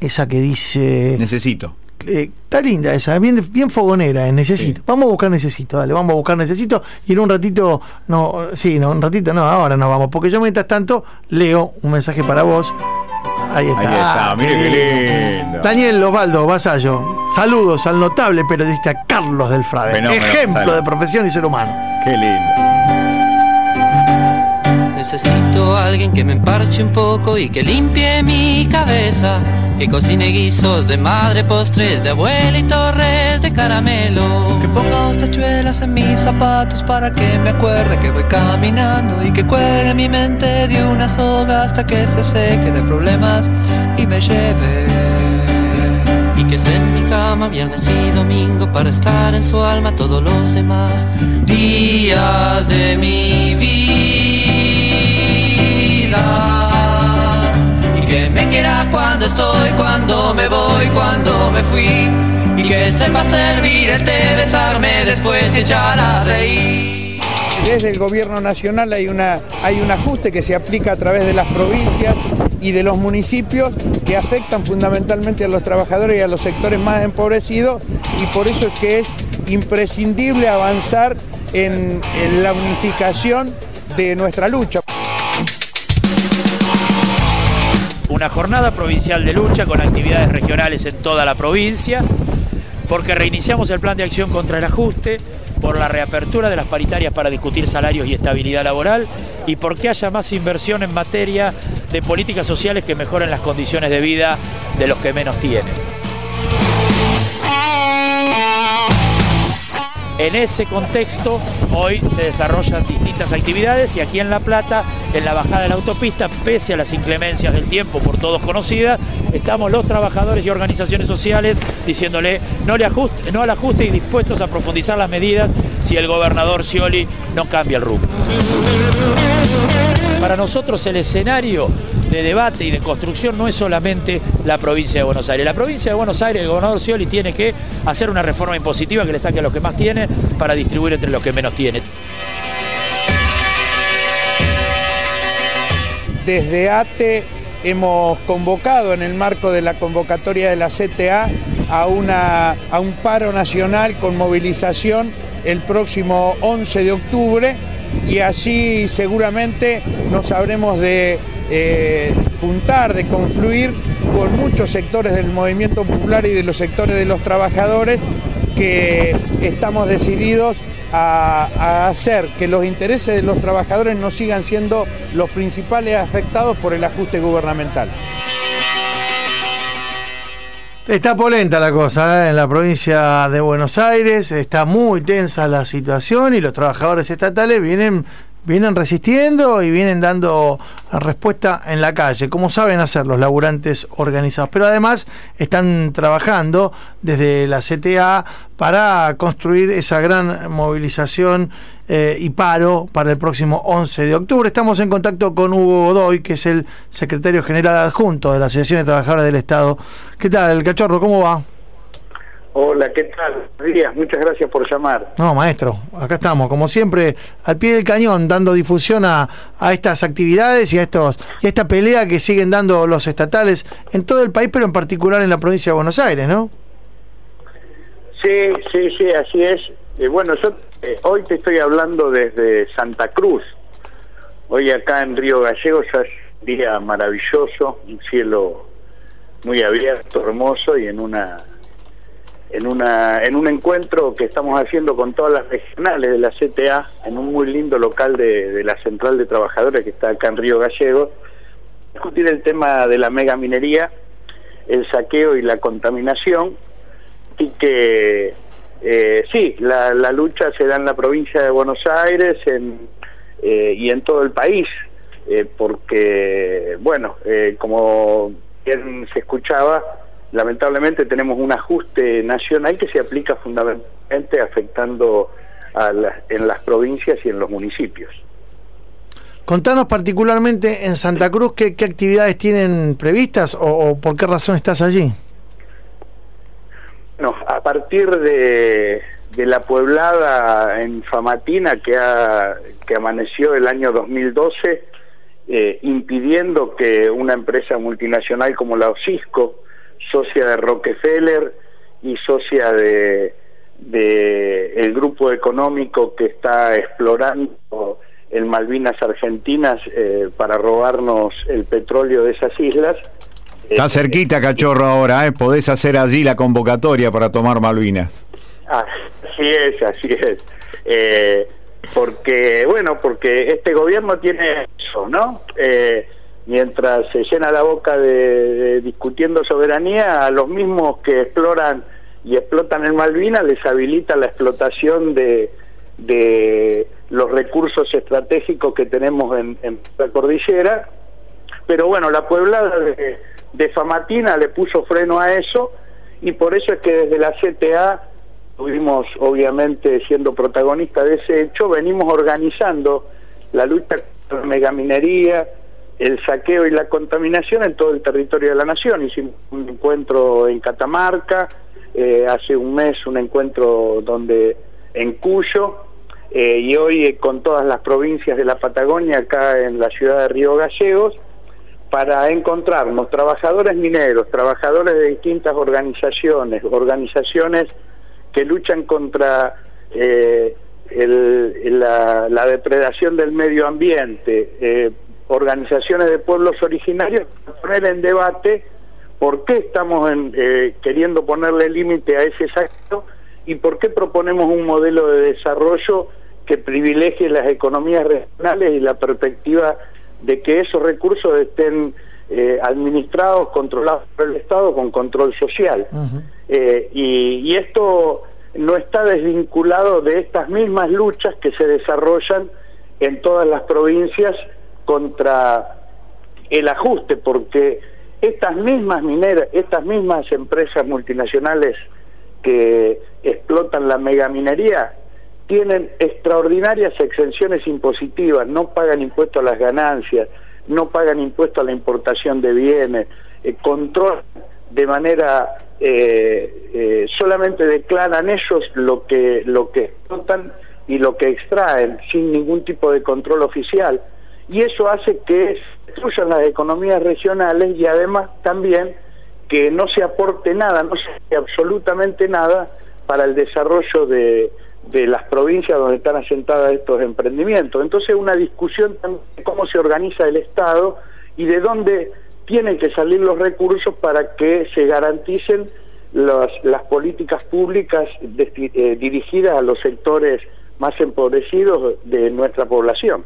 Esa que dice. Necesito. Eh, está linda esa, bien, bien fogonera, eh, necesito. Vamos a buscar necesito, dale, vamos a buscar necesito y en un ratito, no, sí, no, un ratito, no, ahora nos vamos, porque yo mientras tanto leo un mensaje para vos. Ahí está. Ahí está, mire qué lindo. Daniel Osvaldo Vasallo, saludos al notable periodista Carlos del Frade, Fenómeno, ejemplo de profesión y ser humano. Qué lindo. Necesito a alguien que me emparche un poco y que limpie mi cabeza. Que cocine guisos de madre, postres de abuela y torres de caramelo. Que ponga dos tachuelas en mis zapatos para que me acuerde que voy caminando y que cuelgue mi mente de una soga hasta que se seque de problemas y me lleve. Y que esté en mi cama viernes y domingo para estar en su alma todos los demás días de mi vida. Y que me quiera cuando estoy, cuando me voy, cuando me fui. Y que sepa besarme después y echar a reír. Desde el gobierno nacional hay, una, hay un ajuste que se aplica a través de las provincias y de los municipios que afectan fundamentalmente a los trabajadores y a los sectores más empobrecidos y por eso es que es imprescindible avanzar en la unificación de nuestra lucha. Una jornada provincial de lucha con actividades regionales en toda la provincia, porque reiniciamos el plan de acción contra el ajuste, por la reapertura de las paritarias para discutir salarios y estabilidad laboral y porque haya más inversión en materia de políticas sociales que mejoren las condiciones de vida de los que menos tienen. En ese contexto, hoy se desarrollan distintas actividades y aquí en La Plata, en la bajada de la autopista, pese a las inclemencias del tiempo por todos conocidas, estamos los trabajadores y organizaciones sociales diciéndole no, al ajuste y dispuestos a profundizar las medidas si el gobernador Scioli no cambia el rumbo. Para nosotros el escenario de debate y de construcción no es solamente la provincia de Buenos Aires. La provincia de Buenos Aires, el gobernador Scioli tiene que hacer una reforma impositiva que le saque a los que más tienen para distribuir entre los que menos tienen. Desde ATE hemos convocado en el marco de la convocatoria de la CTA a, una, a un paro nacional con movilización el próximo 11 de octubre y allí seguramente nos habremos de eh, juntar, de confluir con muchos sectores del movimiento popular y de los sectores de los trabajadores que estamos decididos a, a, hacer que los intereses de los trabajadores no sigan siendo los principales afectados por el ajuste gubernamental. Está polenta la cosa ¿eh? en la provincia de Buenos Aires, está muy tensa la situación y los trabajadores estatales vienen, vienen resistiendo y vienen dando respuesta en la calle, como saben hacer los laburantes organizados. Pero además están trabajando desde la CTA para construir esa gran movilización eh, y paro para el próximo 11 de octubre. Estamos en contacto con Hugo Godoy, que es el secretario general adjunto de la Asociación de Trabajadores del Estado. ¿Qué tal, cachorro? ¿Cómo va? Hola, ¿qué tal? Buenos días, muchas gracias por llamar. No, maestro, acá estamos, como siempre, al pie del cañón, dando difusión a, a estas actividades y a, estos, y a esta pelea que siguen dando los estatales en todo el país, pero en particular en la provincia de Buenos Aires, ¿no? Sí, sí, sí, así es. Eh, bueno, yo eh, hoy te estoy hablando desde Santa Cruz. Hoy acá en Río Gallegos es un día maravilloso, un cielo muy abierto, hermoso y en una en una en un encuentro que estamos haciendo con todas las regionales de la CTA en un muy lindo local de, la Central de Trabajadores que está acá en Río Gallegos discutir el tema de la mega minería, el saqueo y la contaminación y que eh, sí, la, la lucha se da en la provincia de Buenos Aires en, eh, y en todo el país, eh, porque, bueno, eh, como bien se escuchaba, lamentablemente tenemos un ajuste nacional que se aplica fundamentalmente afectando a la- en las provincias y en los municipios. Contanos particularmente en Santa Cruz qué, qué actividades tienen previstas o, o por qué razón estás allí. Bueno, a partir de, de la pueblada en Famatina que, ha, que amaneció el año 2012, eh, impidiendo que una empresa multinacional como la Osisco, socia de Rockefeller y socia de, de el grupo económico que está explorando en Malvinas Argentinas eh, para robarnos el petróleo de esas islas, Está cerquita, cachorro, ahora, ¿eh? Podés hacer allí la convocatoria para tomar Malvinas. Así es, así es. Eh, porque, bueno, porque este gobierno tiene eso, ¿no? Eh, mientras se llena la boca de, discutiendo soberanía, a los mismos que exploran y explotan en Malvinas les habilita la explotación de, de los recursos estratégicos que tenemos en, en la cordillera. Pero bueno, la pueblada de, de Famatina le puso freno a eso y por eso es que desde la CTA estuvimos obviamente siendo protagonistas de ese hecho, venimos organizando la lucha contra la megaminería, el saqueo y la contaminación en todo el territorio de la nación. Hicimos un encuentro en Catamarca, eh, hace un mes un encuentro donde en Cuyo, eh, y hoy eh, con todas las provincias de la Patagonia, acá en la ciudad de Río Gallegos, para encontrarnos trabajadores mineros, trabajadores de distintas organizaciones, organizaciones que luchan contra el- la, la depredación del medio ambiente, organizaciones de pueblos originarios, para poner en debate por qué estamos en, eh, queriendo ponerle límite a ese saqueo y por qué proponemos un modelo de desarrollo que privilegie las economías regionales y la perspectiva de que esos recursos estén eh, administrados, controlados por el Estado con control social. Eh, y, y esto no está desvinculado de estas mismas luchas que se desarrollan en todas las provincias contra el ajuste, porque estas mismas mineras, estas mismas empresas multinacionales que explotan la megaminería tienen extraordinarias exenciones impositivas, no pagan impuesto a las ganancias, no pagan impuesto a la importación de bienes, eh, controlan de manera eh, eh, solamente declaran ellos lo que lo que explotan y lo que extraen sin ningún tipo de control oficial y eso hace que destruyan las economías regionales y además también que no se aporte nada, no se hace absolutamente nada para el desarrollo de, de las provincias donde están asentadas estos emprendimientos. Entonces una discusión de cómo se organiza el Estado y de dónde tienen que salir los recursos para que se garanticen las, las políticas públicas eh, dirigidas a los sectores más empobrecidos de nuestra población.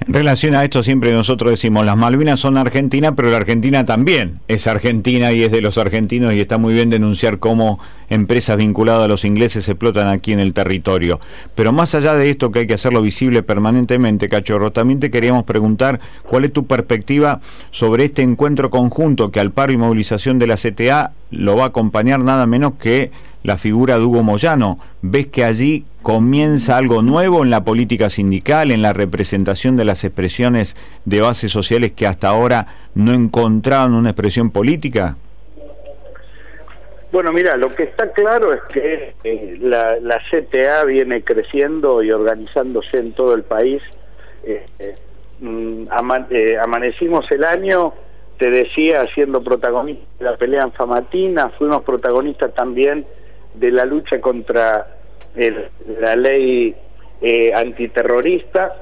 En relación a esto siempre nosotros decimos, las Malvinas son Argentina, pero la Argentina también es Argentina y es de los argentinos y está muy bien denunciar cómo empresas vinculadas a los ingleses se explotan aquí en el territorio. Pero más allá de esto que hay que hacerlo visible permanentemente, Cachorro, también te queríamos preguntar cuál es tu perspectiva sobre este encuentro conjunto que al paro y movilización de la CTA lo va a acompañar nada menos que la figura de Hugo Moyano. ¿Ves que allí comienza algo nuevo en la política sindical, en la representación de las expresiones de bases sociales que hasta ahora no encontraban una expresión política? Bueno, mira, lo que está claro es que eh, la, CTA viene creciendo y organizándose en todo el país. Eh, eh, mm, ama- amanecimos el año, te decía, siendo protagonista de la pelea en Famatina, fuimos protagonistas también de la lucha contra el- la ley eh, antiterrorista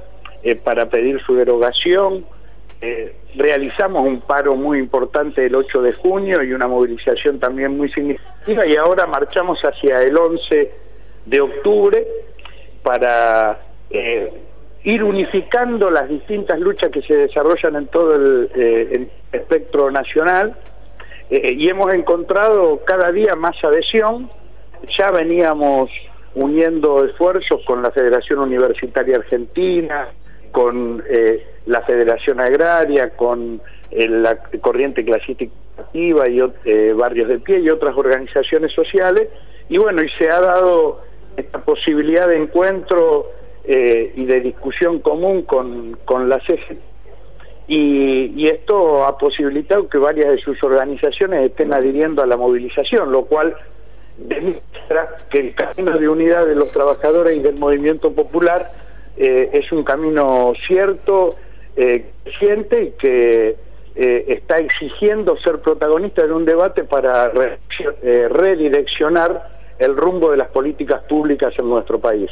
eh, para pedir su derogación. Eh, realizamos un paro muy importante el 8 de junio y una movilización también muy significativa y ahora marchamos hacia el 11 de octubre para eh, ir unificando las distintas luchas que se desarrollan en todo el, espectro nacional y hemos encontrado cada día más adhesión. Ya veníamos uniendo esfuerzos con la Federación Universitaria Argentina, con eh, la Federación Agraria, con eh, la Corriente Clasística Activa y eh, Barrios de Pie y otras organizaciones sociales. Y bueno, y se ha dado esta posibilidad de encuentro eh, y de discusión común con, con la CGT y, y esto ha posibilitado que varias de sus organizaciones estén adhiriendo a la movilización, lo cual demuestra que el camino de unidad de los trabajadores y del movimiento popular eh, es un camino cierto, eh, y que eh, está exigiendo ser protagonista de un debate para eh, redireccionar el rumbo de las políticas públicas en nuestro país.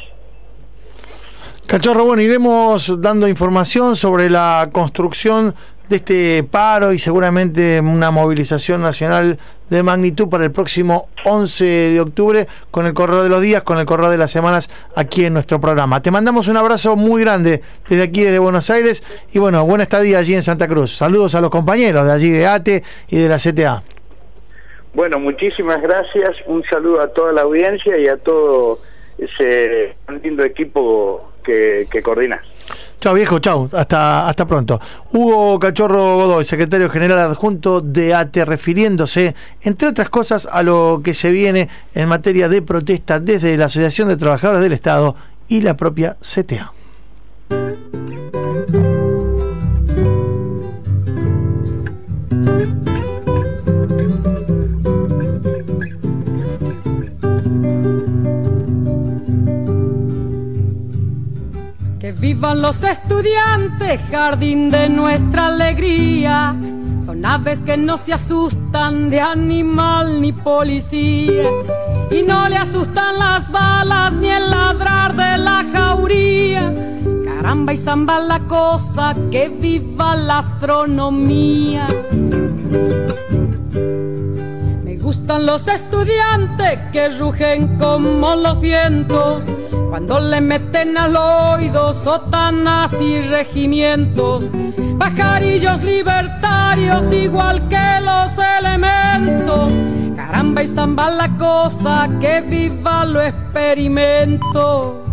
Cachorro, bueno, iremos dando información sobre la construcción de este paro y seguramente una movilización nacional de magnitud para el próximo 11 de octubre con el correo de los días, con el correo de las semanas aquí en nuestro programa. Te mandamos un abrazo muy grande desde aquí, desde Buenos Aires y bueno, buena estadía allí en Santa Cruz. Saludos a los compañeros de allí de ATE y de la CTA. Bueno, muchísimas gracias. Un saludo a toda la audiencia y a todo ese lindo equipo que, que coordinas. Chao viejo, chao, hasta, hasta pronto. Hugo Cachorro Godoy, secretario general adjunto de ATE, refiriéndose, entre otras cosas, a lo que se viene en materia de protesta desde la Asociación de Trabajadores del Estado y la propia CTA. Vivan los estudiantes, jardín de nuestra alegría. Son aves que no se asustan de animal ni policía. Y no le asustan las balas ni el ladrar de la jauría. Caramba y zamba la cosa, que viva la astronomía. Me gustan los estudiantes que rugen como los vientos cuando le meten al oído sotanas y regimientos, pajarillos libertarios igual que los elementos. Caramba y zamba la cosa, que viva lo experimento.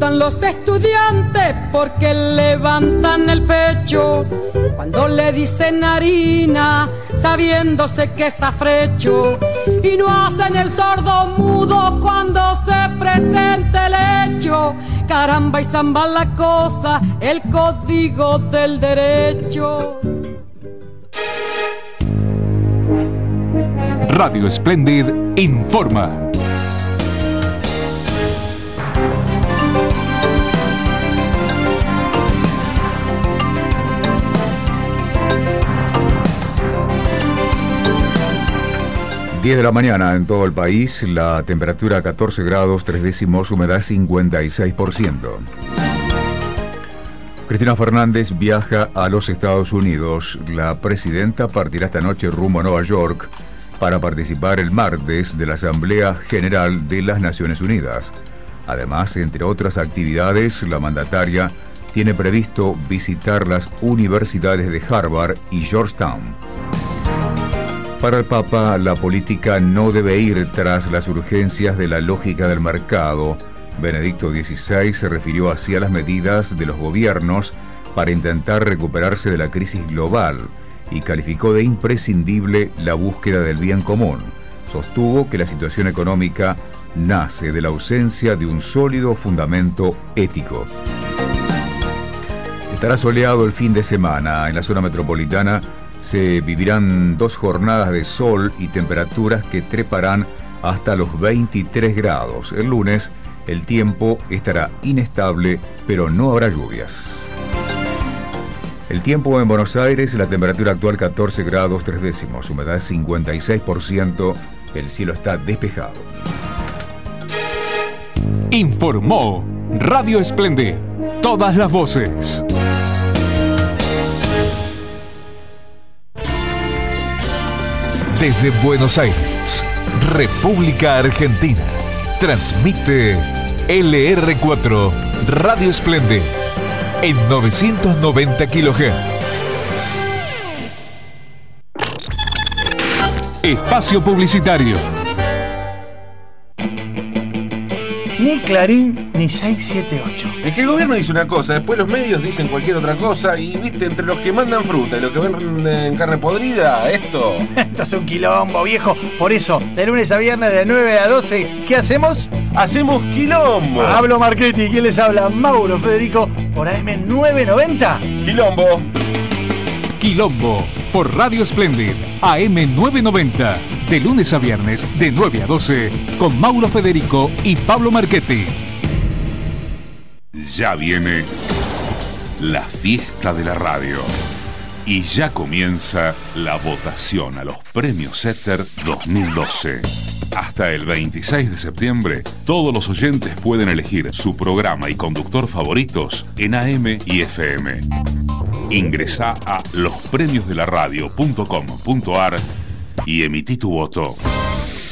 Gustan los estudiantes porque levantan el pecho cuando le dicen harina, sabiéndose que es afrecho. Y no hacen el sordo mudo cuando se presenta el hecho. Caramba y zamba la cosa, el código del derecho. Radio Splendid informa. ...10 de la mañana en todo el país, la temperatura 14 grados, 3 décimos, humedad 56%. Cristina Fernández viaja a los Estados Unidos. La presidenta partirá esta noche rumbo a Nueva York para participar el martes de la Asamblea General de las Naciones Unidas. Además, entre otras actividades, la mandataria tiene previsto visitar las universidades de Harvard y Georgetown. Para el Papa, la política no debe ir tras las urgencias de la lógica del mercado. Benedicto XVI se refirió así a las medidas de los gobiernos para intentar recuperarse de la crisis global y calificó de imprescindible la búsqueda del bien común. Sostuvo que la situación económica nace de la ausencia de un sólido fundamento ético. Estará soleado el fin de semana. En la zona metropolitana se vivirán dos jornadas de sol y temperaturas que treparán hasta los 23 grados. El lunes el tiempo estará inestable, pero no habrá lluvias. El tiempo en Buenos Aires, la temperatura actual 14 grados 3 décimos, humedad 56%, el cielo está despejado. Informó Radio Esplende. Todas las voces. Desde Buenos Aires, República Argentina. Transmite LR4 Radio Esplende en 990 kHz. Espacio Publicitario. Ni Clarín ni 678. Es que el gobierno dice una cosa, después los medios dicen cualquier otra cosa y viste, entre los que mandan fruta y los que venden carne podrida, esto... Esto es un quilombo, viejo. Por eso, de lunes a viernes de 9 a 12, ¿qué hacemos? ¡Hacemos quilombo! Hablo Marchetti, ¿quién les habla? Mauro Federico, por AM990. ¡Quilombo! Quilombo, por Radio Splendid, AM990, de lunes a viernes, de 9 a 12, con Mauro Federico y Pablo Marchetti. Ya viene la fiesta de la radio. Y ya comienza la votación a los premios ETER 2012. Hasta el 26 de septiembre, todos los oyentes pueden elegir su programa y conductor favoritos en AM y FM. Ingresa a lospremiosdelaradio.com.ar y emití tu voto.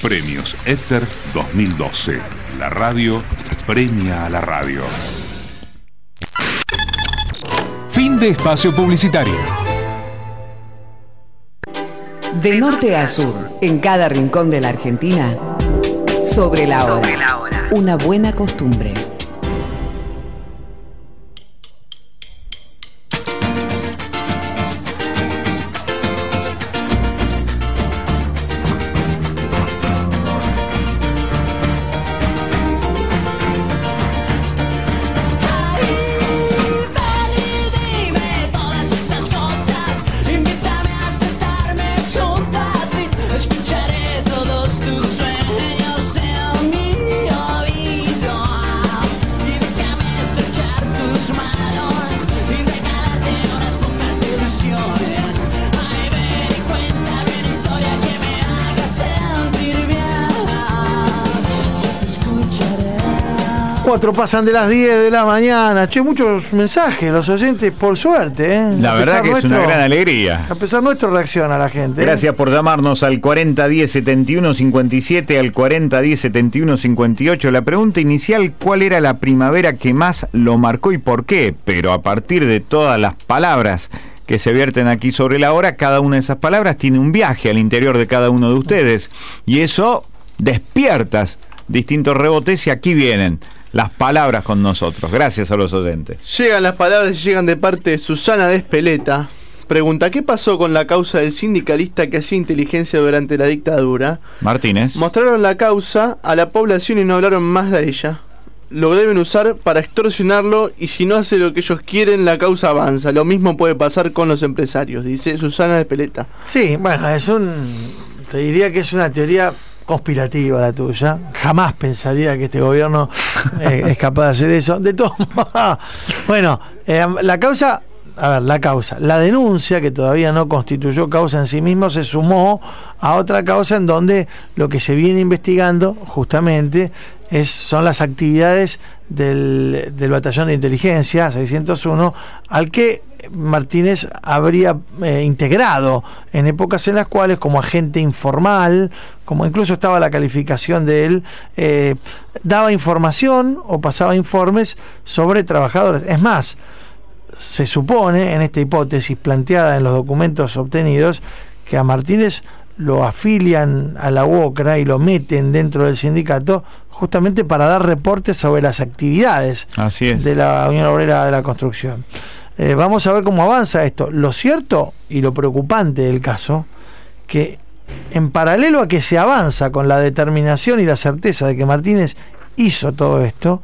Premios Ether 2012. La radio premia a la radio. Fin de espacio publicitario. De norte a sur, en cada rincón de la Argentina, sobre la hora. Sobre la hora. Una buena costumbre. 4 pasan de las 10 de la mañana. Che, muchos mensajes, los oyentes, por suerte. ¿eh? La verdad que es una gran alegría. A pesar nuestro, a la gente. ¿eh? Gracias por llamarnos al 4010-7157, al 4010-7158. La pregunta inicial, ¿cuál era la primavera que más lo marcó y por qué? Pero a partir de todas las palabras que se vierten aquí sobre la hora, cada una de esas palabras tiene un viaje al interior de cada uno de ustedes. Y eso despiertas distintos rebotes y aquí vienen las palabras con nosotros. Gracias a los oyentes. Llegan las palabras y llegan de parte de Susana Despeleta. Pregunta, ¿qué pasó con la causa del sindicalista que hacía inteligencia durante la dictadura? Martínez. Mostraron la causa a la población y no hablaron más de ella. Lo deben usar para extorsionarlo y si no hace lo que ellos quieren, la causa avanza. Lo mismo puede pasar con los empresarios, dice Susana Despeleta. Sí, bueno, es un. Te diría que es una teoría conspirativa la tuya. Jamás pensaría que este gobierno eh, es capaz de hacer eso. De todos modos, bueno, eh, la causa. A ver, la causa. La denuncia, que todavía no constituyó causa en sí mismo, se sumó a otra causa en donde lo que se viene investigando, justamente, es, son las actividades del, del batallón de inteligencia 601, al que Martínez habría eh, integrado en épocas en las cuales como agente informal, como incluso estaba la calificación de él, eh, daba información o pasaba informes sobre trabajadores. Es más, se supone en esta hipótesis planteada en los documentos obtenidos que a Martínez lo afilian a la UOCRA y lo meten dentro del sindicato justamente para dar reportes sobre las actividades Así es. de la Unión Obrera de la Construcción. Eh, vamos a ver cómo avanza esto. Lo cierto y lo preocupante del caso, que en paralelo a que se avanza con la determinación y la certeza de que Martínez hizo todo esto,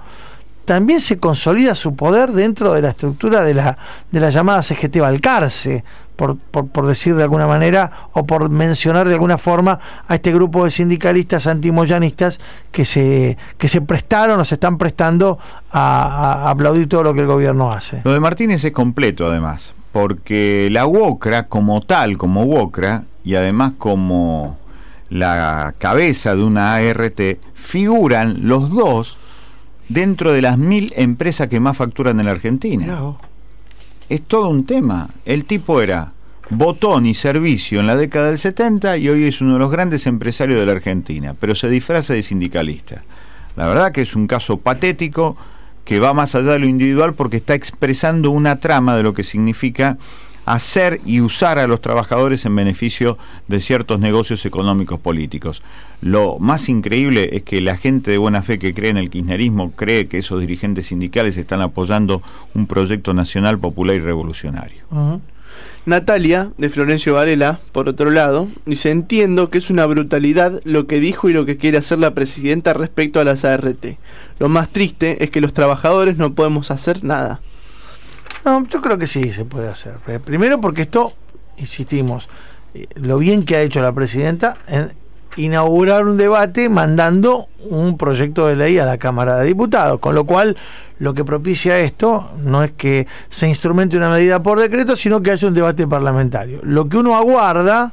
también se consolida su poder dentro de la estructura de la, de la llamada CGT Balcarce, por, por, por decir de alguna manera, o por mencionar de alguna forma a este grupo de sindicalistas antimoyanistas que se, que se prestaron o se están prestando a, aplaudir todo lo que el gobierno hace. Lo de Martínez es completo, además, porque la UOCRA como tal, como UOCRA, y además como la cabeza de una ART, figuran los dos dentro de las mil empresas que más facturan en la Argentina. Es todo un tema. El tipo era botón y servicio en la década del 70 y hoy es uno de los grandes empresarios de la Argentina, pero se disfraza de sindicalista. La verdad que es un caso patético que va más allá de lo individual porque está expresando una trama de lo que significa hacer y usar a los trabajadores en beneficio de ciertos negocios económicos políticos. Lo más increíble es que la gente de buena fe que cree en el kirchnerismo cree que esos dirigentes sindicales están apoyando un proyecto nacional, popular y revolucionario. Natalia, de Florencio Varela, por otro lado, dice, entiendo que es una brutalidad lo que dijo y lo que quiere hacer la presidenta respecto a las ART. Lo más triste es que los trabajadores no podemos hacer nada. No, yo creo que sí se puede hacer. Eh, Primero porque esto, insistimos, eh, lo bien que ha hecho la presidenta en inaugurar un debate mandando un proyecto de ley a la Cámara de Diputados, con lo cual lo que propicia esto no es que se instrumente una medida por decreto, sino que haya un debate parlamentario. Lo que uno aguarda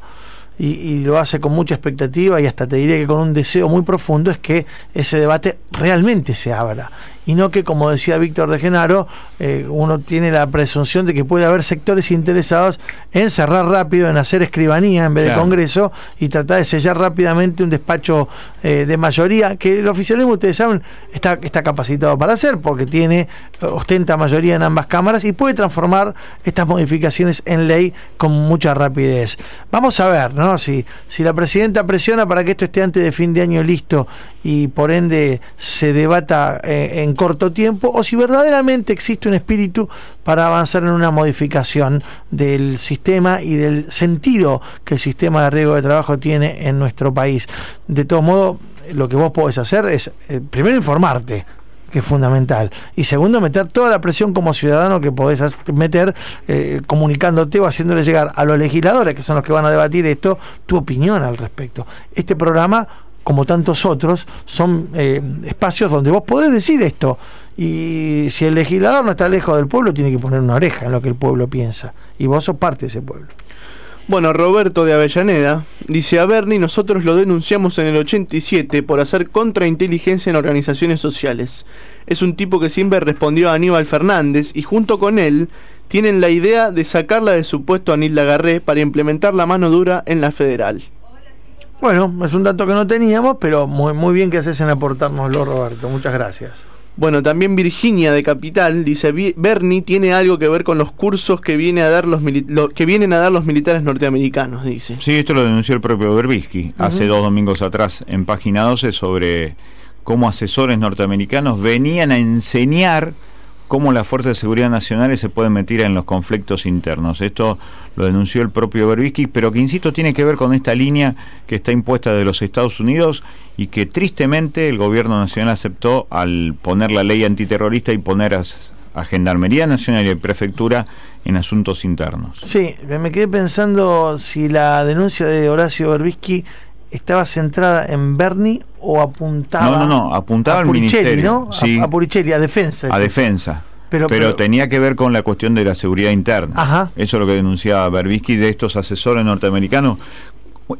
y, y lo hace con mucha expectativa y hasta te diré que con un deseo muy profundo es que ese debate realmente se abra y no que, como decía Víctor de Genaro, eh, uno tiene la presunción de que puede haber sectores interesados en cerrar rápido, en hacer escribanía en vez de. Congreso y tratar de sellar rápidamente un despacho eh, de mayoría que el oficialismo, ustedes saben, está, está capacitado para hacer porque tiene, ostenta mayoría en ambas cámaras y puede transformar estas modificaciones en ley con mucha rapidez. Vamos a ver, ¿no? Si, si la presidenta presiona para que esto esté antes de fin de año listo y por ende se debata eh, en corto tiempo o si verdaderamente existe un espíritu para avanzar en una modificación del sistema y del sentido que el sistema de riesgo de trabajo tiene en nuestro país. De todo modo, lo que vos podés hacer es, eh, primero, informarte que es fundamental. Y segundo, meter toda la presión como ciudadano que podés meter eh, comunicándote o haciéndole llegar a los legisladores, que son los que van a debatir esto, tu opinión al respecto. Este programa, como tantos otros, son eh, espacios donde vos podés decir esto. Y si el legislador no está lejos del pueblo, tiene que poner una oreja en lo que el pueblo piensa. Y vos sos parte de ese pueblo. Bueno, Roberto de Avellaneda dice a Bernie, nosotros lo denunciamos en el 87 por hacer contrainteligencia en organizaciones sociales. Es un tipo que siempre respondió a Aníbal Fernández y junto con él tienen la idea de sacarla de su puesto a Nilda Garré para implementar la mano dura en la federal. Bueno, es un dato que no teníamos, pero muy, muy bien que haces en aportárnoslo, Roberto. Muchas gracias. Bueno, también Virginia de Capital dice "Vi- Bernie tiene algo que ver con los cursos que viene a dar los lo- que vienen a dar los militares norteamericanos, dice. Sí, esto lo denunció el propio Berbisky hace dos domingos atrás en página 12 sobre cómo asesores norteamericanos venían a enseñar cómo las fuerzas de seguridad nacionales se pueden meter en los conflictos internos. Esto lo denunció el propio Berbisky, pero que, insisto, tiene que ver con esta línea que está impuesta de los Estados Unidos y que tristemente el gobierno nacional aceptó al poner la ley antiterrorista y poner a, Gendarmería Nacional y Prefectura en asuntos internos. Sí, me quedé pensando si la denuncia de Horacio Berbisky estaba centrada en Bernie o apuntaba No, no, no, apuntaba a al Puricelli, ministerio, ¿no? A- sí. A, Puricelli, a defensa. a sí. defensa. Pero- Pero, pero- tenía que ver con la cuestión de la seguridad interna. Ajá. Eso es lo que denunciaba Berbisky de estos asesores norteamericanos.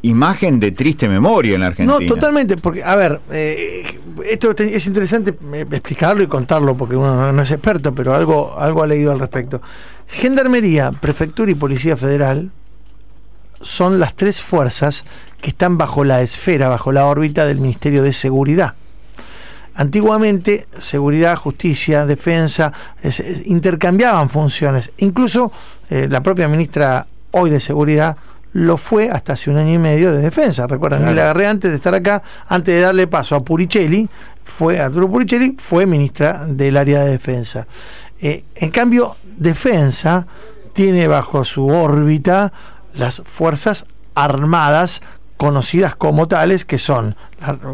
Imagen de triste memoria en la Argentina. No, totalmente, porque, a ver, eh, esto es interesante eh, explicarlo y contarlo, porque uno no, no es experto, pero algo, algo ha leído al respecto. Gendarmería, Prefectura y Policía Federal son las tres fuerzas que están bajo la esfera, bajo la órbita del Ministerio de Seguridad. Antiguamente, seguridad, justicia, defensa, es- es- intercambiaban funciones. Incluso eh, la propia ministra hoy de Seguridad lo fue hasta hace un año y medio de defensa. Recuerdan, Claro. la agarré antes de estar acá, antes de darle paso a Puricelli, fue Arturo Puricelli, fue ministra del área de defensa. Eh, en cambio, defensa tiene bajo su órbita las fuerzas armadas conocidas como tales, que son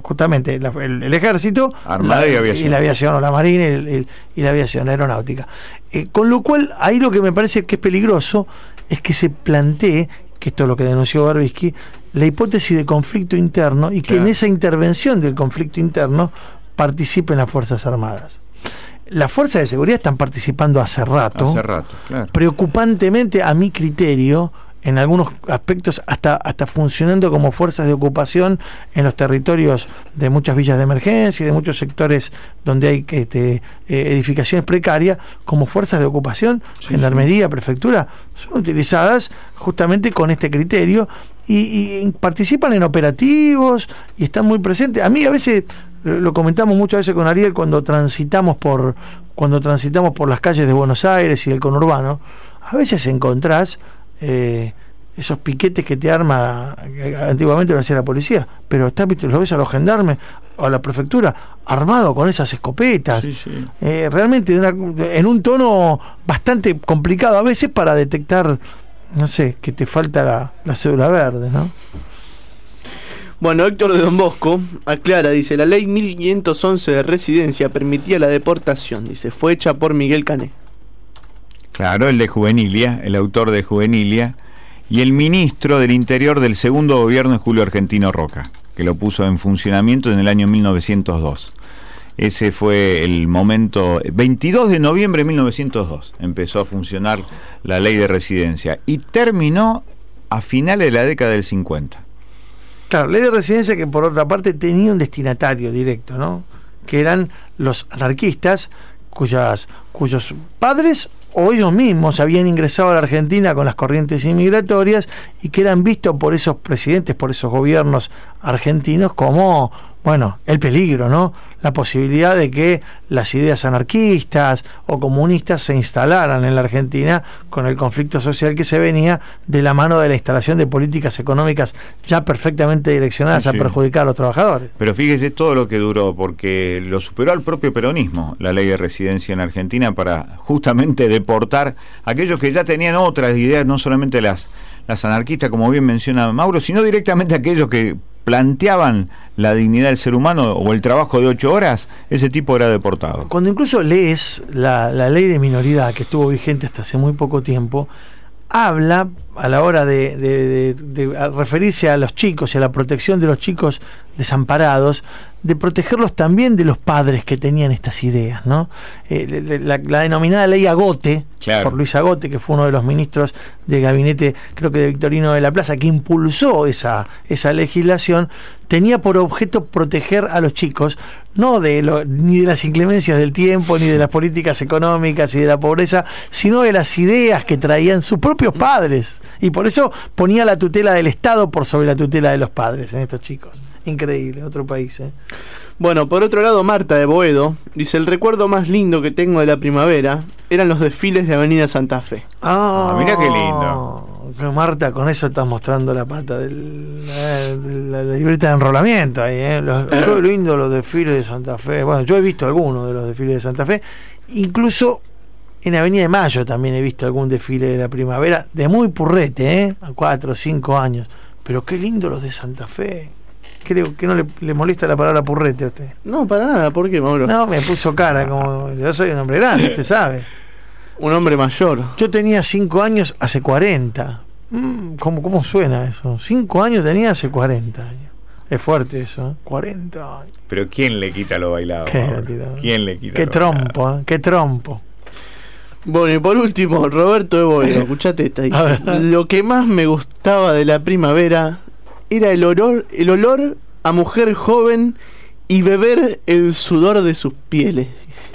justamente la- el, el ejército, Armada la- y aviación. la aviación, o la marina y, el- el- y la aviación aeronáutica. Eh, con lo cual, ahí lo que me parece que es peligroso es que se plantee, que esto es lo que denunció Berbisky, la hipótesis de conflicto interno y que Claro. en esa intervención del conflicto interno participen las Fuerzas Armadas. las fuerzas de seguridad están participando hace rato. Hace rato, claro. Preocupantemente, a mi criterio, en algunos aspectos hasta, hasta funcionando como fuerzas de ocupación en los territorios de muchas villas de emergencia y de muchos sectores donde hay este, eh, edificaciones precarias, como fuerzas de ocupación, gendarmería, prefectura, son utilizadas justamente con este criterio y, y participan en operativos y están muy presentes. A mí a veces lo lo comentamos muchas veces con Ariel cuando transitamos por cuando transitamos por las calles de Buenos Aires y el conurbano, a veces encontrás eh, esos piquetes que te arma, que antiguamente lo hacía la policía, pero está, lo ves a los gendarmes o a la prefectura armado con esas escopetas, Eh, realmente una- en un tono bastante complicado a veces para detectar, no sé, que te falta la, la cédula verde, ¿no? Bueno, Héctor de Don Bosco aclara, dice, la ley 1511 de residencia permitía la deportación, dice, fue hecha por Miguel Cané. Claro, el de Juvenilia, el autor de Juvenilia, y el ministro del Interior del segundo gobierno es Julio Argentino Roca, que lo puso en funcionamiento en el año 1902. Ese fue el momento, 22 de noviembre de 1902 empezó a funcionar la ley de residencia y terminó a finales de la década del 50. Claro, ley de residencia que por otra parte tenía un destinatario directo, ¿no? Que eran los anarquistas cuyas, cuyos padres o ellos mismos habían ingresado a la Argentina con las corrientes inmigratorias y que eran vistos por esos presidentes, por esos gobiernos argentinos como, bueno, el peligro, ¿no? La posibilidad de que las ideas anarquistas o comunistas se instalaran en la Argentina con el conflicto social que se venía de la mano de la instalación de políticas económicas ya perfectamente direccionadas Sí, a perjudicar a los trabajadores. Pero fíjese todo lo que duró, porque lo superó al propio peronismo, la ley de residencia en Argentina, para justamente deportar a aquellos que ya tenían otras ideas, no solamente las, las anarquistas, como bien menciona Mauro, sino directamente aquellos que planteaban la dignidad del ser humano o el trabajo de ocho horas, ese tipo era deportado. Cuando incluso lees la, la ley de minoridad que estuvo vigente hasta hace muy poco tiempo, habla a la hora de, de- referirse a los chicos y a la protección de los chicos desamparados, de protegerlos también de los padres que tenían estas ideas, ¿no? Eh, la, la denominada ley Agote, Claro. por Luis Agote, que fue uno de los ministros del gabinete, creo que de Victorino de la Plaza, que impulsó esa, esa legislación, tenía por objeto proteger a los chicos, no de lo- ni de las inclemencias del tiempo, ni de las políticas económicas y de la pobreza, sino de las ideas que traían sus propios padres. Y por eso ponía la tutela del Estado por sobre la tutela de los padres en estos chicos. Increíble, otro país. ¿eh? Bueno, por otro lado, Marta de Boedo dice, el recuerdo más lindo que tengo de la primavera eran los desfiles de Avenida Santa Fe. Ah, mira qué lindo. Marta, con eso estás mostrando la pata del, eh, de la, libreta de enrolamiento ahí, ¿eh? Los- Qué lindo los desfiles de Santa Fe. Bueno, yo he visto algunos de los desfiles de Santa Fe. Incluso en Avenida de Mayo también he visto algún desfile de la primavera, de muy purrete, ¿eh? A cuatro o cinco años. Pero qué lindo los de Santa Fe. Creo que no le, le molesta la palabra purrete a usted. No, para nada, ¿por qué, Mauro? No, me puso cara, como yo soy un hombre grande, usted sabe. Un hombre mayor. Yo tenía 5 años hace 40. Mm, ¿cómo, ¿Cómo suena eso? 5 años tenía hace 40 años. Es fuerte eso, ¿eh? 40 años. Pero ¿quién le quita lo bailado? Qué Mauro? tirado. ¿Quién le quita Qué lo trompo, ¿eh? Qué trompo. Bueno, y por último, Roberto de Boedo, escuchate esta, dice, lo que más me gustaba de la primavera era el olor, el olor a mujer joven y beber el sudor de sus pieles.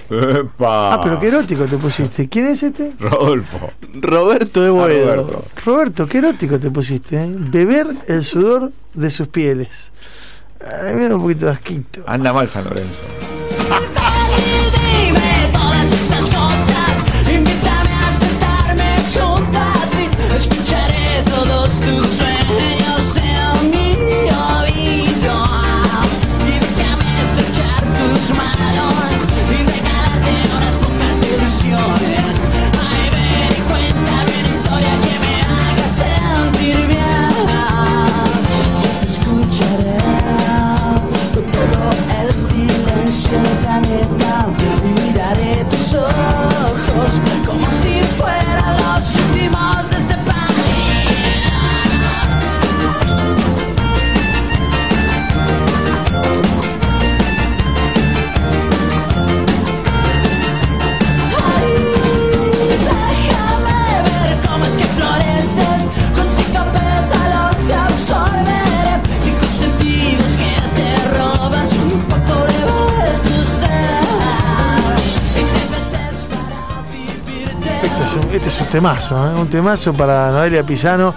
¡Epa! Ah, pero qué erótico te pusiste. ¿Quién es este? Rodolfo. Roberto de Boedo. Roberto. Roberto, qué erótico te pusiste. ¿eh? Beber el sudor de sus pieles. A mí me da un poquito de asquito. Anda mal San Lorenzo. Es un temazo, ¿eh? un temazo para Noelia Pisano.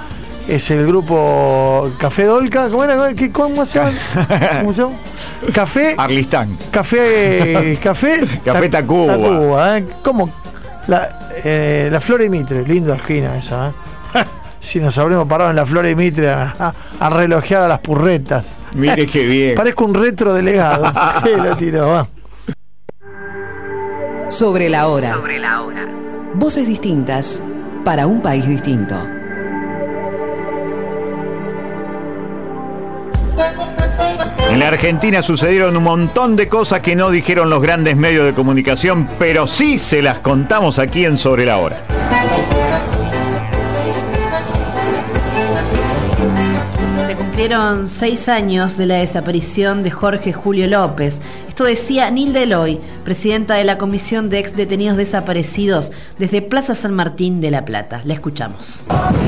Es el grupo Café Dolca. ¿Cómo era? ¿Qué- ¿Cómo se llama? ¿Cómo se llama? Café. Arlistán. Café. Café. Café Ta- Tacuba. Tacuba, ¿eh? ¿Cómo? La, eh, la Flora y Mitre. Linda esquina esa, ¿eh? si nos habremos parado en la Flora y Mitre a, a, a relojear a las purretas. Mire qué bien. Parezco un retro delegado. ¿Qué lo tiró? Va. Sobre la hora. Sobre la hora. Voces distintas para un país distinto. En la Argentina sucedieron un montón de cosas que no dijeron los grandes medios de comunicación, pero sí se las contamos aquí en Sobre la Hora. Cumplieron seis años de la desaparición de Jorge Julio López. Esto decía Nilda Eloy, presidenta de la Comisión de Ex Detenidos Desaparecidos desde Plaza San Martín de La Plata. La escuchamos.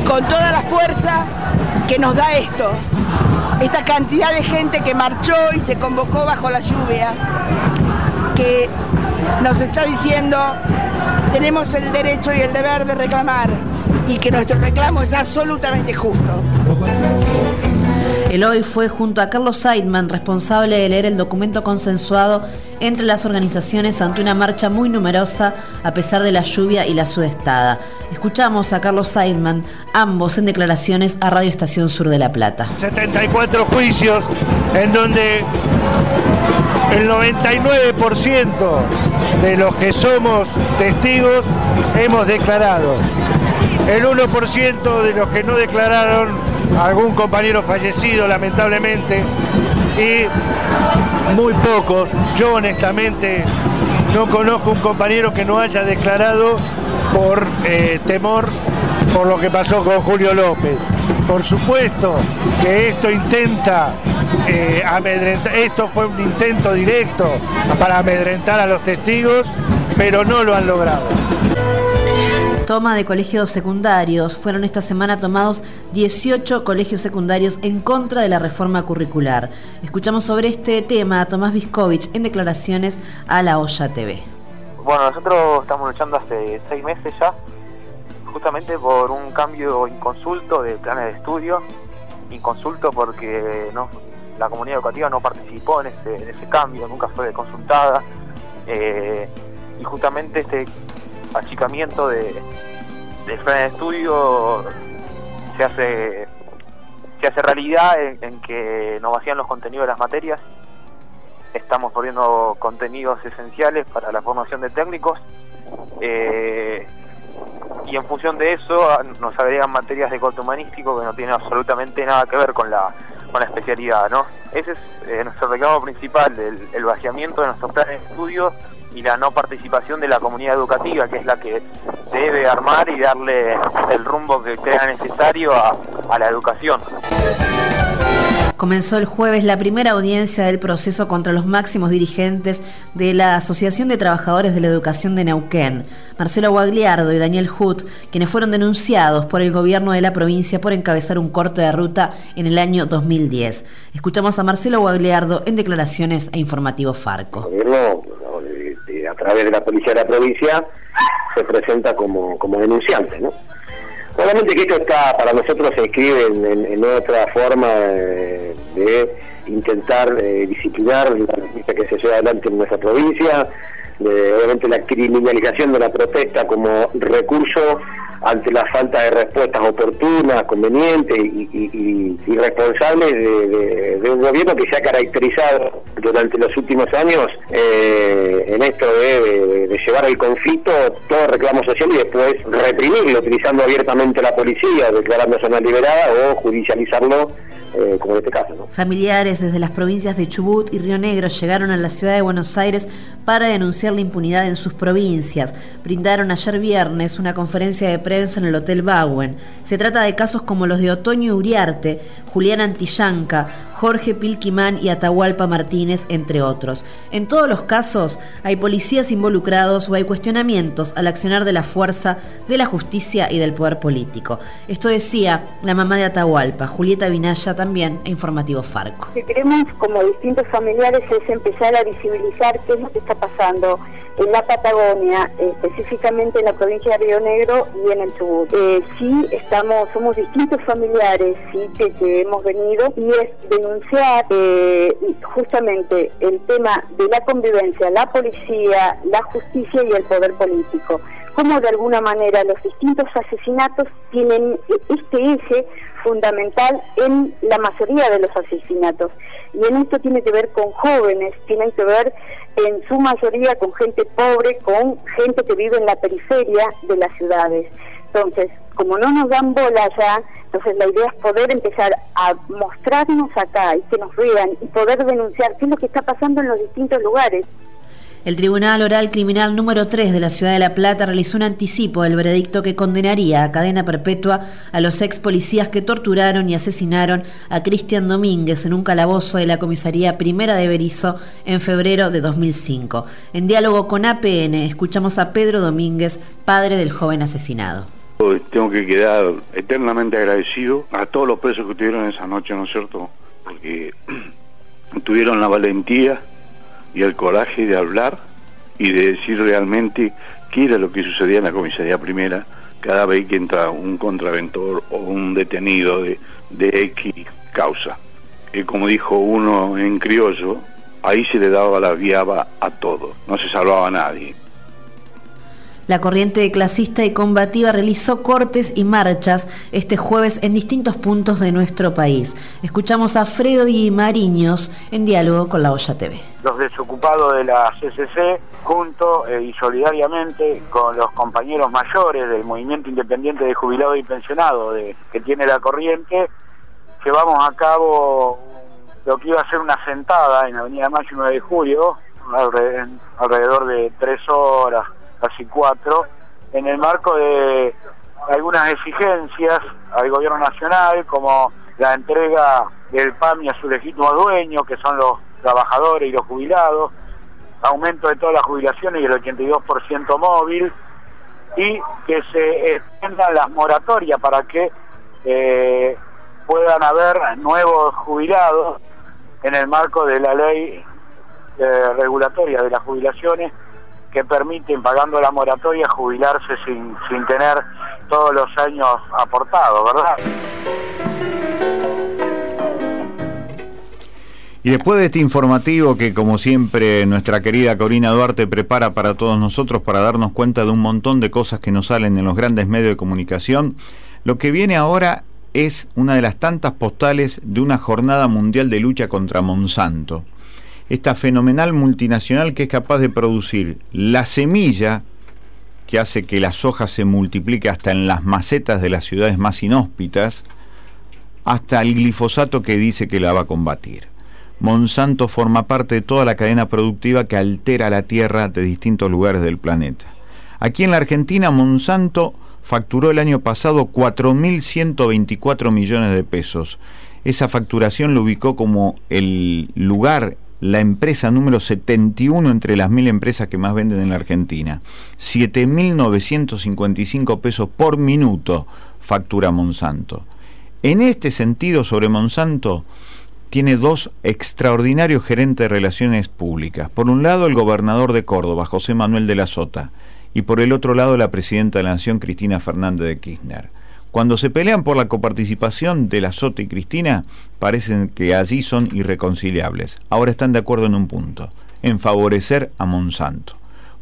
con toda la fuerza que nos da esto. Esta cantidad de gente que marchó y se convocó bajo la lluvia, que nos está diciendo tenemos el derecho y el deber de reclamar y que nuestro reclamo es absolutamente justo. Eloy fue junto a Carlos Seidman responsable de leer el documento consensuado entre las organizaciones ante una marcha muy numerosa a pesar de la lluvia y la sudestada. Escuchamos a Carlos Seidman, ambos en declaraciones a Radio Estación Sur de La Plata. 74 juicios en donde el 99% de los que somos testigos hemos declarado. El 1% de los que no declararon, algún compañero fallecido lamentablemente, y muy pocos, yo honestamente no conozco un compañero que no haya declarado por eh, temor por lo que pasó con Julio López. Por supuesto que esto intenta eh, amedrentar, esto fue un intento directo para amedrentar a los testigos, pero no lo han logrado. Toma de colegios secundarios. Fueron esta semana tomados 18 colegios secundarios en contra de la reforma curricular. Escuchamos sobre este tema a Tomás Viscovich en declaraciones a la Olla TV. Bueno, nosotros estamos luchando hace seis meses ya, justamente por un cambio inconsulto de planes de estudio, inconsulto porque no, la comunidad educativa no participó en ese, en ese cambio, nunca fue consultada, eh, y justamente este achicamiento de, de planes de estudio se hace se hace realidad en, que nos vacían los contenidos de las materias. Estamos poniendo contenidos esenciales para la formación de técnicos eh, y en función de eso nos agregan materias de corte humanístico que no tienen absolutamente nada que ver con la con la especialidad no ese es eh, nuestro reclamo principal el, el vaciamiento de nuestros planes de estudio y la no participación de la comunidad educativa que es la que debe armar y darle el rumbo que crea necesario a, a la educación Comenzó el jueves la primera audiencia del proceso contra los máximos dirigentes de la Asociación de Trabajadores de la Educación de Neuquén, Marcelo Guagliardo y Daniel Huth, quienes fueron denunciados por el gobierno de la provincia por encabezar un corte de ruta en el año 2010. Escuchamos a Marcelo Guagliardo en declaraciones a Informativo Farco. a de la policía de la provincia, se presenta como, como denunciante, ¿no? Obviamente que esto está, para nosotros se inscribe en, otra forma eh, de intentar eh, disciplinar la lucha que se lleva adelante en nuestra provincia, de, obviamente la criminalización de la protesta como recurso ante la falta de respuestas oportunas, convenientes y, y- y- responsables de, un gobierno que se ha caracterizado durante los últimos años eh, en esto de, llevar el conflicto, todo reclamo social y después reprimirlo utilizando abiertamente la policía, declarando zona liberada o judicializarlo eh, como este caso. Familiares desde las provincias de Chubut y Río Negro llegaron a la ciudad de Buenos Aires para denunciar la impunidad en sus provincias. Brindaron ayer viernes una conferencia de prensa en el Hotel Bauen. Se trata de casos como los de Otoño Uriarte, Julián Antillanca, Jorge Pilquimán y Atahualpa Martínez, entre otros. En todos los casos hay policías involucrados o hay cuestionamientos al accionar de la fuerza, de la justicia y del poder político. Esto decía la mamá de Atahualpa, Julieta Vinaya, también a Informativo Farco. Lo que queremos como distintos familiares es empezar a visibilizar qué es lo que está pasando, en la Patagonia, específicamente en la provincia de Río Negro y en el Chubut. Eh, sí, estamos, somos distintos familiares, sí, que, que hemos venido y es denunciar eh, justamente el tema de la convivencia, la policía, la justicia y el poder político. Cómo de alguna manera los distintos asesinatos tienen este eje fundamental en la mayoría de los asesinatos. Y en esto tiene que ver con jóvenes, tiene que ver en su mayoría con gente pobre, con gente que vive en la periferia de las ciudades. Entonces, como no nos dan bola ya, entonces la idea es poder empezar a mostrarnos acá y que nos vean y poder denunciar qué es lo que está pasando en los distintos lugares. El Tribunal Oral Criminal número 3 de la Ciudad de La Plata realizó un anticipo del veredicto que condenaría a cadena perpetua a los ex policías que torturaron y asesinaron a Cristian Domínguez en un calabozo de la comisaría primera de Berizo en febrero de 2005. En diálogo con APN, escuchamos a Pedro Domínguez, padre del joven asesinado. Tengo que quedar eternamente agradecido a todos los presos que tuvieron esa noche, ¿no es cierto? Porque tuvieron la valentía y el coraje de hablar y de decir realmente qué era lo que sucedía en la comisaría primera cada vez que entra un contraventor o un detenido de, X causa. Y como dijo uno en criollo, ahí se le daba la viaba a todo, no se salvaba a nadie. La corriente clasista y combativa realizó cortes y marchas este jueves en distintos puntos de nuestro país. Escuchamos a Freddy Mariños en diálogo con la Olla TV. Los desocupados de la CCC, junto eh, y solidariamente con los compañeros mayores del Movimiento Independiente de Jubilados y Pensionados que tiene la corriente, llevamos a cabo lo que iba a ser una sentada en Avenida Mayo 9 de Julio, alrededor de tres horas casi cuatro, en el marco de algunas exigencias al gobierno nacional, como la entrega del PAMI a su legítimo dueño, que son los trabajadores y los jubilados, aumento de todas las jubilaciones y el 82% móvil, y que se extiendan las moratorias para que eh, puedan haber nuevos jubilados en el marco de la ley eh, regulatoria de las jubilaciones que permiten, pagando la moratoria, jubilarse sin, sin tener todos los años aportados, ¿verdad? Y después de este informativo que como siempre nuestra querida Corina Duarte prepara para todos nosotros para darnos cuenta de un montón de cosas que nos salen en los grandes medios de comunicación, lo que viene ahora es una de las tantas postales de una jornada mundial de lucha contra Monsanto esta fenomenal multinacional que es capaz de producir la semilla que hace que la soja se multiplique hasta en las macetas de las ciudades más inhóspitas, hasta el glifosato que dice que la va a combatir. Monsanto forma parte de toda la cadena productiva que altera la tierra de distintos lugares del planeta. Aquí en la Argentina, Monsanto facturó el año pasado 4.124 millones de pesos. Esa facturación lo ubicó como el lugar la empresa número 71 entre las mil empresas que más venden en la Argentina. 7.955 pesos por minuto factura Monsanto. En este sentido, sobre Monsanto, tiene dos extraordinarios gerentes de relaciones públicas. Por un lado, el gobernador de Córdoba, José Manuel de la Sota, y por el otro lado, la presidenta de la Nación, Cristina Fernández de Kirchner. Cuando se pelean por la coparticipación de la Sota y Cristina, parecen que allí son irreconciliables. Ahora están de acuerdo en un punto, en favorecer a Monsanto.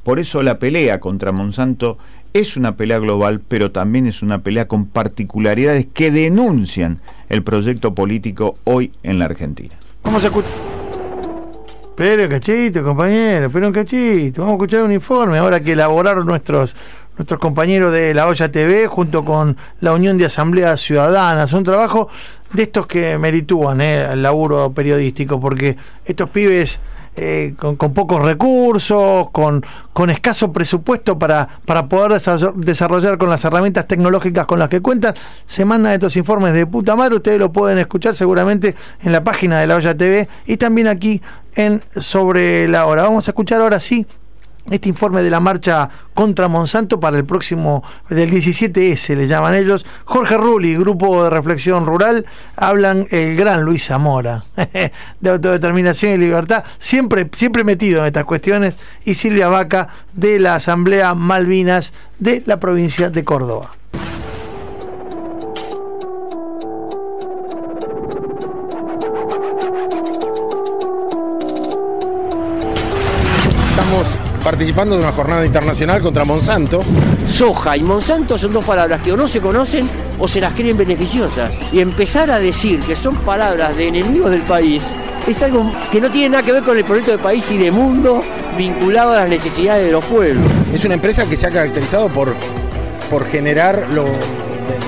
Por eso la pelea contra Monsanto es una pelea global, pero también es una pelea con particularidades que denuncian el proyecto político hoy en la Argentina. Vamos a escuchar. Pero cachito, compañero, pero un cachito. Vamos a escuchar un informe ahora que elaboraron nuestros nuestros compañeros de La Olla TV junto con la Unión de Asambleas Ciudadanas. Un trabajo de estos que meritúan eh, el laburo periodístico, porque estos pibes eh, con, pocos recursos, con, con escaso presupuesto para, para poder desarrollar con las herramientas tecnológicas con las que cuentan, se mandan estos informes de puta madre. Ustedes lo pueden escuchar seguramente en la página de La Olla TV y también aquí en Sobre la Hora. Vamos a escuchar ahora sí este informe de la marcha contra Monsanto para el próximo, del 17S le llaman ellos. Jorge Rulli, Grupo de Reflexión Rural, hablan el gran Luis Zamora, de autodeterminación y libertad, siempre, siempre metido en estas cuestiones, y Silvia Vaca, de la Asamblea Malvinas de la provincia de Córdoba. Participando de una jornada internacional contra Monsanto. Soja y Monsanto son dos palabras que o no se conocen o se las creen beneficiosas. Y empezar a decir que son palabras de enemigos del país es algo que no tiene nada que ver con el proyecto de país y de mundo vinculado a las necesidades de los pueblos. Es una empresa que se ha caracterizado por, por generar lo, de,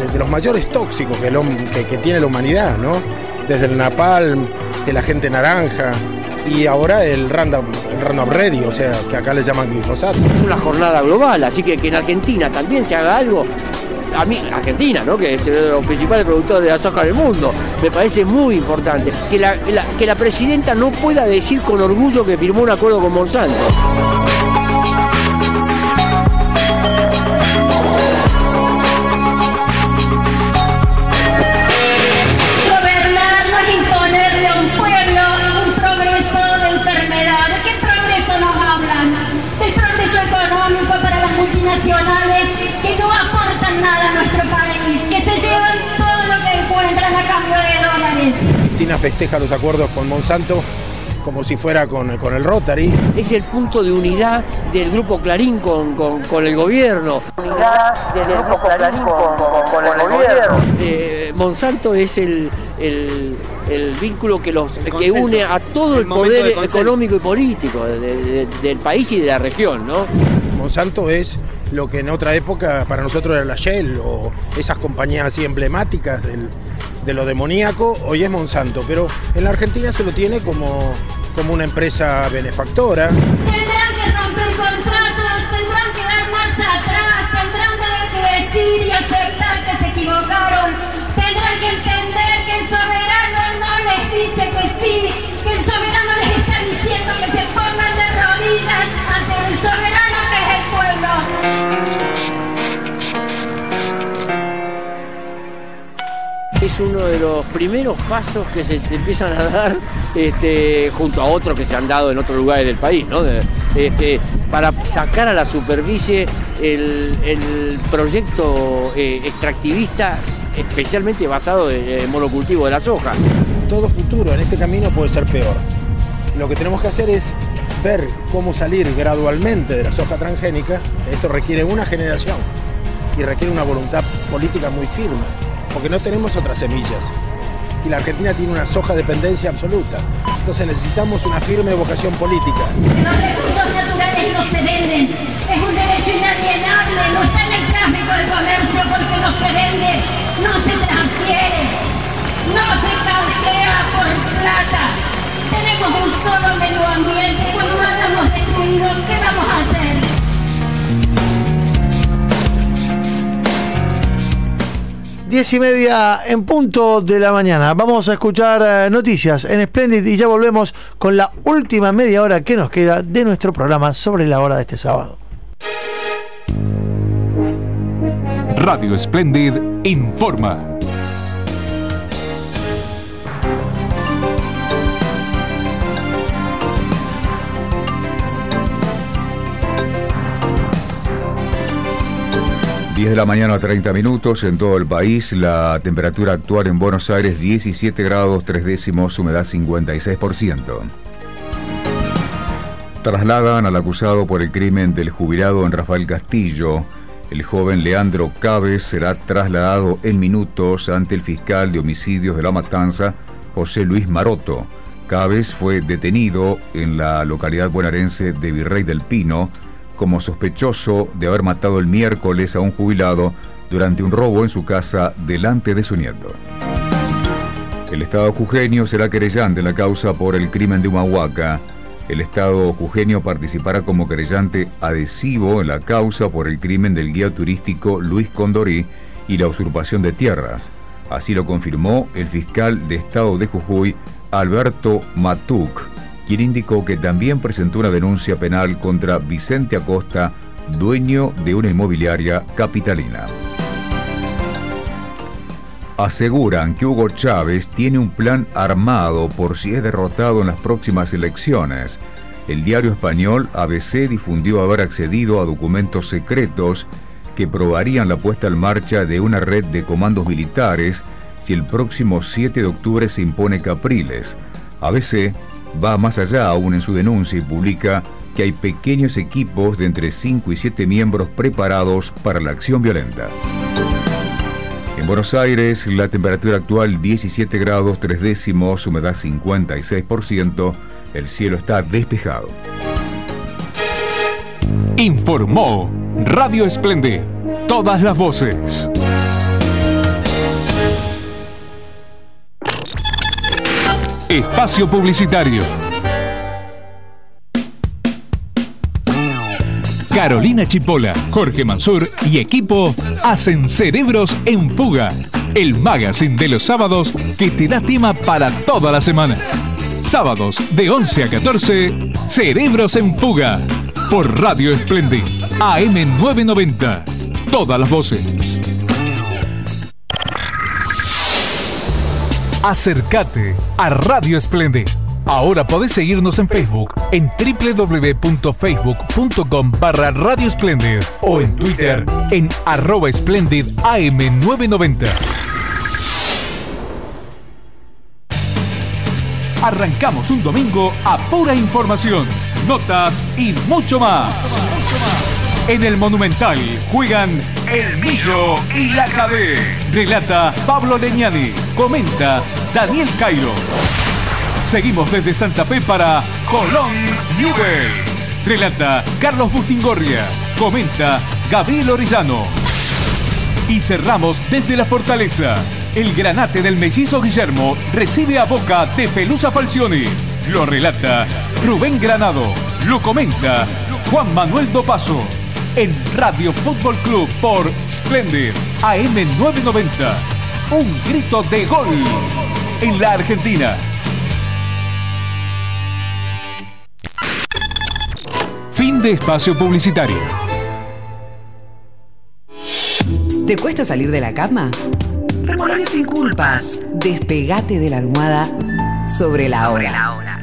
de- de los mayores tóxicos que, hom- que- que tiene la humanidad, ¿no? Desde el napalm, el agente naranja y ahora el el Roundup Ready, o sea, que acá le llaman glifosato. Una jornada global, así que que en Argentina también se haga algo. A mí, Argentina, ¿no? que es uno de los principales productores de la soja del mundo, me parece muy importante. Que la- que la presidenta no pueda decir con orgullo que firmó un acuerdo con Monsanto. Festeja los acuerdos con Monsanto como si fuera con, con el Rotary. Es el punto de unidad del grupo Clarín con, con- con el gobierno. Unidad del grupo Clarín con, con el gobierno. Eh, Monsanto es el, el- el vínculo que, los, que une a todo El el, poder económico y político de- de- del país y de la región, ¿no? Monsanto es lo que en otra época para nosotros era la Shell o esas compañías así emblemáticas del- de lo demoníaco, hoy es Monsanto, pero en la Argentina se lo tiene como, como una empresa benefactora. Tendrán que romper contratos, tendrán que dar marcha atrás, tendrán que decir y aceptar que se equivocaron, tendrán que entender que el soberano no les dice que sí, que el soberano les está diciendo que se pongan de rodillas ante el soberano que es el pueblo. Uno de los primeros pasos que se empiezan a dar este, junto a otros que se han dado en otros lugares del país, este, para sacar a la superficie el, el proyecto eh, extractivista especialmente basado en el monocultivo de la soja. Todo futuro en este camino puede ser peor. Lo que tenemos que hacer es ver cómo salir gradualmente de la soja transgénica. Esto requiere una generación y requiere una voluntad política muy firme, porque no tenemos otras semillas. Y la Argentina tiene una soja dependencia absoluta. Entonces necesitamos una firme vocación política. Los recursos naturales no se venden, es un derecho inalienable, no está en el tráfico de comercio porque no se vende, no se transfiere, no se canjea por plata. Tenemos un solo medio ambiente, cuando lo hayamos destruido, ¿qué vamos a hacer? Diez y media en punto de la mañana. Vamos a escuchar eh, noticias en Splendid y ya volvemos con la última media hora que nos queda de nuestro programa sobre la hora de este sábado. Radio Splendid informa. ...10 de la mañana 30 minutos en todo el país, la temperatura actual en Buenos Aires 17 grados 3 décimos, humedad 56%. Trasladan al acusado por el crimen del jubilado en Rafael Castillo. El joven Leandro Caves será trasladado en minutos ante el fiscal de homicidios de La Matanza, José Luis Maroto. Caves fue detenido en la localidad bonaerense de Virrey del Pino como sospechoso de haber matado el miércoles a un jubilado durante un robo en su casa delante de su nieto. El Estado jujeño será querellante en la causa por el crimen de Humahuaca. El Estado jujeño participará como querellante adhesivo en la causa por el crimen del guía turístico Luis Condorí y la usurpación de tierras. Así lo confirmó el fiscal de Estado de Jujuy, Alberto Matuk, quien indicó que también presentó una denuncia penal contra Vicente Acosta, dueño de una inmobiliaria capitalina. Aseguran que Hugo Chávez tiene un plan armado por si es derrotado en las próximas elecciones. El diario español ABC difundió haber accedido a documentos secretos que probarían la puesta en marcha de una red de comandos militares si el próximo 7 de octubre se impone Capriles. ABC va más allá aún en su denuncia y publica que hay pequeños equipos de entre 5 y 7 miembros preparados para la acción violenta. En Buenos Aires, la temperatura actual 17 grados 3 décimos, humedad 56%, el cielo está despejado. Informó Radio Esplende. Todas las voces. Espacio Publicitario. Carolina Chipola, Jorge Mansur y equipo hacen Cerebros en Fuga, el magazine de los sábados que te da tema para toda la semana. Sábados de 11 a 14, Cerebros en Fuga, por Radio Esplendid, AM 990. Todas las voces. Acércate a Radio Esplendid. Ahora podés seguirnos en Facebook en www.facebook.com barra Radio Splendid o en Twitter en arroba Splendid AM990. Arrancamos un domingo a pura información, notas y mucho más. En el Monumental juegan El Millo y la KB. Relata Pablo Leñani. Comenta Daniel Cairo. Seguimos desde Santa Fe para Colón Newells. Relata Carlos Bustingorria. Comenta Gabriel Orellano. Y cerramos desde la Fortaleza. El granate del mellizo Guillermo recibe a boca de Pelusa Falcioni. Lo relata Rubén Granado. Lo comenta Juan Manuel Dopaso. En Radio Fútbol Club por Splendid AM990. Un grito de gol en la Argentina. Fin de espacio publicitario. ¿Te cuesta salir de la cama? Revolve sin culpas. Despegate de la almohada sobre la Sobre hora. la hora.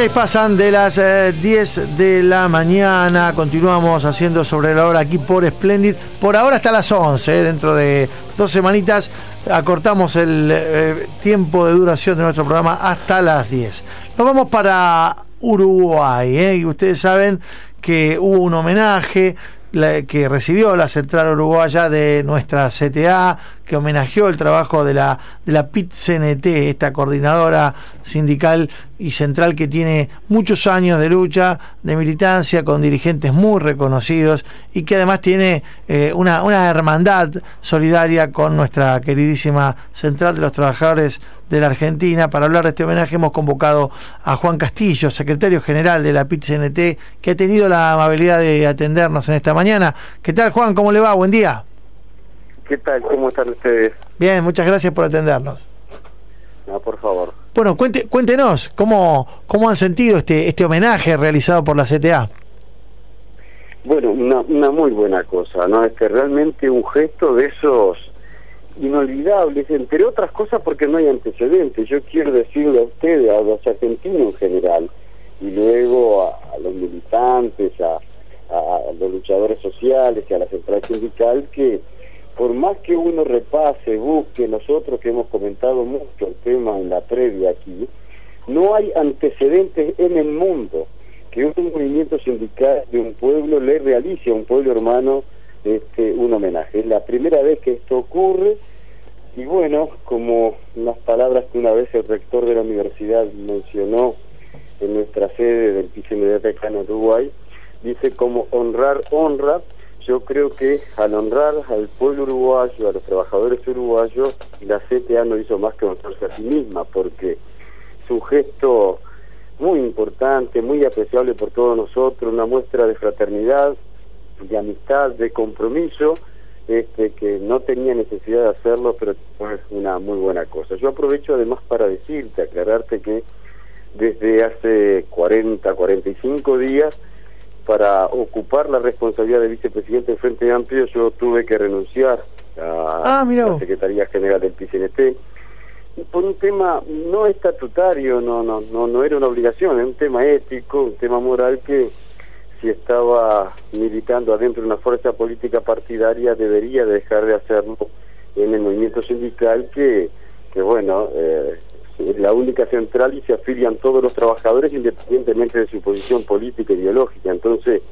36 pasan de las eh, 10 de la mañana. Continuamos haciendo sobre la hora aquí por Splendid. Por ahora hasta las 11. eh, Dentro de dos semanitas acortamos el eh, tiempo de duración de nuestro programa hasta las 10. Nos vamos para Uruguay. eh, Y ustedes saben que hubo un homenaje la- que recibió la Central Uruguaya de nuestra CTA, que homenajeó el trabajo de la, de la PIT-CNT, esta coordinadora sindical y central que tiene muchos años de lucha, de militancia, con dirigentes muy reconocidos y que además tiene eh, una, una hermandad solidaria con nuestra queridísima Central de los Trabajadores de la Argentina. Para hablar de este homenaje hemos convocado a Juan Castillo, secretario general de la PIT-CNT, que ha tenido la amabilidad de atendernos en esta mañana. ¿Qué tal, Juan? ¿Cómo le va? Buen día. ¿Qué tal? ¿Cómo están ustedes? Bien, muchas gracias por atendernos. No, por favor. Bueno, cuente, cuéntenos, ¿cómo, ¿cómo han sentido este, este homenaje realizado por la CTA? Bueno, una, una muy buena cosa, ¿no? Es que realmente un gesto de esos inolvidables, entre otras cosas porque no hay antecedentes. Yo quiero decirle a ustedes, a los argentinos en general, y luego a, los militantes, a, a, los luchadores sociales y a la central sindical, que por más que uno repase, busque, nosotros que hemos comentado mucho el tema en la previa aquí, no hay antecedentes en el mundo que un movimiento sindical de un pueblo le realice a un pueblo hermano este, un homenaje. Es la primera vez que esto ocurre y bueno, como las palabras que una vez el rector de la universidad mencionó en nuestra sede del PCMD acá en Uruguay, dice como honrar honra, yo creo que al honrar al pueblo uruguayo, a los trabajadores uruguayos, la CTA no hizo más que honrarse a sí misma, porque es un gesto muy importante, muy apreciable por todos nosotros, una muestra de fraternidad, de amistad, de compromiso, este, que no tenía necesidad de hacerlo, pero fue una muy buena cosa. Yo aprovecho además para decirte, aclararte que desde hace 40, 45 días, para ocupar la responsabilidad de vicepresidente del Frente Amplio, yo tuve que renunciar a Ah, la. Secretaría General del PCNT por un tema no estatutario, no, no, no, no era una obligación, era un tema ético, un tema moral que si estaba militando adentro de una fuerza política partidaria debería dejar de hacerlo en el movimiento sindical que, que bueno, eh, es la única central y se afilian todos los trabajadores independientemente de su posición política e ideológica. Entonces,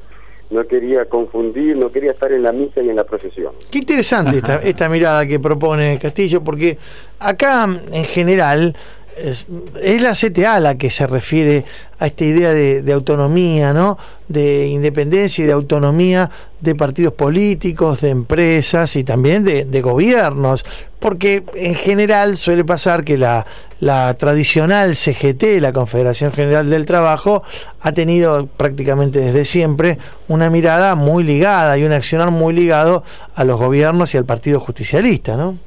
no quería confundir, no quería estar en la misa y en la procesión. Qué interesante esta, esta mirada que propone Castillo, porque acá en general es, es la CTA la que se refiere a esta idea de, de autonomía, ¿no? de independencia y de autonomía de partidos políticos, de empresas y también de, de gobiernos, porque en general suele pasar que la, la tradicional CGT, la Confederación General del Trabajo, ha tenido prácticamente desde siempre una mirada muy ligada y un accionar muy ligado a los gobiernos y al Partido Justicialista, ¿no?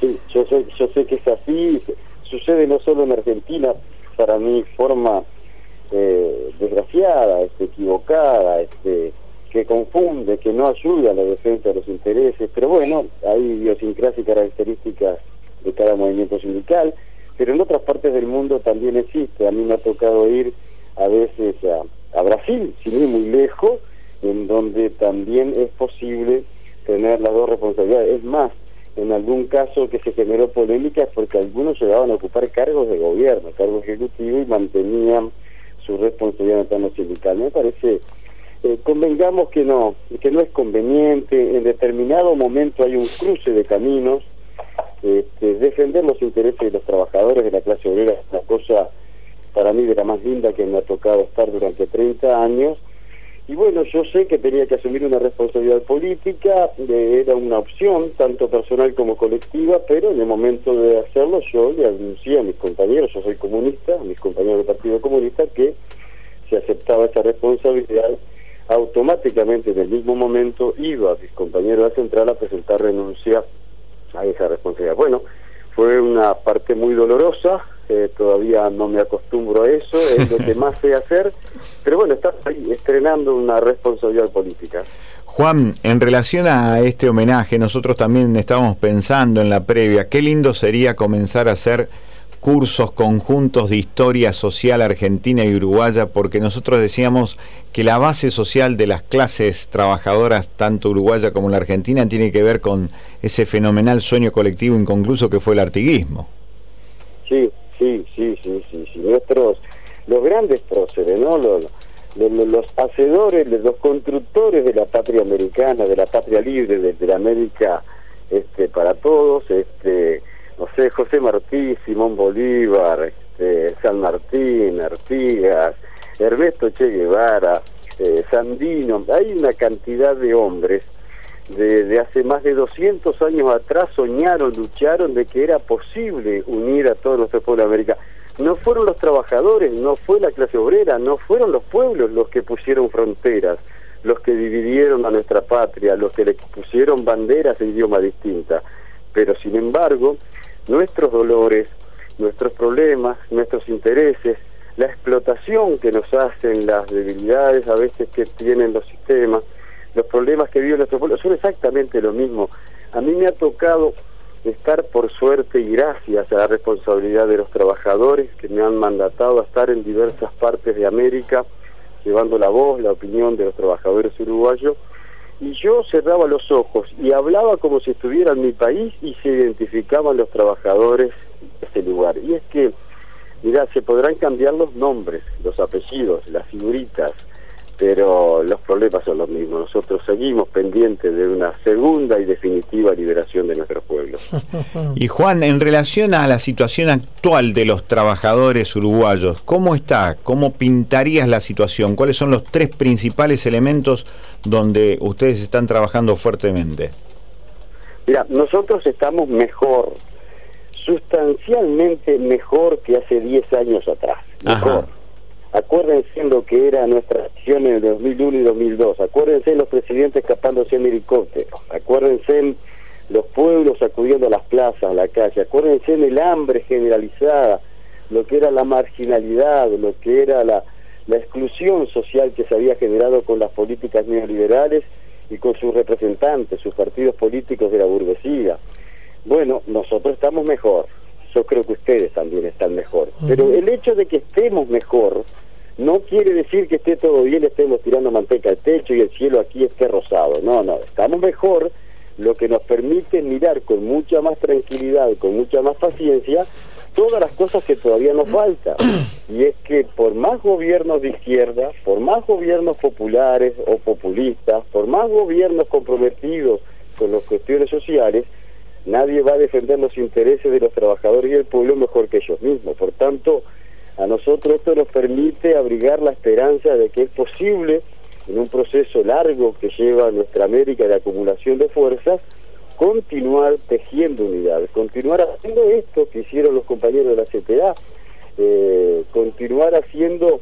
Sí, yo sé, yo sé que es así, sucede no solo en Argentina, para mí forma eh, desgraciada, este, equivocada, este, que confunde, que no ayuda a la defensa de los intereses, pero bueno, hay idiosincrasia y características de cada movimiento sindical, pero en otras partes del mundo también existe, a mí me ha tocado ir a veces a, a Brasil, sin ir muy lejos, en donde también es posible tener las dos responsabilidades, es más, en algún caso que se generó polémica porque algunos llegaban a ocupar cargos de gobierno, cargos ejecutivos y mantenían su responsabilidad en el plano sindical. Me parece, eh, convengamos que no, que no es conveniente, en determinado momento hay un cruce de caminos, este, defender los intereses de los trabajadores de la clase obrera es una cosa para mí de la más linda que me ha tocado estar durante 30 años, y bueno, yo sé que tenía que asumir una responsabilidad política, era una opción, tanto personal como colectiva, pero en el momento de hacerlo yo le anuncié a mis compañeros, yo soy comunista, a mis compañeros del Partido Comunista, que si aceptaba esa responsabilidad, automáticamente en el mismo momento iba a mis compañeros de la central a presentar renuncia a esa responsabilidad. Bueno, fue una parte muy dolorosa, eh, todavía no me acostumbro a eso, es lo que más sé hacer, pero bueno, estás ahí estrenando una responsabilidad política. Juan, en relación a este homenaje, nosotros también estábamos pensando en la previa, qué lindo sería comenzar a hacer cursos conjuntos de historia social argentina y uruguaya, porque nosotros decíamos que la base social de las clases trabajadoras, tanto uruguaya como la argentina, tiene que ver con ese fenomenal sueño colectivo inconcluso que fue el artiguismo. Sí, sí, sí, sí, sí, sí. Nuestros, los grandes próceres, ¿no? Los, los, hacedores, los constructores de la patria americana, de la patria libre, de, de la América este, para todos, este, no sé, José Martí, Simón Bolívar, este, San Martín, Artigas, Ernesto Che Guevara, eh, Sandino, hay una cantidad de hombres de, de hace más de 200 años atrás soñaron, lucharon de que era posible unir a todo nuestro pueblo de América. No fueron los trabajadores, no fue la clase obrera, no fueron los pueblos los que pusieron fronteras, los que dividieron a nuestra patria, los que le pusieron banderas e idioma distinta. Pero sin embargo, nuestros dolores, nuestros problemas, nuestros intereses, la explotación que nos hacen, las debilidades a veces que tienen los sistemas, los problemas que vive nuestro pueblo, son exactamente lo mismo. A mí me ha tocado estar por suerte y gracias a la responsabilidad de los trabajadores que me han mandatado a estar en diversas partes de América, llevando la voz, la opinión de los trabajadores uruguayos, y yo cerraba los ojos y hablaba como si estuviera en mi país y se identificaban los trabajadores de ese lugar. Y es que, mira, se podrán cambiar los nombres, los apellidos, las figuritas, pero los problemas son los mismos. Nosotros seguimos pendientes de una segunda y definitiva liberación de nuestros pueblos. Y Juan, en relación a la situación actual de los trabajadores uruguayos, ¿cómo está? ¿Cómo pintarías la situación? ¿Cuáles son los tres principales elementos donde ustedes están trabajando fuertemente? Mira, nosotros estamos mejor, sustancialmente mejor que hace 10 años atrás. Mejor. Acuérdense lo que era nuestra acción en el 2001 y 2002. Acuérdense los presidentes escapándose en helicóptero. Acuérdense los pueblos acudiendo a las plazas, a la calle. Acuérdense en el hambre generalizada, lo que era la marginalidad, lo que era la, la exclusión social que se había generado con las políticas neoliberales y con sus representantes, sus partidos políticos de la burguesía. Bueno, nosotros estamos mejor. Yo creo que ustedes también están mejor. Pero el hecho de que estemos mejor no quiere decir que esté todo bien, estemos tirando manteca al techo y el cielo aquí esté rosado. No, no, estamos mejor, lo que nos permite mirar con mucha más tranquilidad, con mucha más paciencia, todas las cosas que todavía nos faltan. Y es que por más gobiernos de izquierda, por más gobiernos populares o populistas, por más gobiernos comprometidos con las cuestiones sociales, nadie va a defender los intereses de los trabajadores y del pueblo mejor que ellos mismos. Por tanto, a nosotros esto nos permite abrigar la esperanza de que es posible, en un proceso largo que lleva nuestra América de acumulación de fuerzas, continuar tejiendo unidades, continuar haciendo esto que hicieron los compañeros de la CTA, eh, continuar haciendo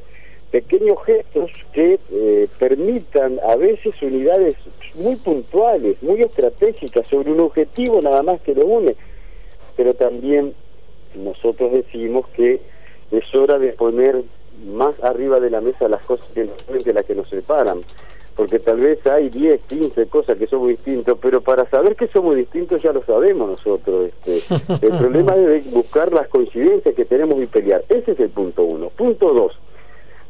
pequeños gestos que eh, permitan a veces unidades muy puntuales, muy estratégicas sobre un objetivo nada más que lo une, pero también nosotros decimos que es hora de poner más arriba de la mesa las cosas que nos unen que las que nos separan, porque tal vez hay 10, 15 cosas que son muy distintas, pero para saber que somos distintos ya lo sabemos nosotros. Este, el problema es buscar las coincidencias que tenemos y pelear. Ese es el punto uno. Punto dos.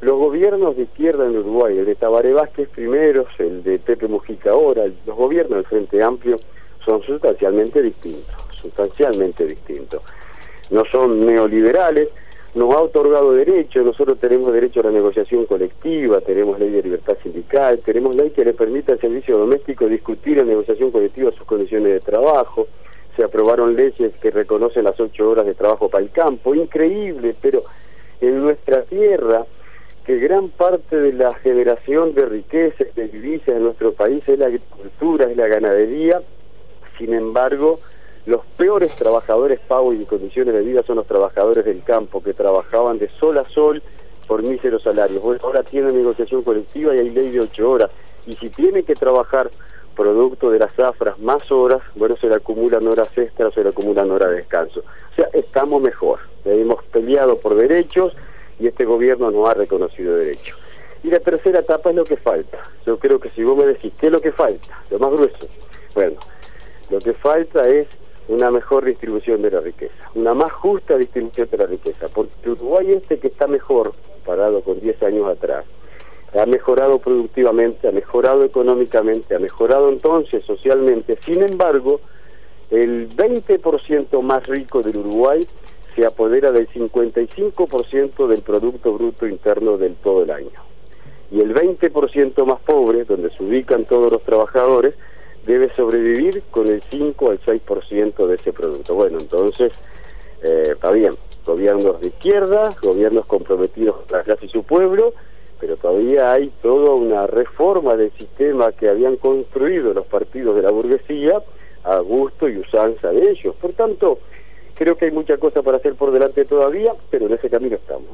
Los gobiernos de izquierda en Uruguay, el de Tabaré Vázquez primero, el de Pepe Mujica ahora, los gobiernos del Frente Amplio son sustancialmente distintos, sustancialmente distintos. No son neoliberales, nos ha otorgado derechos, nosotros tenemos derecho a la negociación colectiva, tenemos ley de libertad sindical, tenemos ley que le permite al servicio doméstico discutir en negociación colectiva sus condiciones de trabajo, se aprobaron leyes que reconocen las ocho horas de trabajo para el campo, increíble, pero en nuestra tierra que gran parte de la generación de riquezas, de divisas en nuestro país es la agricultura, es la ganadería, sin embargo, los peores trabajadores pagos y condiciones de vida son los trabajadores del campo, que trabajaban de sol a sol por míseros salarios. Bueno, ahora tienen negociación colectiva y hay ley de ocho horas, y si tienen que trabajar producto de las zafras más horas, bueno, se le acumulan horas extras, se le acumulan horas de descanso. O sea, estamos mejor. Hemos peleado por derechos, y este gobierno no ha reconocido derecho. Y la tercera etapa es lo que falta. Yo creo que si vos me decís, ¿qué es lo que falta? Lo más grueso. Bueno, lo que falta es una mejor distribución de la riqueza, una más justa distribución de la riqueza, porque Uruguay este que está mejor, parado con 10 años atrás, ha mejorado productivamente, ha mejorado económicamente, ha mejorado entonces socialmente, sin embargo, el 20% más rico del Uruguay apodera del 55% del Producto Bruto Interno del todo el año. Y el 20% más pobre, donde se ubican todos los trabajadores, debe sobrevivir con el 5 al 6% de ese producto. Bueno, entonces, eh, está bien, gobiernos de izquierda, gobiernos comprometidos con la clase y su pueblo, pero todavía hay toda una reforma forma del sistema que habían construido los partidos de la burguesía a gusto y usanza de ellos. Por tanto, creo que hay mucha cosa para hacer por delante todavía, pero en ese camino estamos.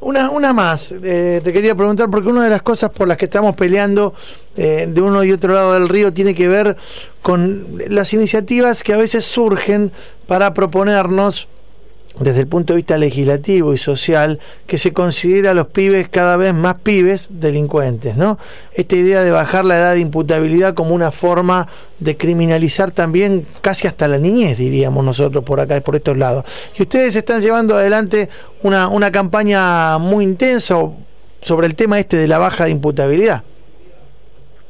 Una, una más, eh, te quería preguntar, porque una de las cosas por las que estamos peleando eh, de uno y otro lado del río tiene que ver con las iniciativas que a veces surgen para proponernos desde el punto de vista legislativo y social, que se considera a los pibes cada vez más pibes delincuentes, ¿no? Esta idea de bajar la edad de imputabilidad como una forma de criminalizar también casi hasta la niñez, diríamos nosotros por acá, por estos lados. Y ustedes están llevando adelante una, una campaña muy intensa sobre el tema este de la baja de imputabilidad.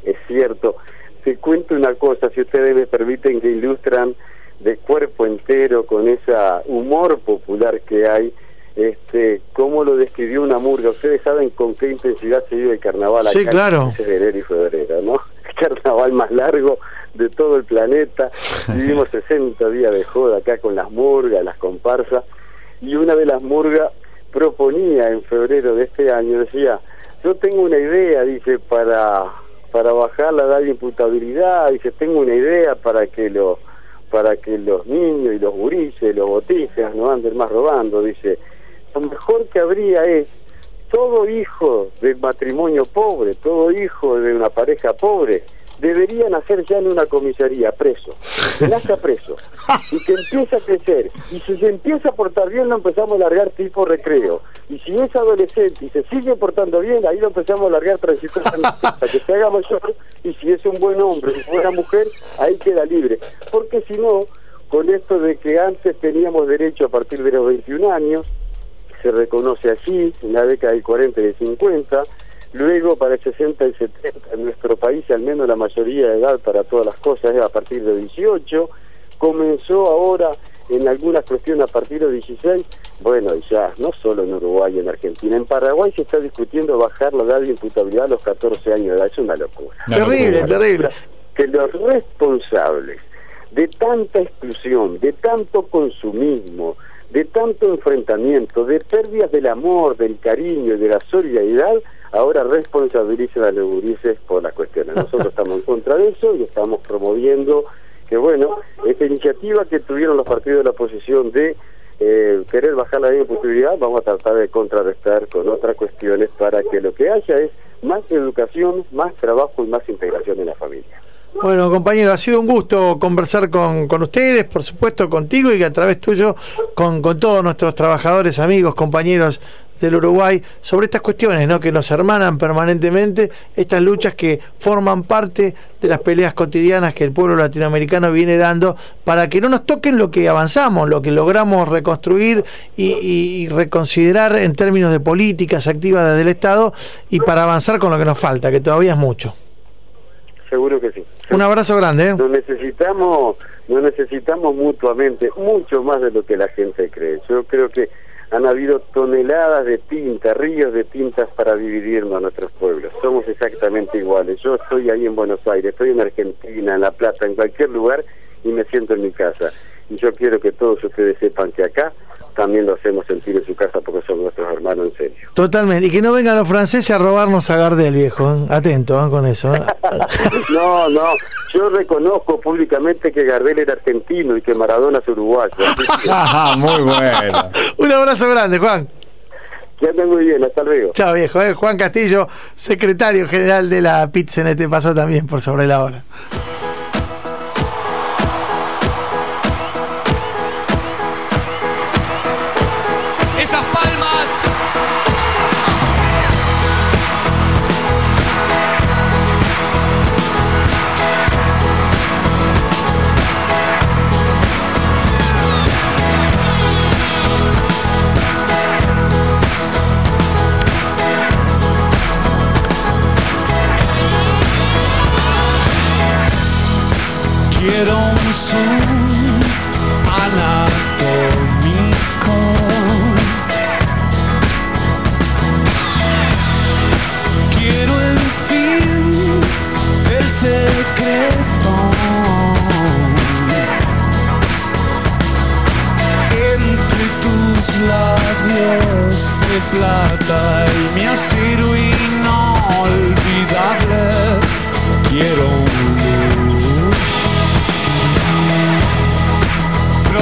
Es cierto. Te cuento una cosa, si ustedes me permiten que ilustran de cuerpo entero con ese humor popular que hay, este, cómo lo describió una murga. Ustedes saben con qué intensidad se vive el carnaval sí, claro. de enero y febrero, ¿no? El carnaval más largo de todo el planeta. Vivimos 60 días de joda acá con las murgas, las comparsas. Y una de las murgas proponía en febrero de este año, decía, yo tengo una idea, dice, para, para bajar la edad de imputabilidad, dice, tengo una idea para que lo para que los niños y los gurises, los botijas no anden más robando, dice, lo mejor que habría es todo hijo de matrimonio pobre, todo hijo de una pareja pobre, debería nacer ya en una comisaría, preso, que nazca preso, y que empiece a crecer, y si se empieza a portar bien lo empezamos a largar tipo recreo, y si es adolescente y se sigue portando bien, ahí lo empezamos a largar transitoriamente hasta que se haga mayor, y si es un buen hombre, una buena mujer, ahí queda libre, porque si no, con esto de que antes teníamos derecho a partir de los 21 años, se reconoce así, en la década del 40 y del 50, Luego, para el 60 y 70, en nuestro país, al menos la mayoría de edad para todas las cosas es a partir de 18. Comenzó ahora en algunas cuestiones a partir de 16. Bueno, y ya, no solo en Uruguay y en Argentina. En Paraguay se está discutiendo bajar la edad de imputabilidad a los 14 años de edad. Es una locura. terrible, terrible. Que los responsables de tanta exclusión, de tanto consumismo, de tanto enfrentamiento, de pérdidas del amor, del cariño y de la solidaridad, ahora responsabilicen a los gurises por las cuestiones. Nosotros estamos en contra de eso y estamos promoviendo que, bueno, esta iniciativa que tuvieron los partidos de la oposición de eh, querer bajar la imposibilidad, vamos a tratar de contrarrestar con otras cuestiones para que lo que haya es más educación, más trabajo y más integración en la familia. Bueno, compañero, ha sido un gusto conversar con, con ustedes, por supuesto contigo y que a través tuyo con, con todos nuestros trabajadores, amigos, compañeros del Uruguay sobre estas cuestiones ¿no? que nos hermanan permanentemente, estas luchas que forman parte de las peleas cotidianas que el pueblo latinoamericano viene dando para que no nos toquen lo que avanzamos, lo que logramos reconstruir y, y reconsiderar en términos de políticas activas desde el Estado y para avanzar con lo que nos falta, que todavía es mucho. Seguro que sí. Un abrazo grande. ¿eh? Nos necesitamos, nos necesitamos mutuamente, mucho más de lo que la gente cree. Yo creo que han habido toneladas de tinta, ríos de tintas para dividirnos a nuestros pueblos. Somos exactamente iguales. Yo estoy ahí en Buenos Aires, estoy en Argentina, en La Plata, en cualquier lugar y me siento en mi casa. Y yo quiero que todos ustedes sepan que acá también lo hacemos sentir en su casa porque son nuestros hermanos en serio. Totalmente. Y que no vengan los franceses a robarnos a Gardel, viejo. ¿eh? Atento ¿eh? con eso. ¿eh? no, no. Yo reconozco públicamente que Gardel era argentino y que Maradona es uruguayo. Muy bueno. Un abrazo grande, Juan. Que anden muy bien, hasta luego. Chao, viejo. Juan Castillo, secretario general de la PITCNT, este pasó también por sobre la hora. Quiero un zoom anatómico. Quiero en fin el secreto entre tus labios de plata y mi acero inolvidable.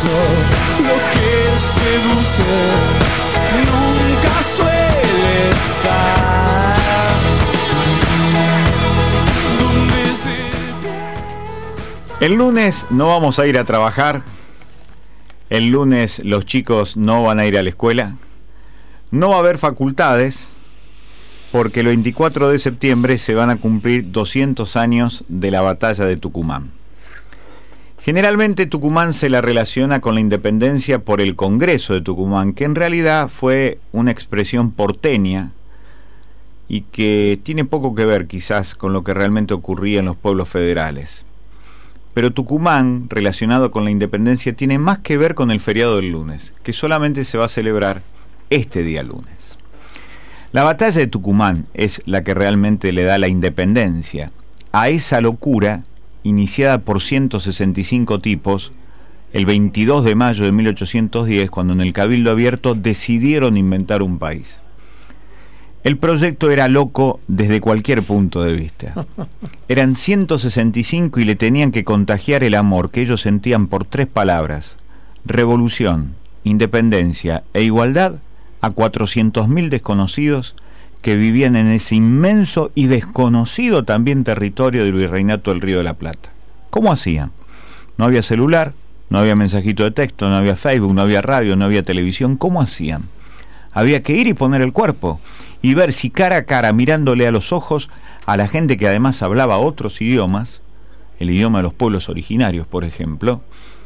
lo que seduce nunca suele estar. El lunes no vamos a ir a trabajar. El lunes los chicos no van a ir a la escuela. No va a haber facultades porque el 24 de septiembre se van a cumplir 200 años de la batalla de Tucumán. Generalmente Tucumán se la relaciona con la independencia por el Congreso de Tucumán, que en realidad fue una expresión porteña y que tiene poco que ver quizás con lo que realmente ocurría en los pueblos federales. Pero Tucumán, relacionado con la independencia, tiene más que ver con el feriado del lunes, que solamente se va a celebrar este día lunes. La batalla de Tucumán es la que realmente le da la independencia a esa locura iniciada por 165 tipos el 22 de mayo de 1810, cuando en el Cabildo Abierto decidieron inventar un país. El proyecto era loco desde cualquier punto de vista. Eran 165 y le tenían que contagiar el amor que ellos sentían por tres palabras, revolución, independencia e igualdad, a 400.000 desconocidos que vivían en ese inmenso y desconocido también territorio del Virreinato del Río de la Plata. ¿Cómo hacían? No había celular, no había mensajito de texto, no había Facebook, no había radio, no había televisión. ¿Cómo hacían? Había que ir y poner el cuerpo y ver si cara a cara, mirándole a los ojos a la gente que además hablaba otros idiomas, el idioma de los pueblos originarios, por ejemplo,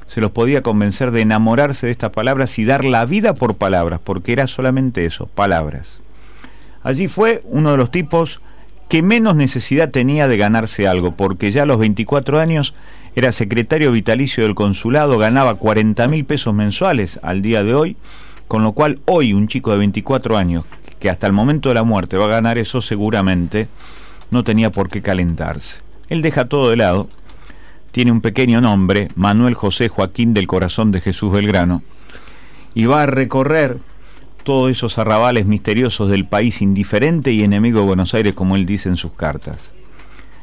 se los podía convencer de enamorarse de estas palabras y dar la vida por palabras, porque era solamente eso, palabras. Allí fue uno de los tipos que menos necesidad tenía de ganarse algo, porque ya a los 24 años era secretario vitalicio del consulado, ganaba 40 mil pesos mensuales al día de hoy, con lo cual hoy un chico de 24 años, que hasta el momento de la muerte va a ganar eso seguramente, no tenía por qué calentarse. Él deja todo de lado, tiene un pequeño nombre, Manuel José Joaquín del Corazón de Jesús Belgrano, y va a recorrer todos esos arrabales misteriosos del país indiferente y enemigo de Buenos Aires, como él dice en sus cartas.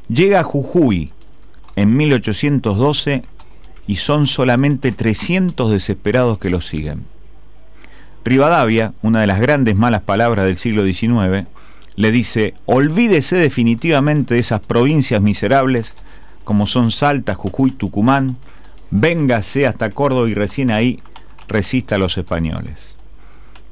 Llega a Jujuy en 1812 y son solamente 300 desesperados que lo siguen. Rivadavia, una de las grandes malas palabras del siglo XIX, le dice, olvídese definitivamente de esas provincias miserables como son Salta, Jujuy, Tucumán, véngase hasta Córdoba y recién ahí resista a los españoles.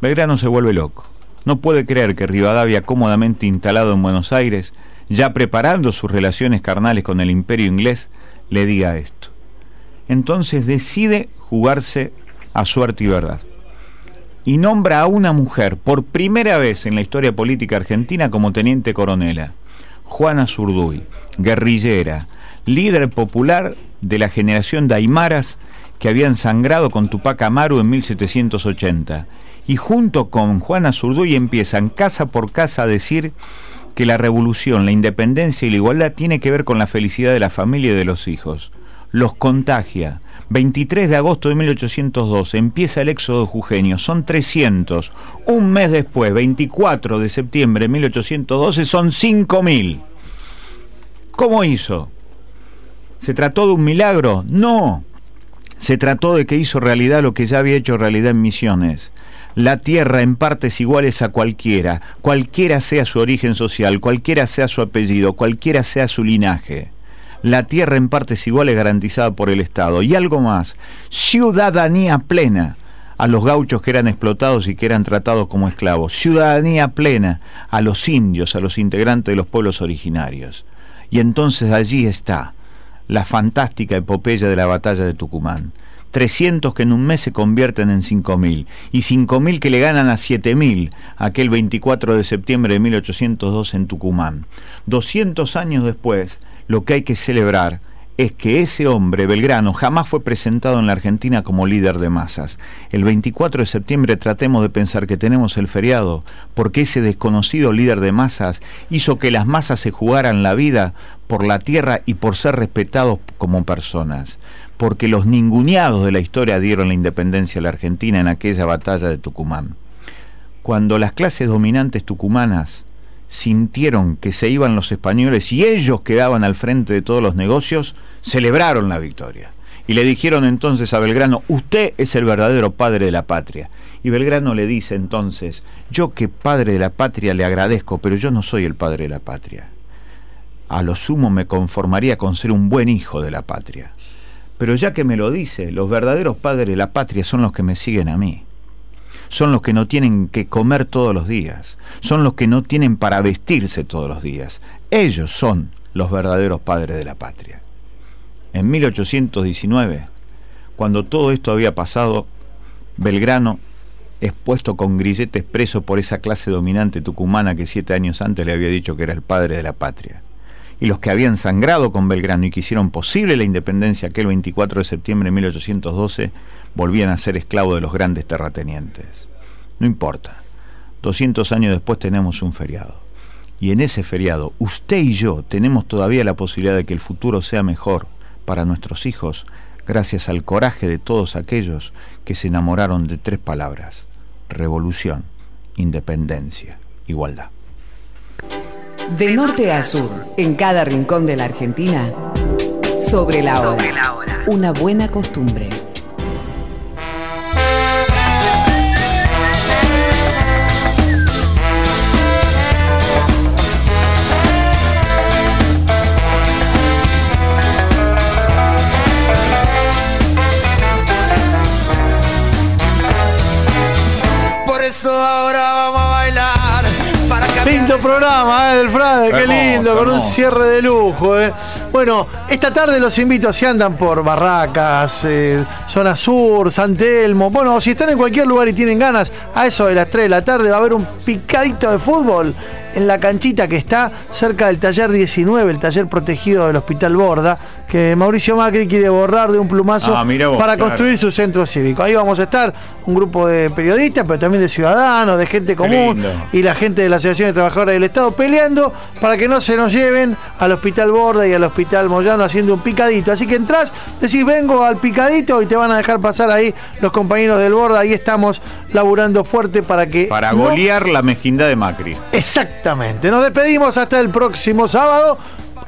Belgrano se vuelve loco. No puede creer que Rivadavia, cómodamente instalado en Buenos Aires, ya preparando sus relaciones carnales con el imperio inglés, le diga esto. Entonces decide jugarse a suerte y verdad. Y nombra a una mujer por primera vez en la historia política argentina como teniente coronela, Juana Zurduy, guerrillera, líder popular de la generación de Aymaras que habían sangrado con Tupac Amaru en 1780. Y junto con Juana Zurduy empiezan casa por casa a decir que la revolución, la independencia y la igualdad tiene que ver con la felicidad de la familia y de los hijos. Los contagia. 23 de agosto de 1812 empieza el éxodo jujeño, son 300. Un mes después, 24 de septiembre de 1812, son 5.000. ¿Cómo hizo? ¿Se trató de un milagro? No. Se trató de que hizo realidad lo que ya había hecho realidad en Misiones. La tierra en partes iguales a cualquiera, cualquiera sea su origen social, cualquiera sea su apellido, cualquiera sea su linaje. La tierra en partes iguales garantizada por el Estado. Y algo más, ciudadanía plena a los gauchos que eran explotados y que eran tratados como esclavos. Ciudadanía plena a los indios, a los integrantes de los pueblos originarios. Y entonces allí está la fantástica epopeya de la batalla de Tucumán. 300 que en un mes se convierten en 5.000 y 5.000 que le ganan a 7.000 aquel 24 de septiembre de 1802 en Tucumán. 200 años después, lo que hay que celebrar es que ese hombre, Belgrano, jamás fue presentado en la Argentina como líder de masas. El 24 de septiembre tratemos de pensar que tenemos el feriado porque ese desconocido líder de masas hizo que las masas se jugaran la vida por la tierra y por ser respetados como personas porque los ninguneados de la historia dieron la independencia a la Argentina en aquella batalla de Tucumán. Cuando las clases dominantes tucumanas sintieron que se iban los españoles y ellos quedaban al frente de todos los negocios, celebraron la victoria. Y le dijeron entonces a Belgrano, usted es el verdadero padre de la patria. Y Belgrano le dice entonces, yo que padre de la patria le agradezco, pero yo no soy el padre de la patria. A lo sumo me conformaría con ser un buen hijo de la patria. Pero ya que me lo dice, los verdaderos padres de la patria son los que me siguen a mí. Son los que no tienen que comer todos los días. Son los que no tienen para vestirse todos los días. Ellos son los verdaderos padres de la patria. En 1819, cuando todo esto había pasado, Belgrano, expuesto con grilletes preso por esa clase dominante tucumana que siete años antes le había dicho que era el padre de la patria, y los que habían sangrado con Belgrano y que hicieron posible la independencia aquel 24 de septiembre de 1812, volvían a ser esclavos de los grandes terratenientes. No importa, 200 años después tenemos un feriado. Y en ese feriado, usted y yo tenemos todavía la posibilidad de que el futuro sea mejor para nuestros hijos gracias al coraje de todos aquellos que se enamoraron de tres palabras, revolución, independencia, igualdad. De norte a sur, en cada rincón de la Argentina, sobre la hora. Una buena costumbre. Lindo programa, ¿eh? Del Frade, qué Hermoso, lindo, con un cierre de lujo, ¿eh? Bueno, esta tarde los invito, si andan por Barracas, eh, Zona Sur, San Telmo, bueno, si están en cualquier lugar y tienen ganas, a eso de las 3 de la tarde va a haber un picadito de fútbol en la canchita que está cerca del taller 19, el taller protegido del Hospital Borda, que Mauricio Macri quiere borrar de un plumazo Ah, vos, para claro. construir su centro cívico. Ahí vamos a estar un grupo de periodistas, pero también de ciudadanos, de gente común y la gente de la Asociación de Trabajadores del Estado peleando para que no se nos lleven al Hospital Borda y al Hospital Moyano haciendo un picadito. Así que entras, decís vengo al picadito y te van a dejar pasar ahí los compañeros del Borda. Ahí estamos laburando fuerte para que. Para no- golear la mezquindad de Macri. Exactamente. Nos despedimos hasta el próximo sábado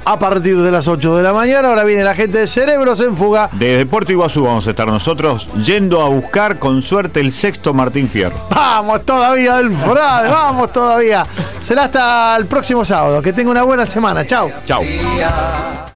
a partir de las 8 de la mañana. Ahora viene la gente de Cerebros en Fuga. Desde Puerto Iguazú vamos a estar nosotros yendo a buscar con suerte el sexto Martín Fierro. Vamos todavía del Frade, vamos todavía. Será hasta el próximo sábado. Que tenga una buena semana. Chao. Chao.